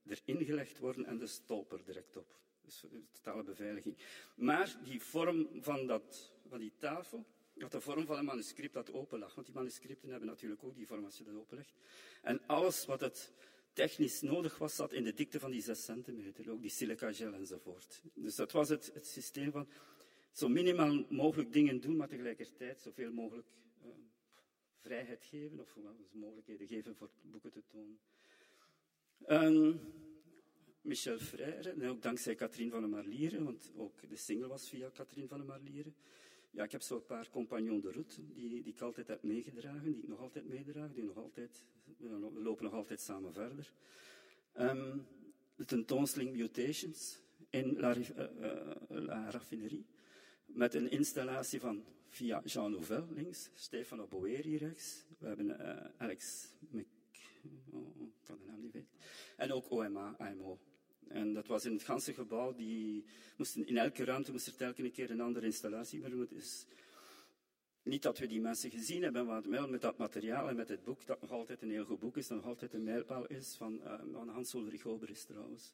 erin gelegd worden en de stolper direct op. Dus totale beveiliging. Maar die vorm van, dat, van die tafel, had de vorm van een manuscript dat open lag. Want die manuscripten hebben natuurlijk ook die vorm als je dat openlegt. En alles wat het technisch nodig was, zat in de dikte van die 6 centimeter. Ook die silica gel enzovoort. Dus dat was het, het systeem van zo minimaal mogelijk dingen doen, maar tegelijkertijd zoveel mogelijk uh, vrijheid geven of mogelijkheden geven voor boeken te tonen. Michel Frère, en ook dankzij Katrien van der Marlieren, want ook de single was via Katrien van der Marlieren. Ja, ik heb zo'n paar compagnons de route die, die ik altijd heb meegedragen, die ik nog altijd meedraag, die nog altijd, we lopen nog altijd samen verder. Um, de tentoonstelling Mutations in La, uh, La Raffinerie, met een installatie van via Jean Nouvel links, Stefano Boeri rechts, we hebben uh, Alex Mc... Oh, ik kan de naam niet weten. En ook OMA, IMO. En dat was in het ganse gebouw. Die moesten, in elke ruimte moest er telkens een keer een andere installatie bij Dus niet dat we die mensen gezien hebben, maar wel met dat materiaal en met het boek, dat nog altijd een heel goed boek is, dat nog altijd een mijlpaal is, van, uh, van Hans-Ulrich Oberis trouwens.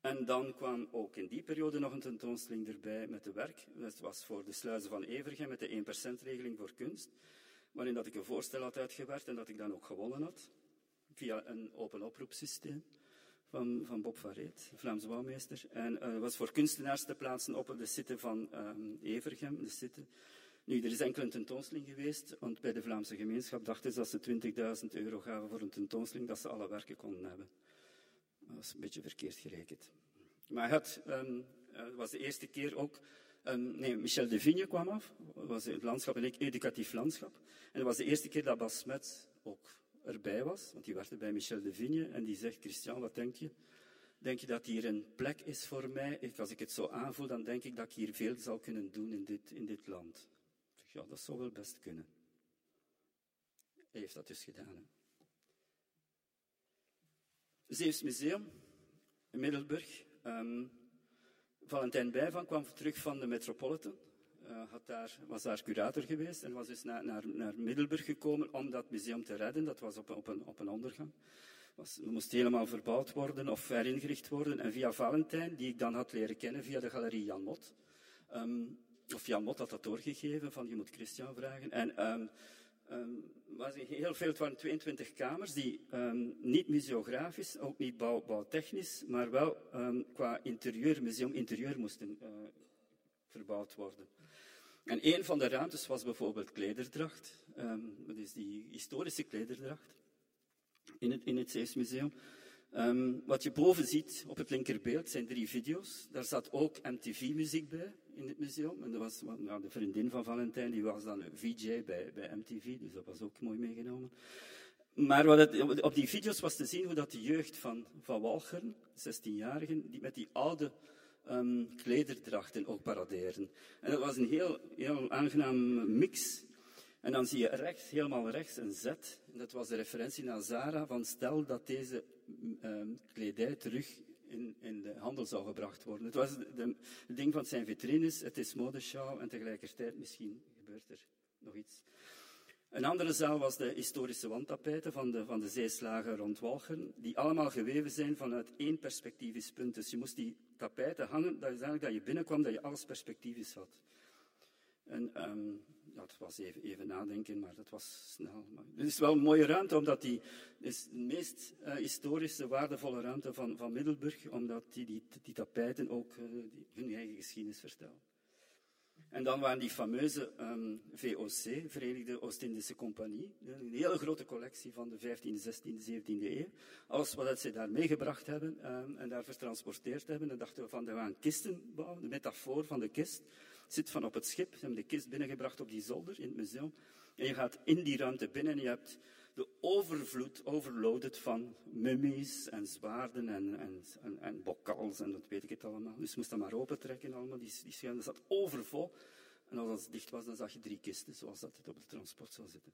En dan kwam ook in die periode nog een tentoonstelling erbij met de werk. Dat was voor de sluizen van Evergem met de 1%-regeling voor kunst, waarin dat ik een voorstel had uitgewerkt en dat ik dan ook gewonnen had via een open oproepsysteem van, van Bob Varreet, Vlaams bouwmeester. En uh, was voor kunstenaars te plaatsen op de site van um, Evergem, de site. Nu, er is enkel een tentoonstelling geweest, want bij de Vlaamse gemeenschap dachten ze dat ze 20.000 euro gaven voor een tentoonstelling, dat ze alle werken konden hebben. Dat was een beetje verkeerd gerekend. Maar het uh, was de eerste keer ook Um, nee, Michel de Vigne kwam af. Was het landschap en educatief landschap. En dat was de eerste keer dat Bas Smet ook erbij was, want die werkte bij Michel de Vigne, en die zegt, Christian, wat denk je? Denk je dat hier een plek is voor mij? Als ik het zo aanvoel, dan denk ik dat ik hier veel zal kunnen doen in dit, in dit land. Ik zeg, ja, dat zou wel best kunnen. Hij heeft dat dus gedaan. Hè. Museum in Middelburg. Um, Valentijn Bijvan kwam terug van de Metropolitan uh, had was daar curator geweest en was dus naar, naar, naar Middelburg gekomen om dat museum te redden. Dat was op, op, een, op een ondergang. Was, moest helemaal verbouwd worden of heringericht worden. En via Valentijn, die ik dan had leren kennen via de galerie Jan Mot, um, of Jan Mot had dat doorgegeven, van je moet Christian vragen. En um, um, was heel veel, het waren 22 kamers die niet museografisch, ook niet bouw, bouwtechnisch, maar wel qua interieur, museum interieur moesten uh, verbouwd worden. En een van de ruimtes was bijvoorbeeld klederdracht. Um, dat is die historische klederdracht in het, in het. Um, wat je boven ziet op het linkerbeeld zijn drie video's. Daar zat ook MTV-muziek bij in het museum. En dat was nou, de vriendin van Valentijn, die was dan een VJ bij, bij MTV, dus dat was ook mooi meegenomen. Maar wat op die video's was te zien hoe dat de jeugd van, van Walcheren, 16-jarigen, die met die oude um, klederdrachten ook paraderen. En dat was een heel, heel aangenaam mix. En dan zie je rechts, helemaal rechts, een Z. En dat was de referentie naar Zara, van stel dat deze um, kledij terug in, in, de handel zou gebracht worden. Het was het ding van zijn vitrines, het is modeshow en tegelijkertijd misschien gebeurt er nog iets. Een andere zaal was de historische wandtapijten van de, van de zeeslagen rond Walcheren, die allemaal geweven zijn vanuit één perspectivisch punt. Dus je moest die tapijten hangen, dat is eigenlijk dat je binnenkwam, dat je alles perspectivisch had. En um, ja, was even, even nadenken, maar dat was snel. Maar het is wel een mooie ruimte, omdat die is de meest uh, historische, waardevolle ruimte van, van Middelburg, omdat die, die, die tapijten ook uh, die, hun eigen geschiedenis vertellen. En dan waren die fameuze um, VOC, Verenigde Oost-Indische Compagnie, een hele grote collectie van de 15e, 16e, 17e eeuw. Alles wat ze daar meegebracht hebben um, en daar vertransporteerd hebben, dan dachten we van, we gaan kisten bouwen. De metafoor van de kist zit van op het schip. Ze hebben de kist binnengebracht op die zolder in het museum. En je gaat in die ruimte binnen en je hebt de overvloed, overloaded van mummies en zwaarden en, en, en, bokals en dat weet ik het allemaal. Dus je moest dat maar opentrekken allemaal, die, die schuim. Dat zat overvol. En als het dicht was, dan zag je drie kisten, zoals dat het op het transport zou zitten.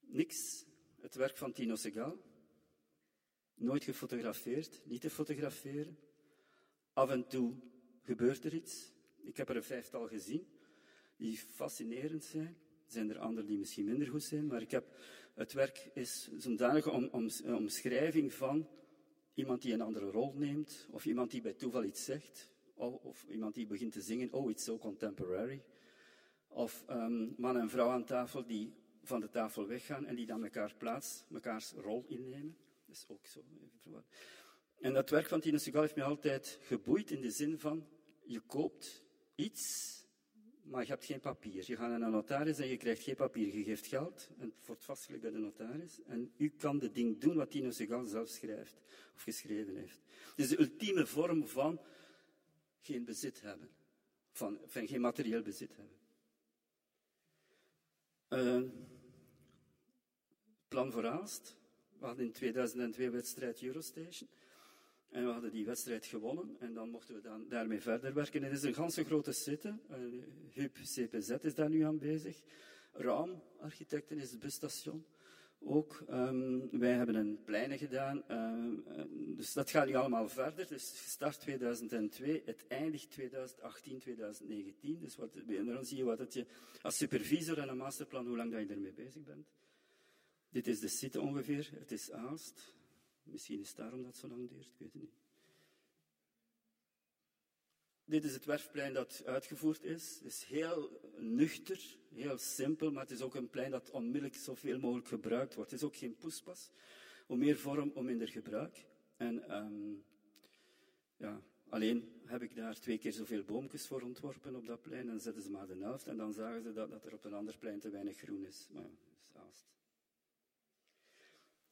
Niks. Het werk van Tino Segal. Nooit gefotografeerd, niet te fotograferen. Af en toe gebeurt er iets. Ik heb er een vijftal gezien, die fascinerend zijn zijn er anderen die misschien minder goed zijn, maar ik heb, het werk is zodanig om, om, omschrijving van iemand die een andere rol neemt, of iemand die bij toeval iets zegt, of, of iemand die begint te zingen, oh, it's so contemporary. Of um, man en vrouw aan tafel die van de tafel weggaan en die dan elkaar plaats, mekaars rol innemen. Dat is ook zo. En dat werk van Tino Segal heeft mij altijd geboeid in de zin van, je koopt iets, maar je hebt geen papier. Je gaat naar een notaris en je krijgt geen papier. Je geeft geld en het wordt vastgelegd bij de notaris. En u kan de ding doen wat Tino Segal zelf schrijft of geschreven heeft. Het is de ultieme vorm van geen bezit hebben. Van, geen materieel bezit hebben. Uh, plan voor Aalst. We hadden in 2002 wedstrijd Eurostation. En we hadden die wedstrijd gewonnen en dan mochten we dan daarmee verder werken. Het is een ganse grote site. Uh, HUB CPZ is daar nu aan bezig. Raam Architecten is het busstation. Ook, um, wij hebben een pleinen gedaan. Uh, dus dat gaat nu allemaal verder. Dus gestart 2002, het eindigt 2018, 2019. Dus wat, dan zie je wat het je als supervisor en een masterplan, hoe lang dat je ermee bezig bent. Dit is de site ongeveer. Het is Aalst. Misschien is daarom dat het zo lang duurt, ik weet het niet. Dit is het werfplein dat uitgevoerd is. Het is heel nuchter, heel simpel, maar het is ook een plein dat onmiddellijk zoveel mogelijk gebruikt wordt. Het is ook geen poespas. Hoe meer vorm, hoe minder gebruik. En um, ja, alleen heb ik daar twee keer zoveel boomjes voor ontworpen op dat plein. En dan zetten ze maar de helft en dan zagen ze dat, dat er op een ander plein te weinig groen is. Maar ja, dat is haast.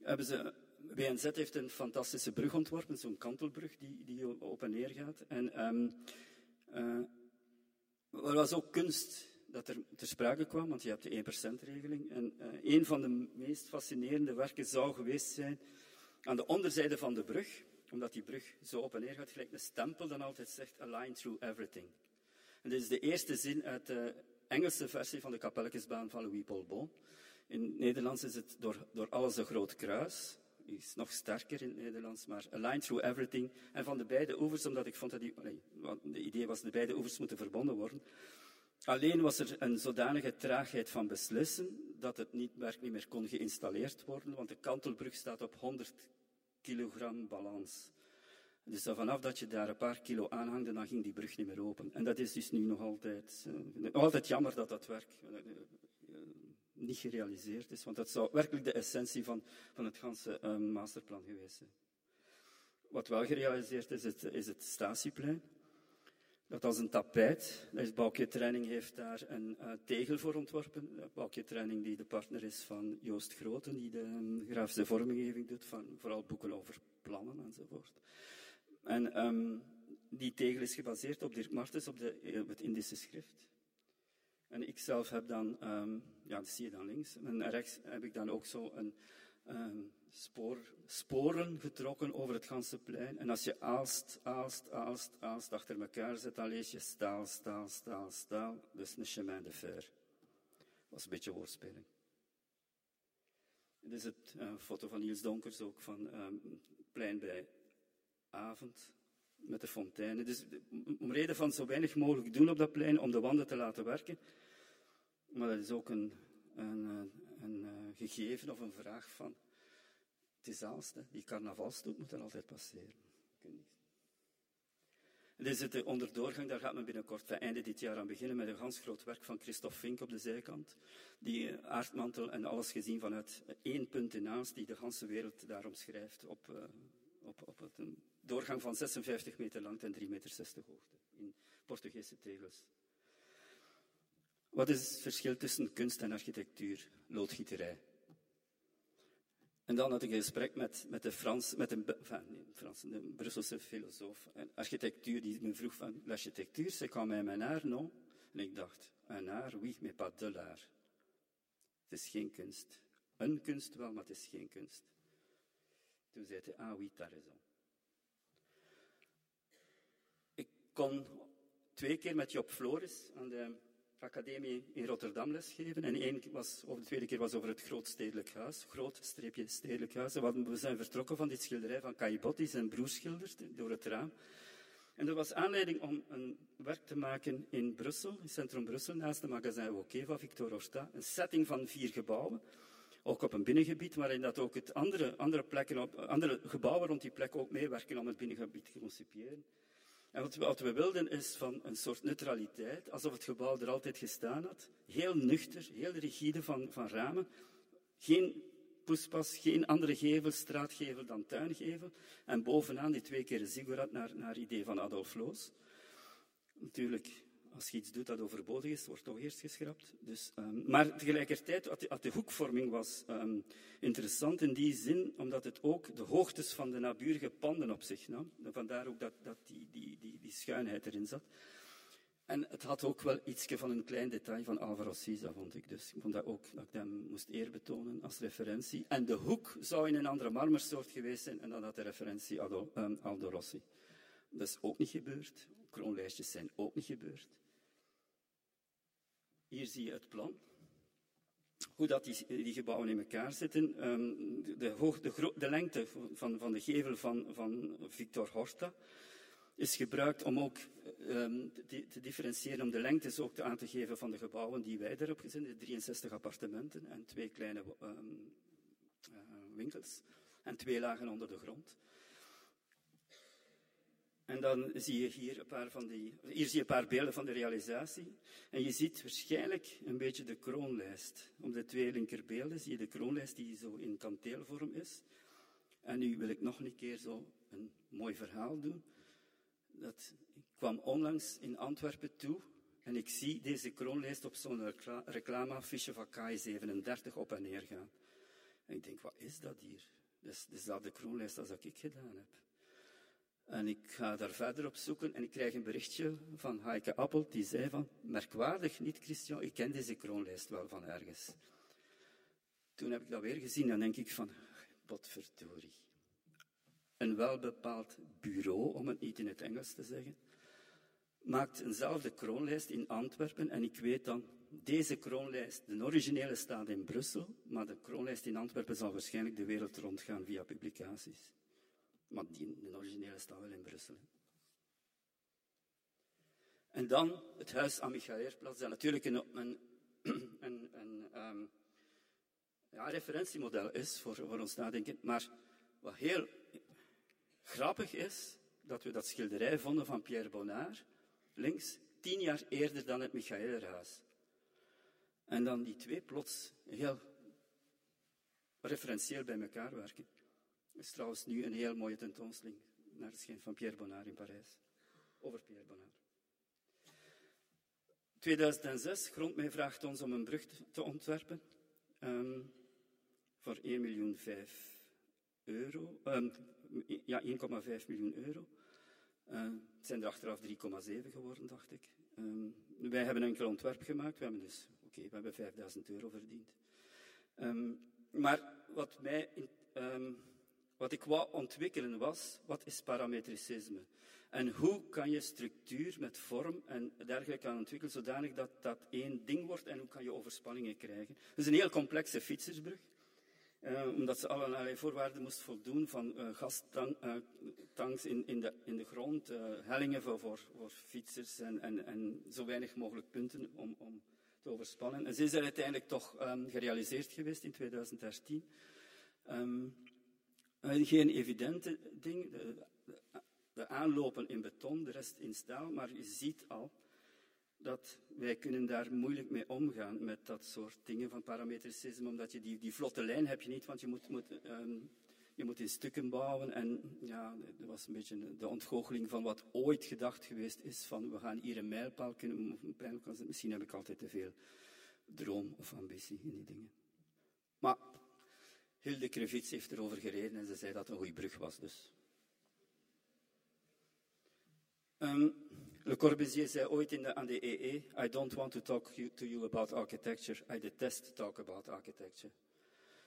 Hebben ze WNZ heeft een fantastische brug ontworpen, zo'n kantelbrug die, die op en neer gaat. En um, uh, er was ook kunst dat er ter sprake kwam, want je hebt de 1%-regeling. En uh, een van de meest fascinerende werken zou geweest zijn aan de onderzijde van de brug, omdat die brug zo op en neer gaat, gelijk een stempel dan altijd zegt, a line through everything. En dit is de eerste zin uit de Engelse versie van de kapelletjesbaan van Louis Paul Bon. In het Nederlands is het door, door alles een groot kruis is nog sterker in het Nederlands, maar A Line Through Everything. En van de beide oevers, omdat ik vond dat die, nee, de idee was, de beide oevers moeten verbonden worden. Alleen was er een zodanige traagheid van beslissen dat het niet, niet meer kon geïnstalleerd worden, want de kantelbrug staat op 100 kilogram balans. Dus vanaf dat je daar een paar kilo aanhangde, dan ging die brug niet meer open. En dat is dus nu nog altijd, uh, nog altijd jammer dat dat werk niet gerealiseerd is. Want dat zou werkelijk de essentie van, van het ganse um, masterplan geweest zijn. Wat wel gerealiseerd is, het, is het statieplein. Dat als een tapijt. Dus Bouwketreining heeft daar een uh, tegel voor ontworpen. Bouwketreining die de partner is van Joost Groten, die de um, grafische vormgeving doet, van vooral boeken over plannen enzovoort. En um, die tegel is gebaseerd op Dirk Martens, op, de, op het Indische schrift. En ik zelf heb dan, um, ja, dat zie je dan links, en rechts heb ik dan ook zo een um, spoor, sporen getrokken over het ganse plein. En als je aalst, aalst, aalst, aalst achter elkaar zet, dan lees je staal, staal, staal, staal. Dus een chemin de fer. Was een beetje woordspeling. Dit is het uh, foto van Niels Donkers ook van um, plein bij avond met de fonteinen. Dus om reden van zo weinig mogelijk doen op dat plein, om de wanden te laten werken. Maar dat is ook een, een, een, een uh, gegeven of een vraag van, het is Aalst, die carnavalstoet moet er altijd passeren. Dit is de onderdoorgang, daar gaat men binnenkort einde dit jaar aan beginnen met een ganz groot werk van Christophe Fink op de zijkant. Die aardmantel en alles gezien vanuit één punt in Aalst, die de hele wereld daar omschrijft op, op, op het, doorgang van 56 meter lang en 3,60 meter hoogte in Portugese tegels. Wat is het verschil tussen kunst en architectuur? Loodgieterij. En dan had ik een gesprek met, met de Frans, met een, Frans, Brusselse filosoof en architectuur, die me vroeg van, l'architectuur, c'est quand même un art, non? En ik dacht, un art, oui, mais pas de l'art. Het is geen kunst. Een kunst wel, maar het is geen kunst. Toen zei hij, ah oui, t'as raison. Ik kon twee keer met Job Floris aan de academie in Rotterdam lesgeven. En één was, of de tweede keer was over het Groot Stedelijk Huis. Groot streepje Stedelijk Huis. we zijn vertrokken van dit schilderij van Caillebotte, die zijn broer schildert, door het raam. En er was aanleiding om een werk te maken in Brussel, in centrum Brussel, naast de magazijn Wauquiez van Victor Horsta. Een setting van vier gebouwen, ook op een binnengebied, waarin dat ook het andere, andere, plekken op, andere gebouwen rond die plek ook meewerken om het binnengebied te concipiëren. En wat we, wilden is van een soort neutraliteit, alsof het gebouw er altijd gestaan had. Heel nuchter, heel rigide van, van ramen. Geen poespas, geen andere gevel, straatgevel dan tuingevel. En bovenaan die twee keer ziggurat naar, naar idee van Adolf Loos. Natuurlijk, als je iets doet dat overbodig is, wordt toch eerst geschrapt. Dus, um, maar tegelijkertijd, had de, hoekvorming was um, interessant in die zin, omdat het ook de hoogtes van de naburige panden op zich nam. Vandaar ook dat, dat die, die, die, die schuinheid erin zat. En het had ook wel iets van een klein detail van Alvaro Siza, vond ik. Dus ik vond dat ook dat ik hem moest eerbetonen als referentie. En de hoek zou in een andere marmersoort geweest zijn en dan had de referentie Aldo, um, Aldo Rossi. Dat is ook niet gebeurd. Kroonlijstjes zijn ook niet gebeurd. Hier zie je het plan. Hoe dat die, gebouwen in elkaar zitten. Um, de, hoog, de, de, lengte van, van, de gevel van, van Victor Horta is gebruikt om ook um, te, differentiëren, om de lengtes ook aan te geven van de gebouwen die wij daarop gezien hebben. 63 appartementen en twee kleine um, uh, winkels en twee lagen onder de grond. En dan zie je hier een paar van die, hier zie je een paar beelden van de realisatie. En je ziet waarschijnlijk een beetje de kroonlijst. Op de twee linkerbeelden zie je de kroonlijst die zo in kanteelvorm is. En nu wil ik nog een keer zo een mooi verhaal doen. Dat, ik kwam onlangs in Antwerpen toe en ik zie deze kroonlijst op zo'n reclameaffiche van K37 op en neer gaan. En ik denk, wat is dat hier? Dat is dezelfde kroonlijst als dat ik gedaan heb. En ik ga daar verder op zoeken en ik krijg een berichtje van Heike Appel, die zei van, merkwaardig niet, Christian, ik ken deze kroonlijst wel van ergens. Toen heb ik dat weer gezien en denk ik van, potverdorie. Een welbepaald bureau, om het niet in het Engels te zeggen, maakt eenzelfde kroonlijst in Antwerpen en ik weet dan, deze kroonlijst, de originele staat in Brussel, maar de kroonlijst in Antwerpen zal waarschijnlijk de wereld rondgaan via publicaties. Maar die, de originele staat wel in Brussel. En dan het huis aan Michaëlerplatz, dat natuurlijk een, een, een, um, ja, referentiemodel is voor, voor ons nadenken. Maar wat heel grappig is, dat we dat schilderij vonden van Pierre Bonnard, links, tien jaar eerder dan het Michaëlerhuis. En dan die twee plots heel referentieel bij elkaar werken. Er is trouwens nu een heel mooie tentoonstelling naar de schijn van Pierre Bonnard in Parijs. Over Pierre Bonnard. 2006, Grondmij vraagt ons om een brug te ontwerpen. Um, voor 1 miljoen 5 euro. Ja, 1,5 miljoen euro. Het zijn er achteraf 3,7 geworden, dacht ik. Um, wij hebben een enkel ontwerp gemaakt. We hebben dus, oké, we hebben 5000 euro verdiend. maar wat mij in, wat ik wou ontwikkelen was, wat is parametricisme? En hoe kan je structuur met vorm en dergelijke gaan ontwikkelen zodanig dat dat één ding wordt en hoe kan je overspanningen krijgen? Het is een heel complexe fietsersbrug. Uh, omdat ze allerlei voorwaarden moest voldoen van uh, gastanks uh, in, in, de, in de grond, hellingen voor, voor, fietsers en, en, en, zo weinig mogelijk punten om, om te overspannen. En ze is er uiteindelijk toch um, gerealiseerd geweest in 2013. Um, geen evidente ding. De, de, aanlopen in beton, de rest in staal. Maar je ziet al dat wij kunnen daar moeilijk mee omgaan met dat soort dingen van parametricisme. Omdat je die, die vlotte lijn heb je niet, want je moet, moet, um, je moet in stukken bouwen. En ja, dat was een beetje de ontgoocheling van wat ooit gedacht geweest is. Van we gaan hier een mijlpaal kunnen, misschien heb ik altijd te veel droom of ambitie in die dingen. Maar Hilde Krevits heeft erover gereden en ze zei dat het een goede brug was. Dus. Um, Le Corbusier zei ooit in de, aan de EE, I don't want to talk to you about architecture, I detest talk about architecture.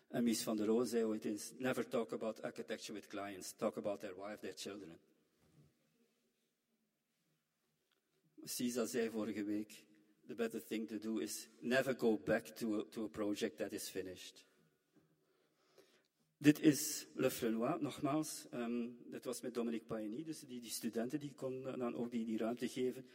En Mies van der Rohe zei ooit eens, never talk about architecture with clients, talk about their wife, their children. Sisa zei vorige week, the better thing to do is never go back to to a project that is finished. Dit is Le Frenois, nogmaals. Um, dit was met Dominique Paigny, dus die, die studenten die konden dan ook die, die ruimte geven.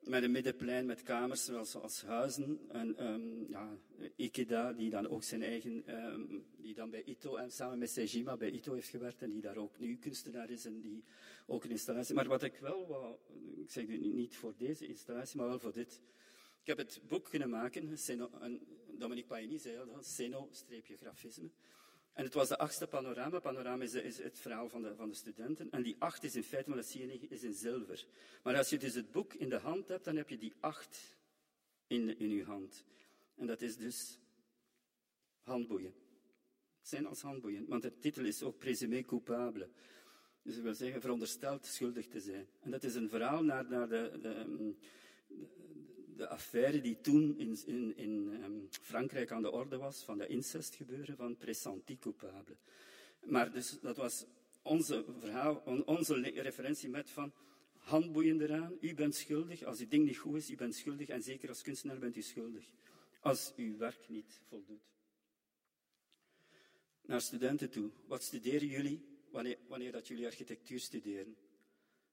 Met een middenplein met kamers zoals als huizen. En um, ja, Ikeda, die dan ook zijn eigen, um, die dan bij Ito en samen met Sejima bij Ito heeft gewerkt en die daar ook nu kunstenaar is en die ook een installatie. Maar wat ik wel ik zeg het niet voor deze installatie, maar wel voor dit. Ik heb het boek kunnen maken, Seno, en Dominique Paigny zei al, Seno-grafisme. En het was de achtste panorama. Panorama is, is, het verhaal van de, van de studenten. En die acht is in feite, maar dat zie je niet, is in zilver. Maar als je dus het boek in de hand hebt, dan heb je die acht in, in je hand. En dat is dus handboeien. Het zijn als handboeien, want de titel is ook présumé coupable. Dus dat wil zeggen, verondersteld schuldig te zijn. En dat is een verhaal naar, naar de, de, de, affaire die toen in, in, in um, Frankrijk aan de orde was, van de incestgebeuren van pressenti coupable. Maar dus dat was onze verhaal, onze referentie met van handboeien eraan. U bent schuldig. Als uw ding niet goed is, u bent schuldig. En zeker als kunstenaar bent u schuldig. Als uw werk niet voldoet. Naar studenten toe. Wat studeren jullie wanneer, wanneer dat jullie architectuur studeren?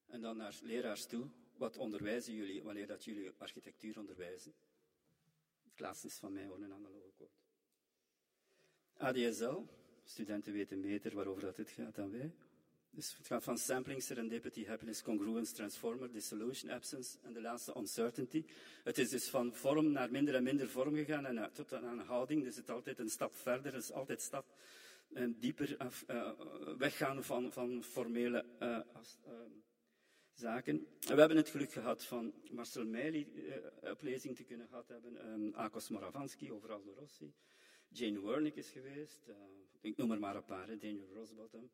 En dan naar leraars toe. Wat onderwijzen jullie wanneer dat jullie architectuur onderwijzen? Het laatste is van mij hoor, een analoge quote. ADSL, studenten weten beter waarover dat het gaat dan wij. Dus het gaat van sampling, serendipity, happiness, congruence, transformer, dissolution, absence en de laatste uncertainty. Het is dus van vorm naar minder en minder vorm gegaan en uh, tot aan houding. Dus het is altijd een stap verder, het is altijd stap uh, dieper af, uh, weggaan van, van formele as, we hebben het geluk gehad van Marcel Meili op lezing te kunnen gehad hebben, um, Akos Moravanski over Aldo Rossi. Jane Wernick is geweest, ik noem er maar een paar, Daniel Rosbottom.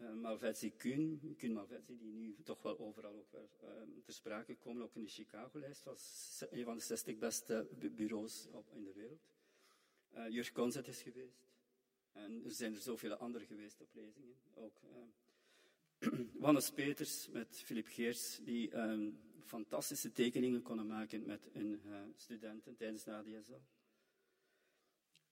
Uh, Malvezzi Kuhn, Kuhn Malvezzi, die nu toch wel overal ook wel uh, ter sprake komen, ook in de Chicago-lijst, was een van de 60 beste bureaus op, in de wereld. Uh, Jurg Konzet is geweest. En er zijn er zoveel andere geweest op lezingen. Ook Wannes Peters met Philip Geers, die um, fantastische tekeningen konden maken met hun studenten tijdens de ADSL.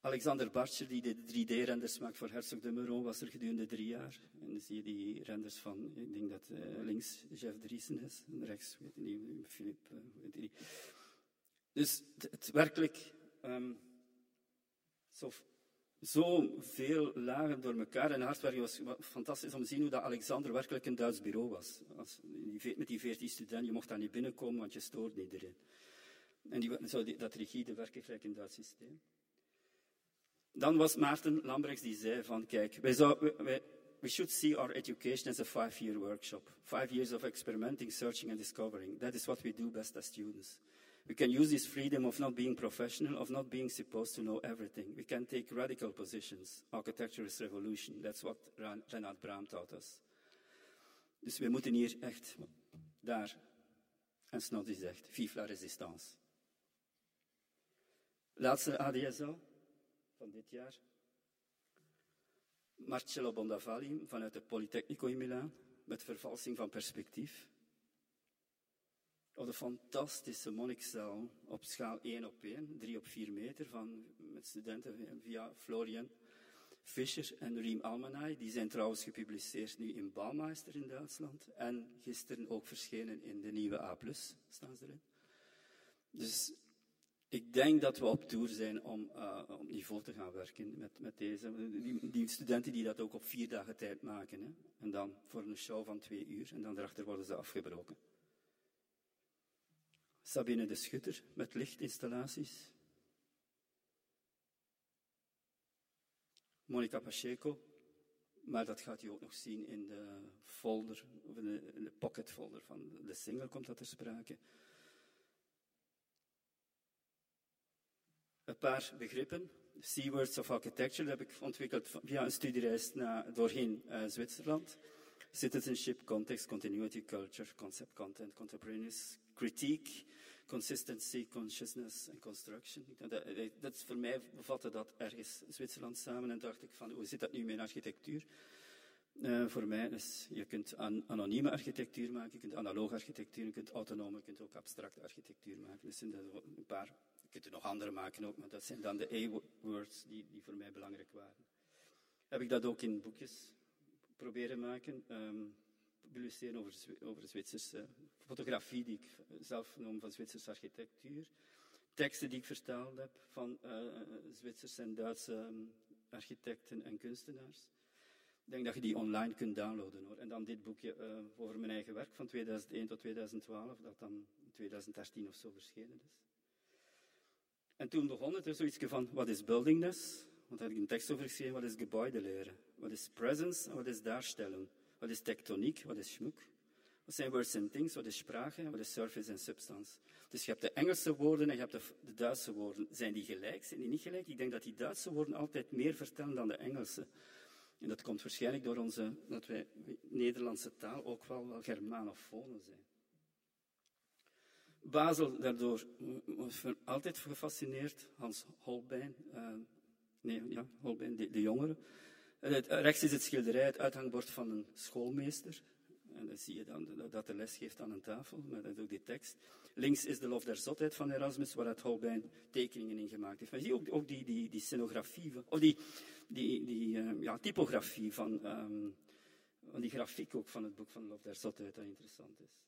Alexander Bartcher, die de 3D-renders maakt voor Herzog de Meuron, was er gedurende drie jaar. En dan zie je die renders van, ik denk dat uh, links Jeff Driesen is, en rechts, weet ik niet, Philip, uh, weet niet. Dus het, werkelijk um, zo veel lagen door elkaar en hard werken was fantastisch om te zien hoe dat Alexander werkelijk een Duits bureau was. Als, met die veertien studenten, je mocht daar niet binnenkomen, want je stoort niet erin. En die, zo die, dat rigide werken gelijk een Duits systeem. Dan was Maarten Lambrechts die zei van, kijk, wij zou, we should see our education as a five-year workshop. Five years of experimenting, searching and discovering. That is what we do best as students. We can use this freedom of not being professional, of not being supposed to know everything. We can take radical positions. Architecture is revolution. That's what Renat Braam taught us. Dus we moeten hier echt daar. En Snoddy zegt, vive la résistance. Laatste ADSL van dit jaar. Marcello Bondavalli vanuit de Politecnico in Milaan met vervalsing van perspectief. Of de fantastische monnikzaal op schaal 1 op 1, 3 op 4 meter, van, met studenten via Florian Fischer en Riem Almanay. Die zijn trouwens gepubliceerd nu in Baumeister in Duitsland. En gisteren ook verschenen in de nieuwe A+, staan ze erin. Dus ik denk dat we op tour zijn om uh, op niveau te gaan werken met, met deze. Die, die, studenten die dat ook op vier dagen tijd maken. Hè? En dan voor een show van twee uur. En dan daarachter worden ze afgebroken. Sabine de Schutter met lichtinstallaties. Monica Pacheco. Maar dat gaat u ook nog zien in de folder, of in de, van de single komt dat ter sprake. een paar begrippen. Words of Architecture dat heb ik ontwikkeld via een studiereis naar, doorheen uh, Zwitserland. Citizenship, context, continuity, culture, concept, content, contemporaneous, critique, consistency, consciousness en construction. Dat, dat, voor mij bevatte dat ergens Zwitserland samen en dacht ik van hoe zit dat nu met architectuur? Uh, voor mij is, je kunt an anonieme architectuur maken, je kunt analoge architectuur, je kunt autonome, je kunt ook abstracte architectuur maken. Dus zijn een paar je kunt er nog andere maken ook, maar dat zijn dan de A-words die, die voor mij belangrijk waren. Heb ik dat ook in boekjes proberen maken. Um, publiceren over, over Zwitserse fotografie die ik zelf noem van Zwitserse architectuur. Teksten die ik vertaald heb van uh, Zwitserse en Duitse um, architecten en kunstenaars. Ik denk dat je die online kunt downloaden hoor. En dan dit boekje uh, over mijn eigen werk van 2001 tot 2012, dat dan in 2013 of zo verschenen is. En toen begon het er zoiets van, wat is buildingness? Want daar heb ik een tekst over geschreven. Wat is gebouwdeleren? Wat is presence en wat is daarstellen? Wat is tectoniek? Wat is schmuck? Wat zijn words and things? Wat is sprache? En wat is surface en substance? Dus je hebt de Engelse woorden en je hebt de, Duitse woorden. Zijn die gelijk? Zijn die niet gelijk? Ik denk dat die Duitse woorden altijd meer vertellen dan de Engelse. En dat komt waarschijnlijk door onze, dat wij Nederlandse taal ook wel, wel germanofonen zijn. Basel daardoor was altijd gefascineerd. Hans Holbein, uh, nee, ja, Holbein, de, de jongere. Het, rechts is het schilderij, het uithangbord van een schoolmeester. En dan zie je dan dat de les geeft aan een tafel, met ook die tekst. Links is de lof der zotheid van Erasmus, waaruit Holbein tekeningen in gemaakt heeft. Maar zie ook, ook die, die, die scenografie, of die, die, die uh, ja, typografie van, um, van die grafiek ook van het boek van de lof der zotheid, dat interessant is.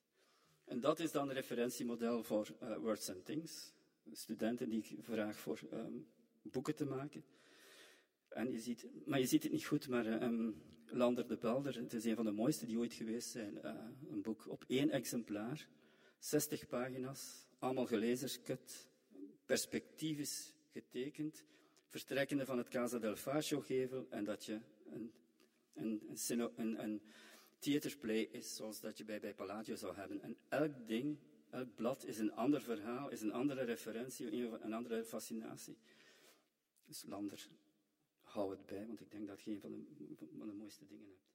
En dat is dan een referentiemodel voor uh, Words and Things. Studenten die ik vraag voor um, boeken te maken. En je ziet, maar je ziet het niet goed, maar um, Lander de Belder, het is een van de mooiste die ooit geweest zijn. Uh, een boek op één exemplaar, 60 pagina's, allemaal gelezerskut, perspectief getekend, vertrekkende van het Casa del Fascio-gevel en dat je een, een, een, een, een theaterplay is zoals dat je bij, bij Palladio zou hebben. En elk ding, elk blad is een ander verhaal, is een andere referentie, een andere fascinatie. Dus Lander, hou het bij, want ik denk dat je een van de, van de mooiste dingen hebt.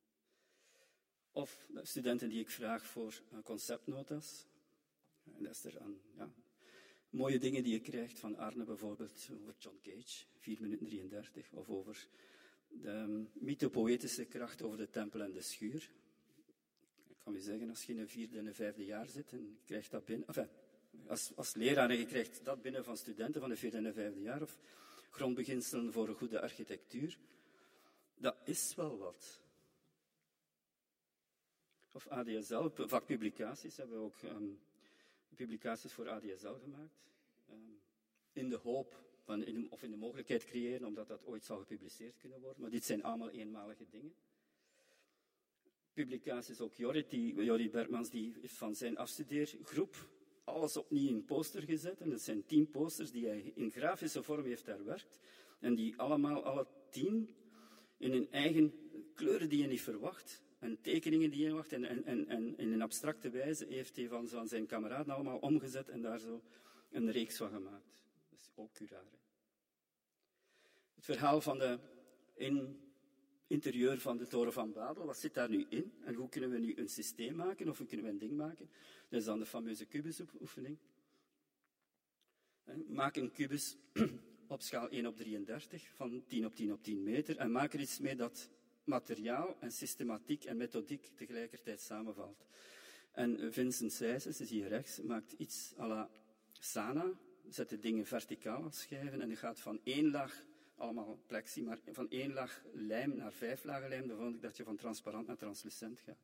Of studenten die ik vraag voor uh, conceptnotas. En dat is er aan, ja, mooie dingen die je krijgt van Arne bijvoorbeeld over John Cage, 4 minuten 33, of over de um, mythopoëtische kracht over de tempel en de schuur. Ik kan je zeggen, als je in een vierde en een vijfde jaar zit en krijgt dat binnen, enfin, als, als leraar en je krijgt dat binnen van studenten van de vierde en de vijfde jaar, of grondbeginselen voor een goede architectuur, dat is wel wat. Of ADSL, vakpublicaties hebben we ook um, publicaties voor ADSL gemaakt. Um, in de hoop van, in of in de mogelijkheid creëren, omdat dat ooit zal gepubliceerd kunnen worden. Maar dit zijn allemaal eenmalige dingen. Publicaties ook Jorrit, die, Jorrit Bergmans, die van zijn afstudeergroep alles opnieuw in poster gezet. En dat zijn tien posters die hij in grafische vorm heeft herwerkt. En die allemaal, alle tien, in hun eigen kleuren die je niet verwacht. En tekeningen die je verwacht. En, en, en, en in een abstracte wijze heeft hij van, zijn kameraden allemaal omgezet en daar zo een reeks van gemaakt. Dat is ook curare. Het verhaal van de in interieur van de toren van Babel. Wat zit daar nu in? En hoe kunnen we nu een systeem maken of hoe kunnen we een ding maken? Dat is dan de fameuze kubusoefening. Maak een kubus op schaal 1 op 33 van 10 op 10 op 10 meter en maak er iets mee dat materiaal en systematiek en methodiek tegelijkertijd samenvalt. En Vincent Sijsens, is hier rechts, maakt iets à la Sana, zet de dingen verticaal schijven en gaat van één laag allemaal plexi, maar van één laag lijm naar vijf lagen lijm, dan vond ik dat je van transparant naar translucent gaat.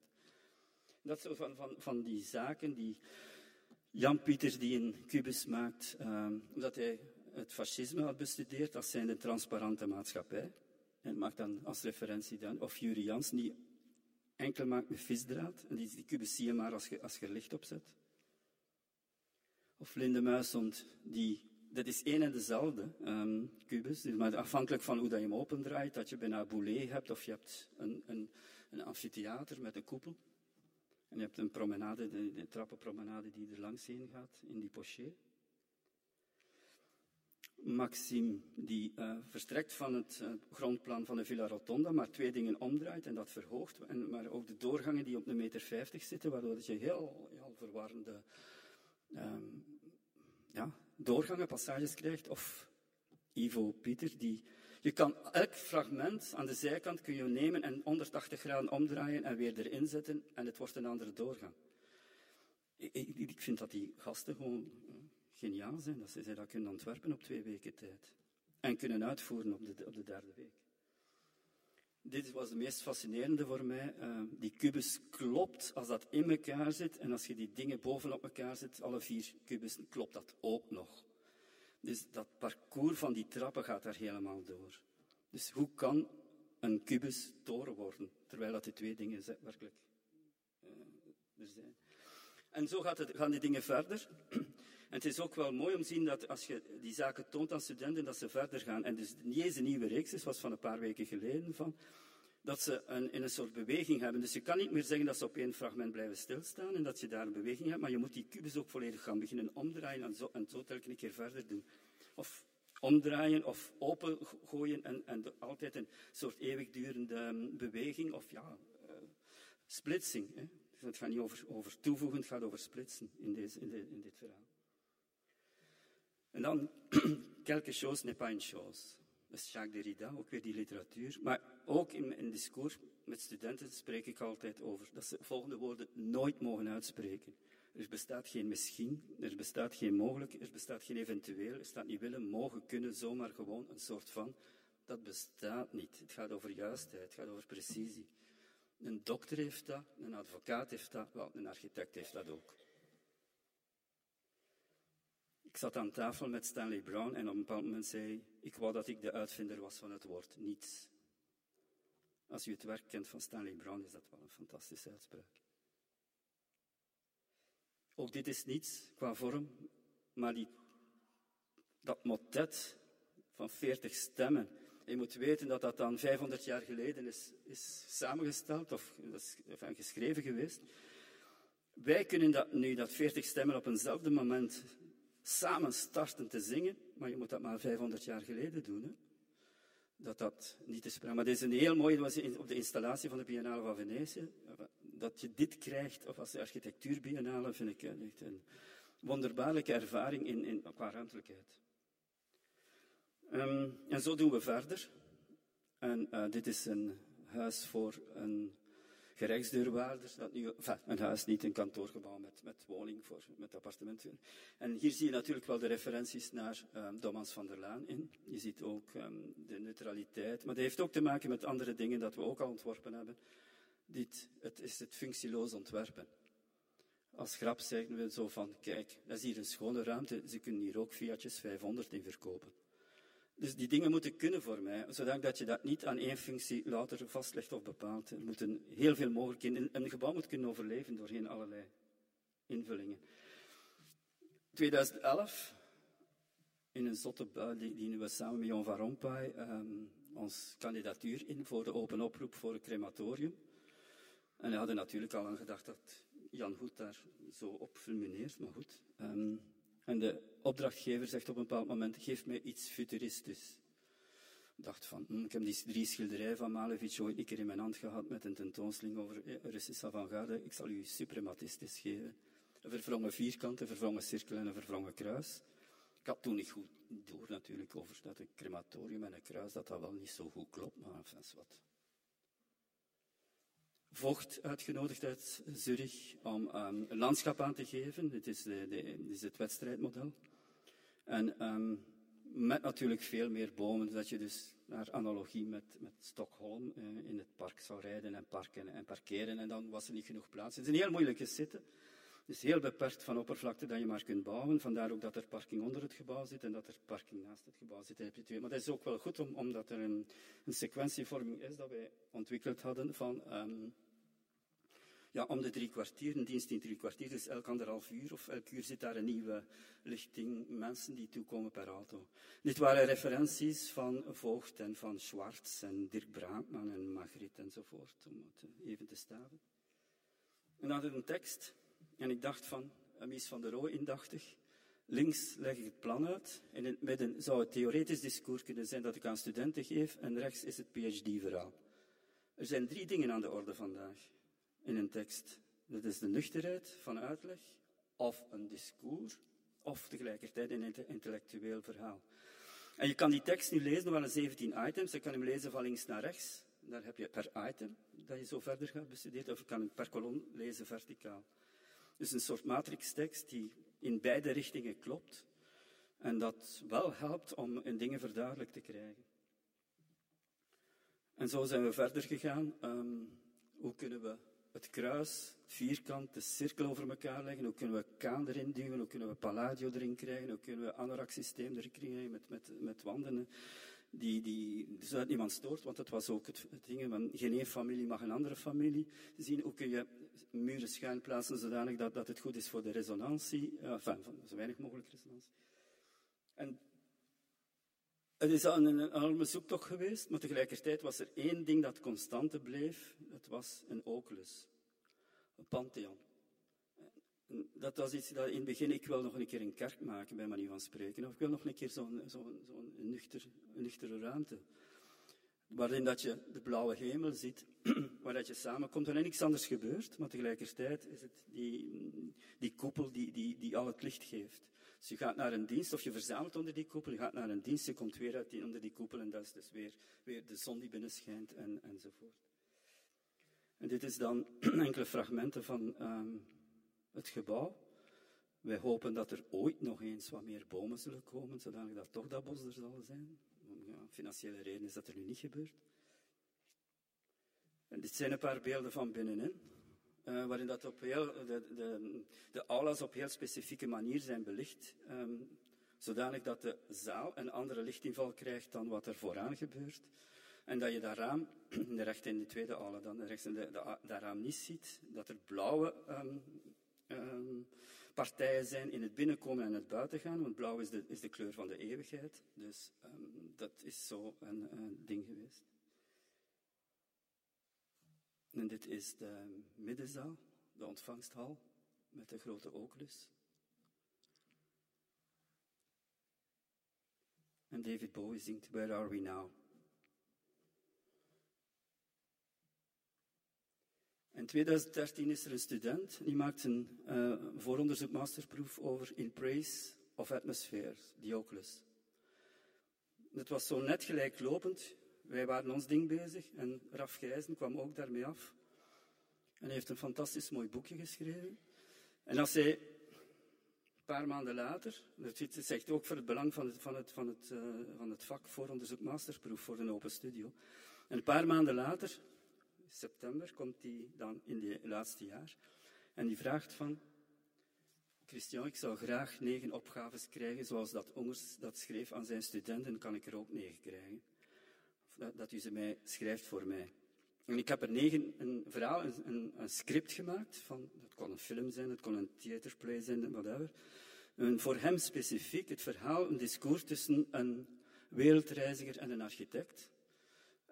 Dat zo van, van, van die zaken die Jan Pieters die een kubus maakt, um, omdat hij het fascisme had bestudeerd, dat zijn de transparante maatschappij. En maakt dan als referentie dan, of Jurie Jans, die enkel maakt met visdraad, en die, die kubus zie je maar als je, als je er licht op zet. Of Linde Muisond, die dat is één en dezelfde um, kubus, maar afhankelijk van hoe dat je hem opendraait, dat je bijna boulet hebt of je hebt een, een, een amfitheater met een koepel. En je hebt een promenade, de, de trappenpromenade die er langs heen gaat in die poché. Maxime, die uh, verstrekt van het uh, grondplan van de Villa Rotonda, maar twee dingen omdraait en dat verhoogt. En, maar ook de doorgangen die op een meter vijftig zitten, waardoor je heel, heel verwarrende um, ja, doorgangen, passages krijgt. Of Ivo Pieter, die... Je kan elk fragment aan de zijkant kun je nemen en 180 graden omdraaien en weer erin zetten en het wordt een andere doorgang. Ik, ik, ik vind dat die gasten gewoon uh, geniaal zijn, dat ze dat kunnen ontwerpen op twee weken tijd. En kunnen uitvoeren op de, op de derde week. Dit was de meest fascinerende voor mij. Uh, die kubus klopt als dat in elkaar zit. En als je die dingen bovenop elkaar zet, alle vier kubussen, klopt dat ook nog. Dus dat parcours van die trappen gaat daar helemaal door. Dus hoe kan een kubus toren worden, terwijl dat die twee dingen werkelijk uh, er zijn? En zo gaat het, gaan die dingen verder. Het is ook wel mooi om te zien dat als je die zaken toont aan studenten, dat ze verder gaan. En dus niet eens een nieuwe reeks, het was van een paar weken geleden, van, dat ze een, in een soort beweging hebben. Dus je kan niet meer zeggen dat ze op één fragment blijven stilstaan en dat je daar een beweging hebt, maar je moet die kubus ook volledig gaan beginnen omdraaien en zo, en zo telkens een keer verder doen. Of omdraaien of opengooien en, en de, altijd een soort eeuwigdurende um, beweging of ja, uh, splitsing. Hè. Dus het gaat niet over, over toevoegen, het gaat over splitsen in, deze, in, de, in dit verhaal. En dan, quelque chose n'est pas une chose. Dat is Jacques Derrida, ook weer die literatuur. Maar ook in, in discours met studenten spreek ik altijd over dat ze volgende woorden nooit mogen uitspreken. Er bestaat geen misschien, er bestaat geen mogelijk, er bestaat geen eventueel, er staat niet willen, mogen, kunnen, zomaar gewoon een soort van. Dat bestaat niet. Het gaat over juistheid, het gaat over precisie. Een dokter heeft dat, een advocaat heeft dat, wel, een architect heeft dat ook. Ik zat aan tafel met Stanley Brown en op een bepaald moment zei ik wou dat ik de uitvinder was van het woord niets. Als u het werk kent van Stanley Brown, is dat wel een fantastische uitspraak. Ook dit is niets qua vorm, maar die, dat motet van 40 stemmen. Je moet weten dat dat dan 500 jaar geleden is, samengesteld of, of geschreven geweest. Wij kunnen dat nu, dat 40 stemmen op eenzelfde moment samen starten te zingen, maar je moet dat maar 500 jaar geleden doen. Hè? Dat dat niet is sprake. Maar dit is een heel mooie, was op de installatie van de Biennale van Venetië, dat je dit krijgt, of als de architectuurbiennale, vind ik echt een wonderbaarlijke ervaring in, in, qua ruimtelijkheid. Um, en zo doen we verder. En uh, dit is een huis voor een gerechtsdeurwaarder. Dat nu, enfin, een huis, niet een kantoorgebouw met, met woning voor, met appartementen. En hier zie je natuurlijk wel de referenties naar um, Domans van der Laan in. Je ziet ook um, de neutraliteit. Maar dat heeft ook te maken met andere dingen dat we ook al ontworpen hebben dit, het is het functieloos ontwerpen. Als grap zeggen we zo van, kijk, dat is hier een schone ruimte, ze kunnen hier ook Fiatjes 500 in verkopen. Dus die dingen moeten kunnen voor mij, zodat je dat niet aan één functie later vastlegt of bepaalt. Er moeten heel veel mogelijk in. Een gebouw moet kunnen overleven doorheen allerlei invullingen. 2011, in een zotte bui, dienen we samen met Jon van Rompuy um, ons kandidatuur in voor de open oproep voor een crematorium. En hij hadden natuurlijk al aan gedacht dat Jan Hoed daar zo op fulmineert, maar goed. Um, en de opdrachtgever zegt op een bepaald moment, geef mij iets futuristisch. Ik dacht van, hm, ik heb die drie schilderijen van Malevich ooit een keer in mijn hand gehad met een tentoonstelling over eh, Russische avant-garde. Ik zal u suprematistisch geven. Een verwrongen vierkant, een verwrongen cirkel en een verwrongen kruis. Ik had toen niet goed door natuurlijk over dat een crematorium en een kruis, dat dat wel niet zo goed klopt, maar enfin, wat. Vocht uitgenodigd uit Zurich om um, een landschap aan te geven. Dit is, de, de, is het wedstrijdmodel. En um, met natuurlijk veel meer bomen, dat je dus naar analogie met, met Stockholm uh, in het park zou rijden en parken en parkeren. En dan was er niet genoeg plaats. Het is een heel moeilijke zitten. Het is heel beperkt van oppervlakte dat je maar kunt bouwen. Vandaar ook dat er parking onder het gebouw zit en dat er parking naast het gebouw zit. Heb je twee. Maar dat is ook wel goed om, omdat er een, een sequentievorming is dat wij ontwikkeld hadden van um, ja, om de drie kwartier, een dienst in drie kwartier, dus elk anderhalf uur of elk uur zit daar een nieuwe lichting mensen die toekomen per auto. Dit waren referenties van Voogd en van Schwartz en Dirk Braakman en Magritte enzovoort, om het even te staven. En dan had ik een tekst en ik dacht van, Mies van der Roo indachtig, links leg ik het plan uit, in het midden zou het theoretisch discours kunnen zijn dat ik aan studenten geef en rechts is het PhD-verhaal. Er zijn drie dingen aan de orde vandaag in een tekst. Dat is de nuchterheid van uitleg, of een discours, of tegelijkertijd een intellectueel verhaal. En je kan die tekst nu lezen, wel een 17 items. Je kan hem lezen van links naar rechts. Daar heb je per item dat je zo verder gaat bestuderen. Of je kan hem per kolom lezen verticaal. Dus een soort matrixtekst die in beide richtingen klopt. En dat wel helpt om dingen verduidelijk te krijgen. En zo zijn we verder gegaan. Um, hoe kunnen we het kruis, het vierkant, de cirkel over elkaar leggen. Hoe kunnen we Kaan erin duwen? Hoe kunnen we Palladio erin krijgen? Hoe kunnen we anorak systeem erin krijgen met, met, met wanden? Die, die, zodat niemand stoort, want dat was ook het, het ding, van geen één familie mag een andere familie zien. Hoe kun je muren schuin plaatsen zodanig dat, dat het goed is voor de resonantie, enfin, van zo weinig mogelijk resonantie. En het is een enorme zoektocht geweest, maar tegelijkertijd was er één ding dat constante bleef. Het was een oculus, een pantheon. Dat was iets dat in het begin, ik wil nog een keer een kerk maken, bij manier van spreken. Of ik wil nog een keer zo'n zo zo nuchter, nuchtere ruimte. Waarin dat je de blauwe hemel ziet, waar dat je samenkomt, en niks anders gebeurt, maar tegelijkertijd is het die, die koepel die, die, die al het licht geeft. Dus je gaat naar een dienst, of je verzamelt onder die koepel, je gaat naar een dienst, je komt weer uit die, onder die koepel, en dat is dus weer, weer de zon die binnenschijnt, en, enzovoort. En dit is dan enkele fragmenten van um, het gebouw. Wij hopen dat er ooit nog eens wat meer bomen zullen komen, zodat dat toch dat bos er zal zijn. Om ja, financiële reden is dat er nu niet gebeurd. En dit zijn een paar beelden van binnenin, uh, waarin dat op heel, de, de, de aulas op heel specifieke manier zijn belicht, um, zodanig dat de zaal een andere lichtinval krijgt dan wat er vooraan gebeurt. En dat je dat raam, de recht in de tweede aula dan, rechts de, de, raam niet ziet, dat er blauwe um, um, partijen zijn in het binnenkomen en het buitengaan, want blauw is de, is de kleur van de eeuwigheid. Dus um, dat is zo een, een ding geweest. En dit is de middenzaal, de ontvangsthal, met de grote oculus. En David Bowie zingt Where Are We Now? In 2013 is er een student die maakt een uh, vooronderzoek masterproef over In Praise of Atmospheres, die Oculus. Het was zo net gelijklopend. Wij waren ons ding bezig en Raf Gijzen kwam ook daarmee af. En hij heeft een fantastisch mooi boekje geschreven. En als hij een paar maanden later, dat zegt ook voor het belang van het, van het, van het, uh, van het vak vooronderzoek masterproef voor een open studio. En een paar maanden later september komt hij dan in die laatste jaar. En die vraagt van, Christian, ik zou graag negen opgaves krijgen, zoals dat Ongers dat schreef aan zijn studenten, kan ik er ook negen krijgen. Dat, dat u ze mij schrijft voor mij. En ik heb er negen, een verhaal, een, een, script gemaakt, van, het kon een film zijn, het kon een theaterplay zijn, whatever. En voor hem specifiek het verhaal, een discours tussen een wereldreiziger en een architect.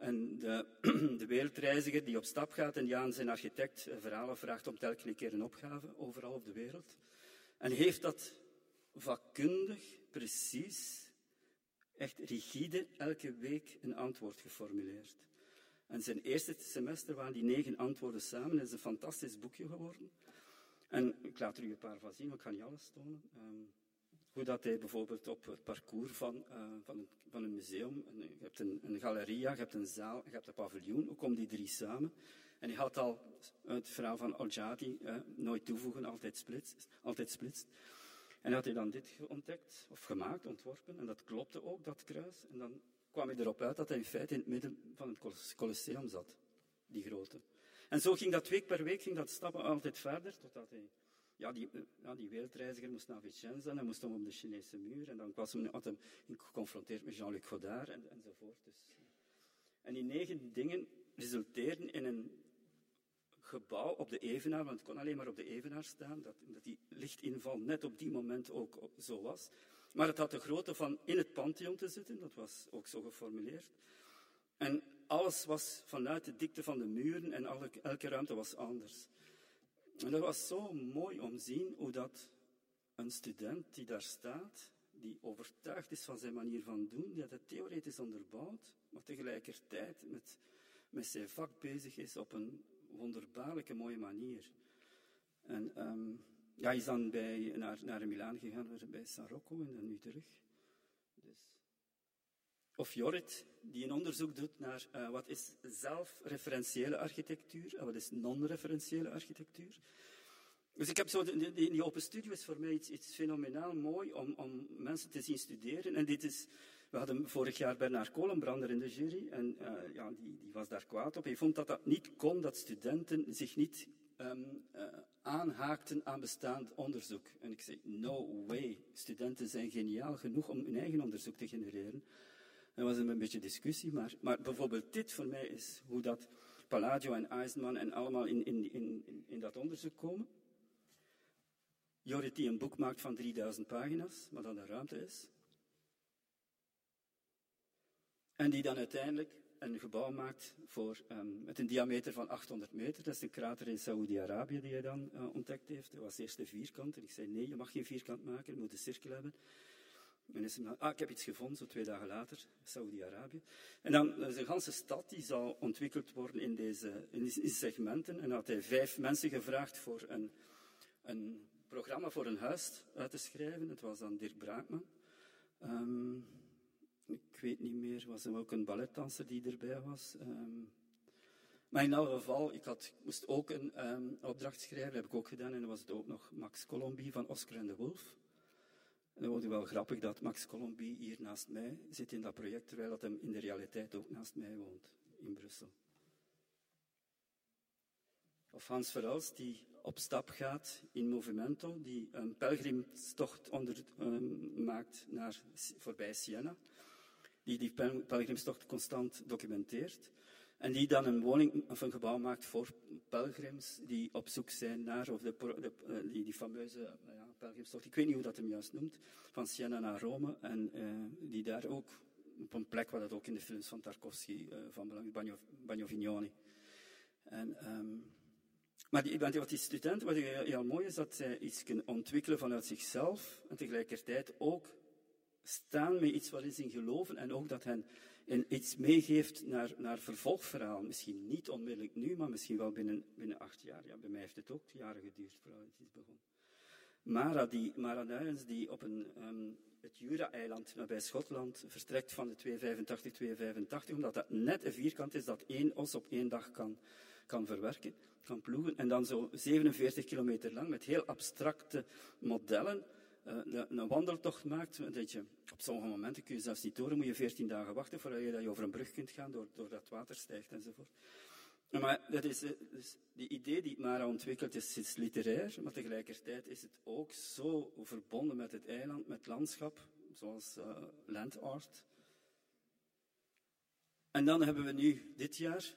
En de, de, wereldreiziger die op stap gaat en die aan zijn architect verhalen vraagt om telkens keer een opgave overal op de wereld. En heeft dat vakkundig, precies, echt rigide, elke week een antwoord geformuleerd. En zijn eerste semester waren die negen antwoorden samen. Het is een fantastisch boekje geworden. En ik laat er u een paar van zien, maar ik ga niet alles tonen. Um, hoe dat hij bijvoorbeeld op het parcours van, uh, van, een, van, een, museum, je hebt een, een galeria, je hebt een zaal, je hebt een paviljoen, hoe komen die drie samen? En hij had al het verhaal van Al-Jadi, nooit toevoegen, altijd splitst, altijd splitst. En had hij dan dit ontdekt, of gemaakt, ontworpen, en dat klopte ook, dat kruis. En dan kwam hij erop uit dat hij in feite in het midden van het Colosseum zat, die grote. En zo ging dat week per week, ging dat stappen altijd verder, totdat hij ja, die, ja, die wereldreiziger moest naar Vicenza en hij moest dan op de Chinese muur. En dan was hem, had hem geconfronteerd met Jean-Luc Godard en, enzovoort. Dus. En die negen dingen resulteerden in een gebouw op de Evenaar, want het kon alleen maar op de Evenaar staan, dat, dat die lichtinval net op die moment ook zo was. Maar het had de grootte van in het Pantheon te zitten, dat was ook zo geformuleerd. En alles was vanuit de dikte van de muren en elke ruimte was anders. En dat was zo mooi om te zien hoe dat een student die daar staat, die overtuigd is van zijn manier van doen, die het theoretisch onderbouwt, maar tegelijkertijd met, met zijn vak bezig is op een wonderbaarlijke mooie manier. En um, ja, hij is dan bij, naar, naar Milaan gegaan, bij San Rocco en dan nu terug. Of Jorrit, die een onderzoek doet naar uh, wat is zelfreferentiële architectuur en wat is non-referentiële architectuur. Dus ik heb zo, die, die open studio is voor mij iets, iets fenomenaal mooi om, om, mensen te zien studeren. En dit is, we hadden vorig jaar Bernard Kolenbrander in de jury en uh, ja, die, die, was daar kwaad op. Hij vond dat dat niet kon, dat studenten zich niet um, aanhaakten aan bestaand onderzoek. En ik zei, no way, studenten zijn geniaal genoeg om hun eigen onderzoek te genereren. Er was een beetje discussie, maar, maar bijvoorbeeld dit voor mij is hoe dat Palladio en Eisenman en allemaal in, in, in, in dat onderzoek komen. Jorrit die een boek maakt van 3000 pagina's, maar dan de ruimte is. En die dan uiteindelijk een gebouw maakt voor, um, met een diameter van 800 meter. Dat is een krater in Saoedi-Arabië die hij dan uh, ontdekt heeft. Dat was eerst een vierkant. En ik zei, nee, je mag geen vierkant maken, je moet een cirkel hebben. Is ah, ik heb iets gevonden, zo twee dagen later, Saoedi-Arabië. En dan is een ganse stad die zal ontwikkeld worden in deze in segmenten. En dan had hij vijf mensen gevraagd voor een, een programma voor een huis uit te schrijven. Het was dan Dirk Braakman. Um, ik weet niet meer, was er ook een balletdanser die erbij was. Um, maar in elk geval, ik had, moest ook een um, opdracht schrijven, dat heb ik ook gedaan. En dan was het ook nog Max Colombi van Oscar en de Wolf. Dan wordt het wel grappig dat Max Colombi hier naast mij zit in dat project, terwijl dat hem in de realiteit ook naast mij woont, in Brussel. Of Hans Verhulst, die op stap gaat in Movimento, die een pelgrimstocht onder, um, maakt naar, voorbij Siena die die pelgrimstocht constant documenteert. En die dan een woning of een gebouw maakt voor pelgrims die op zoek zijn naar, of de, eh, die, die fameuze uh, ja, pelgrimstocht, ik weet niet hoe dat hem juist noemt, van Siena naar Rome. En uh, die daar ook, op een plek waar dat ook in de films van Tarkovsky van belang is, Bagno. En, um, maar die, wat die studenten, wat heel mooi is, dat zij iets kunnen ontwikkelen vanuit zichzelf en tegelijkertijd ook staan met iets waarin ze geloven en ook dat hen iets meegeeft naar, naar vervolgverhaal. Misschien niet onmiddellijk nu, maar misschien wel binnen, binnen acht jaar. Ja, bij mij heeft het ook jaren geduurd voordat het is begonnen. Mara, die, Mara die op een, um, het Jura-eiland nabij Schotland vertrekt van de 285-285, omdat dat net een vierkant is dat één os op één dag kan, kan verwerken, kan ploegen. En dan zo 47 kilometer lang met heel abstracte modellen uh, een wandeltocht maakt, dat je op sommige momenten kun je zelfs niet door, moet je 14 dagen wachten voordat je, dat je over een brug kunt gaan, doordat het water stijgt enzovoort. Maar dat is, eh, die idee die Mara ontwikkelt is, is literair, maar tegelijkertijd is het ook zo verbonden met het eiland, met landschap, zoals uh, land art. En dan hebben we nu dit jaar,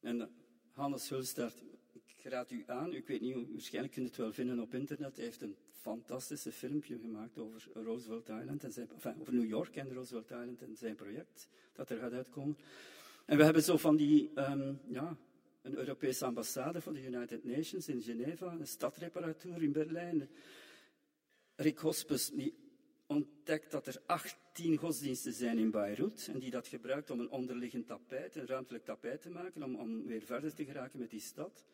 en Hannes Hulstert, ik raad u aan, ik weet niet, waarschijnlijk kunt het wel vinden op internet, hij heeft een fantastische filmpje gemaakt over Roosevelt Island en zijn, over New York en Roosevelt Island en zijn project dat er gaat uitkomen. En we hebben zo van die, um, ja, een Europese ambassade van de United Nations in Geneva, een stadreparatuur in Berlijn. Rick Hospes die ontdekt dat er 18 godsdiensten zijn in Beirut en die dat gebruikt om een onderliggend tapijt, een ruimtelijk tapijt te maken, om, om weer verder te geraken met die stad.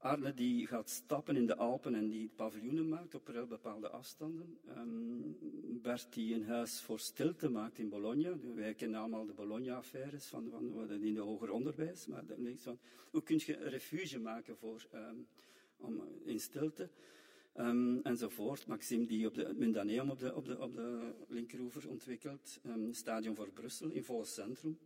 Arne die gaat stappen in de Alpen en die paviljoenen maakt op bepaalde afstanden. Um, Bert die een huis voor stilte maakt in Bologna. Wij kennen allemaal de Bologna-affaires van, in de hoger onderwijs. Maar van, hoe kun je een refuge maken voor, um, om, in stilte? Um, enzovoort. Maxime die op de, het Mundaneum op de, op de, op de linkeroever ontwikkelt. Stadion voor Brussel in volle centrum.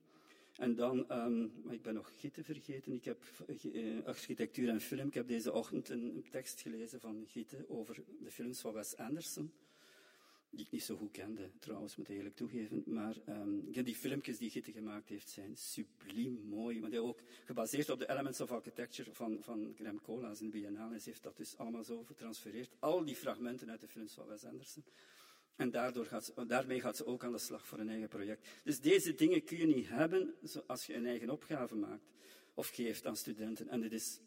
En dan, um, maar ik ben nog Gitte vergeten. Ik heb uh, architectuur en film. Ik heb deze ochtend een, tekst gelezen van Gitte over de films van Wes Anderson. Die ik niet zo goed kende, trouwens, moet ik eerlijk toegeven. Maar um, die filmpjes die Gitte gemaakt heeft zijn subliem mooi. Maar die ook gebaseerd op de Elements of Architecture van, van Graham Colas in Biennale. Ze heeft dat dus allemaal zo getransfereerd. Al die fragmenten uit de films van Wes Anderson. En daardoor gaat ze, daarmee gaat ze ook aan de slag voor een eigen project. Dus deze dingen kun je niet hebben als je een eigen opgave maakt of geeft aan studenten. En dit is,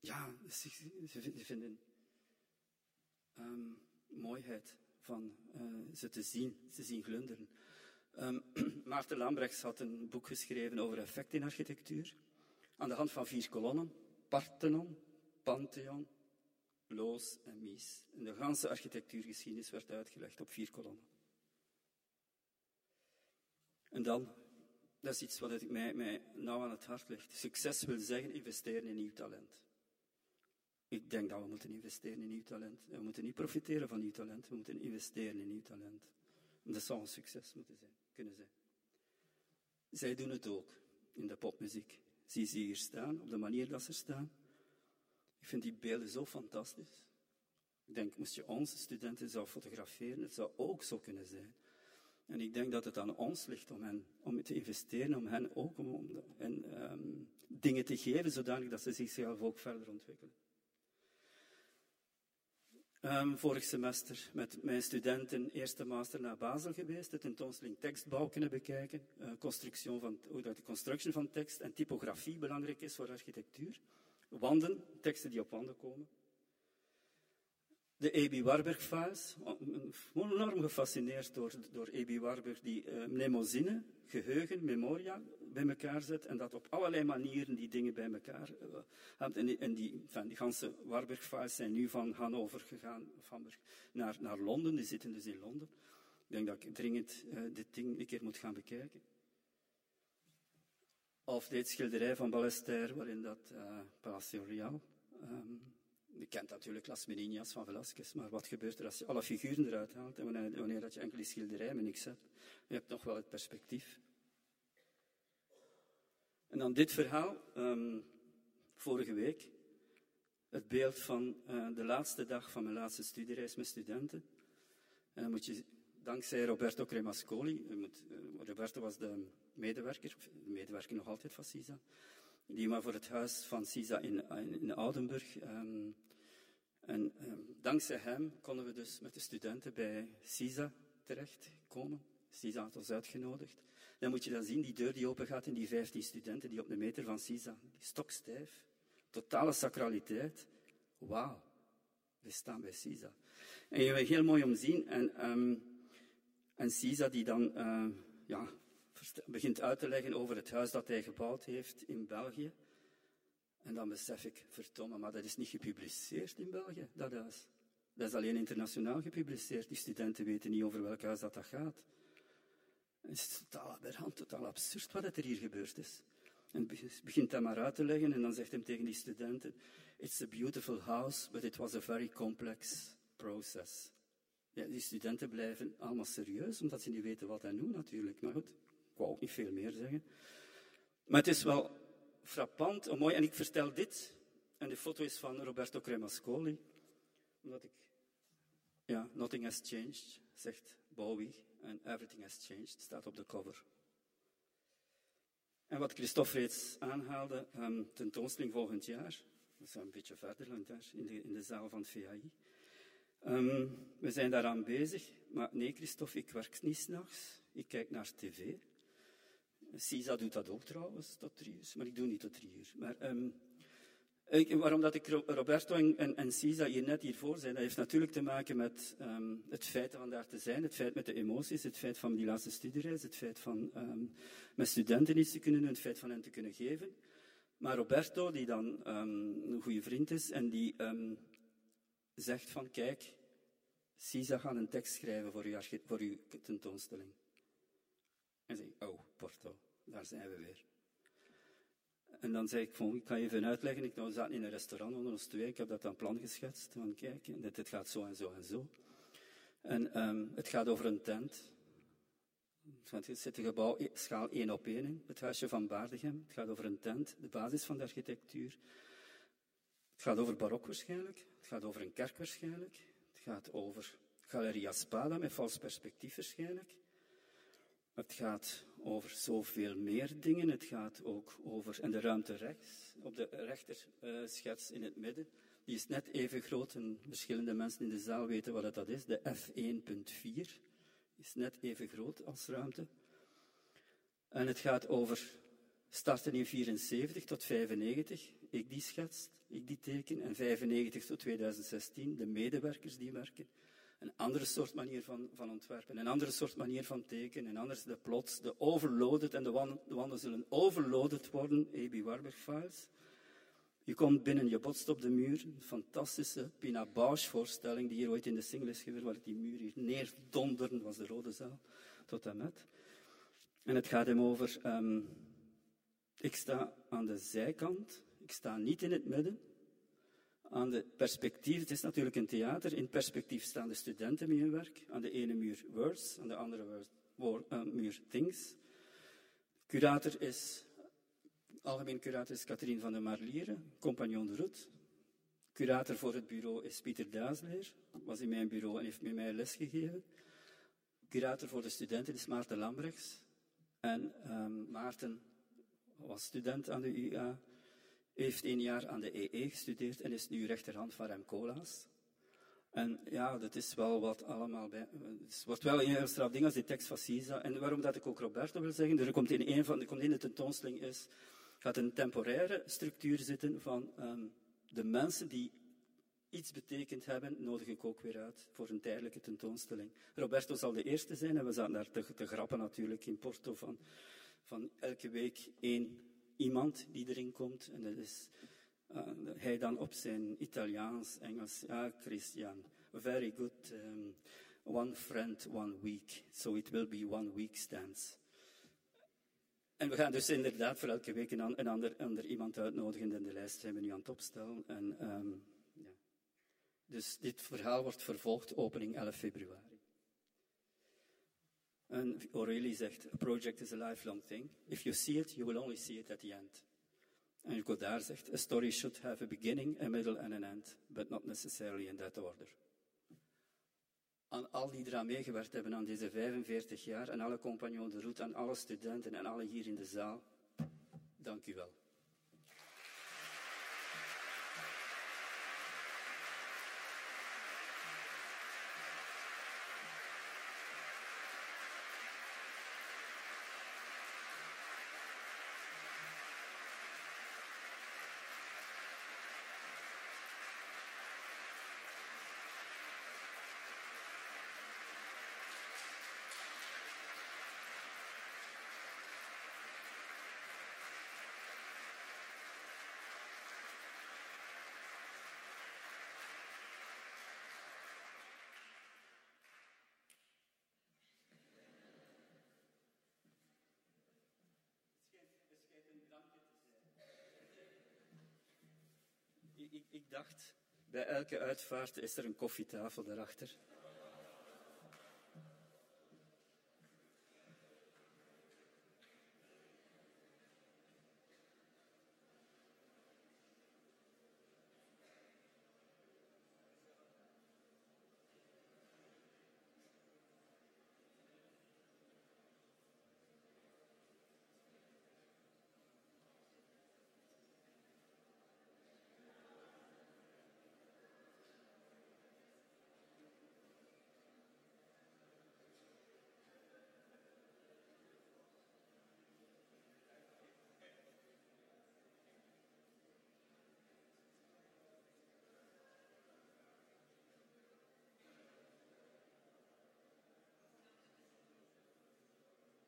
ja, ze vinden um, mooiheid van uh, ze te zien, te zien glunderen. Um, Maarten Lambrechts had een boek geschreven over effect in architectuur. Aan de hand van vier kolonnen. Parthenon, Pantheon, Loos en Mies. En de ganse architectuurgeschiedenis werd uitgelegd op vier kolonnen. En dan, dat is iets wat mij, mij nauw aan het hart ligt. Succes wil zeggen investeren in nieuw talent. Ik denk dat we moeten investeren in nieuw talent. We moeten niet profiteren van nieuw talent, we moeten investeren in nieuw talent. En dat zou een succes moeten zijn, kunnen zijn. Zij doen het ook in de popmuziek. Zie ze hier staan, op de manier dat ze staan. Ik vind die beelden zo fantastisch. Ik denk, moest je onze studenten zou fotograferen, het zou ook zo kunnen zijn. En ik denk dat het aan ons ligt om, hen, om te investeren, om hen ook om, um, dingen te geven, zodanig dat ze zichzelf ook verder ontwikkelen. Um, vorig semester met mijn studenten eerste master naar Basel geweest, de tentoonstelling tekstbouw kunnen bekijken, uh, constructie van, hoe dat de construction van tekst en typografie belangrijk is voor architectuur. Wanden, teksten die op wanden komen de E.B. Warburg-files. Enorm gefascineerd door, door E.B. Warburg, die uh, geheugen, memoria bij elkaar zet en dat op allerlei manieren die dingen bij elkaar uh, En, die, en van die ganse Warburg-files zijn nu van Hannover gegaan, Hamburg, naar, naar Londen. Die zitten dus in Londen. Ik denk dat ik dringend uh, dit ding een keer moet gaan bekijken. Of dit schilderij van Ballester, waarin dat uh, Palacio Real um, je kent natuurlijk Las Meninas van Velasquez, maar wat gebeurt er als je alle figuren eruit haalt en wanneer, wanneer dat je enkel die schilderij met niks hebt? Je hebt nog wel het perspectief. En dan dit verhaal, um, vorige week, het beeld van uh, de laatste dag van mijn laatste studiereis met studenten. En dan moet je, dankzij Roberto Cremascoli, moet, uh, Roberto was de medewerker, de medewerker nog altijd van CISA, die maar voor het huis van CISA in, in, Oudenburg um, en um, dankzij hem konden we dus met de studenten bij CISA terechtkomen. CISA had ons uitgenodigd. Dan moet je dan zien, die deur die open gaat in die 15 studenten die op de meter van CISA, stokstijf, totale sacraliteit. Wauw, we staan bij CISA. En je heel mooi om zien. En, um, en CISA die dan uh, ja, begint uit te leggen over het huis dat hij gebouwd heeft in België. En dan besef ik, verdomme, maar dat is niet gepubliceerd in België, dat huis. Dat is alleen internationaal gepubliceerd. Die studenten weten niet over welk huis dat, dat gaat. Het is totaal aberrant, totaal absurd wat er hier gebeurd is. En begint hem maar uit te leggen en dan zegt hij tegen die studenten, it's a beautiful house, but it was a very complex process. Ja, die studenten blijven allemaal serieus, omdat ze niet weten wat hij doet natuurlijk. Maar goed, wou ook niet veel meer zeggen. Maar het is wel frappant en mooi. En ik vertel dit, en de foto is van Roberto Cremascoli, omdat ik, ja, nothing has changed, zegt Bowie, en everything has changed, staat op de cover. En wat Christophe reeds aanhaalde, um, tentoonstelling volgend jaar, dat is een beetje verder in de, in de zaal van het VAI. Um, we zijn daaraan bezig, maar nee, Christophe, ik werk niet s'nachts. Ik kijk naar tv. CISA doet dat ook trouwens, tot drie uur. Maar ik doe niet tot drie uur. Maar, ik, waarom dat ik Roberto en, en, CISA hier net hiervoor zijn, dat heeft natuurlijk te maken met um, het feit van daar te zijn, het feit met de emoties, het feit van die laatste studiereis, het feit van um, met studenten iets te kunnen doen, het feit van hen te kunnen geven. Maar Roberto, die dan een goede vriend is en die zegt van, kijk, CISA gaat een tekst schrijven voor uw, voor uw tentoonstelling. En zei ik, oh, Porto, daar zijn we weer. En dan zei ik, van, ik kan je even uitleggen. Ik nou, zat in een restaurant onder ons twee. Ik heb dat aan plan geschetst. Van, kijk, dit, dit gaat zo en zo en zo. En um, het gaat over een tent. Want het zit een gebouw schaal 1 op 1 in. Het huisje van Baardegem. Het gaat over een tent, de basis van de architectuur. Het gaat over barok waarschijnlijk. Het gaat over een kerk waarschijnlijk. Het gaat over Galeria Spada met vals perspectief waarschijnlijk. Het gaat over zoveel meer dingen. Het gaat ook over, en de ruimte rechts, op de rechterschets uh, in het midden, die is net even groot, en verschillende mensen in de zaal weten wat dat is. De F1.4 is net even groot als ruimte. En het gaat over starten in 74 tot 95, ik die schets, ik die teken, en 95 tot 2016, de medewerkers die werken een andere soort manier van, van ontwerpen, een andere soort manier van tekenen, en anders de plots, de overloaded, en de wanden, de wanden zullen overloaded worden, A.B. Warburg files. Je komt binnen, je botst op de muur, een fantastische Pina Bausch voorstelling, die hier ooit in de single is gebeurd, waar die muur hier neerdonderde, was de rode zaal, tot en met. En het gaat hem over, um, ik sta aan de zijkant, ik sta niet in het midden, aan de perspectief, het is natuurlijk een theater, in perspectief staan de studenten met hun werk. Aan de ene muur words, aan de andere uh, muur things. Curator is, algemeen curator is Catherine van der Marliere, compagnon de Roet. Curator voor het bureau is Pieter Daasleer, was in mijn bureau en heeft met mij lesgegeven. curator voor de studenten is Maarten Lambrechts. En um, Maarten was student aan de UA, heeft een jaar aan de EE gestudeerd en is nu rechterhand van Rem. En ja, dat is wel wat allemaal bij. Het wordt wel een heel straf ding als die tekst van. En waarom dat ik ook Roberto wil zeggen, er komt in een van er komt in de tentoonstelling is, gaat een temporaire structuur zitten van um, de mensen die iets betekend hebben, nodig ik ook weer uit voor een tijdelijke tentoonstelling. Roberto zal de eerste zijn en we zaten daar te, te grappen natuurlijk in Porto van, van elke week één iemand die erin komt. En dat is uh, hij dan op zijn Italiaans, Engels, ja, Christian, very good, um, one friend, one week. So it will be one week stands. En we gaan dus inderdaad voor elke week een, ander, iemand uitnodigen. En de lijst zijn we nu aan het opstellen. En, um, ja. Dus dit verhaal wordt vervolgd, opening 11 februari. En Aurélie zegt, a project is a lifelong thing. If you see it, you will only see it at the end. En Godard zegt, a story should have a beginning, a middle and an end, but not necessarily in that order. Aan al die eraan meegewerkt hebben aan deze 45 jaar, en alle compagnons de route, aan alle studenten en alle hier in de zaal, dank u wel. Ik, ik dacht, bij elke uitvaart is er een koffietafel daarachter.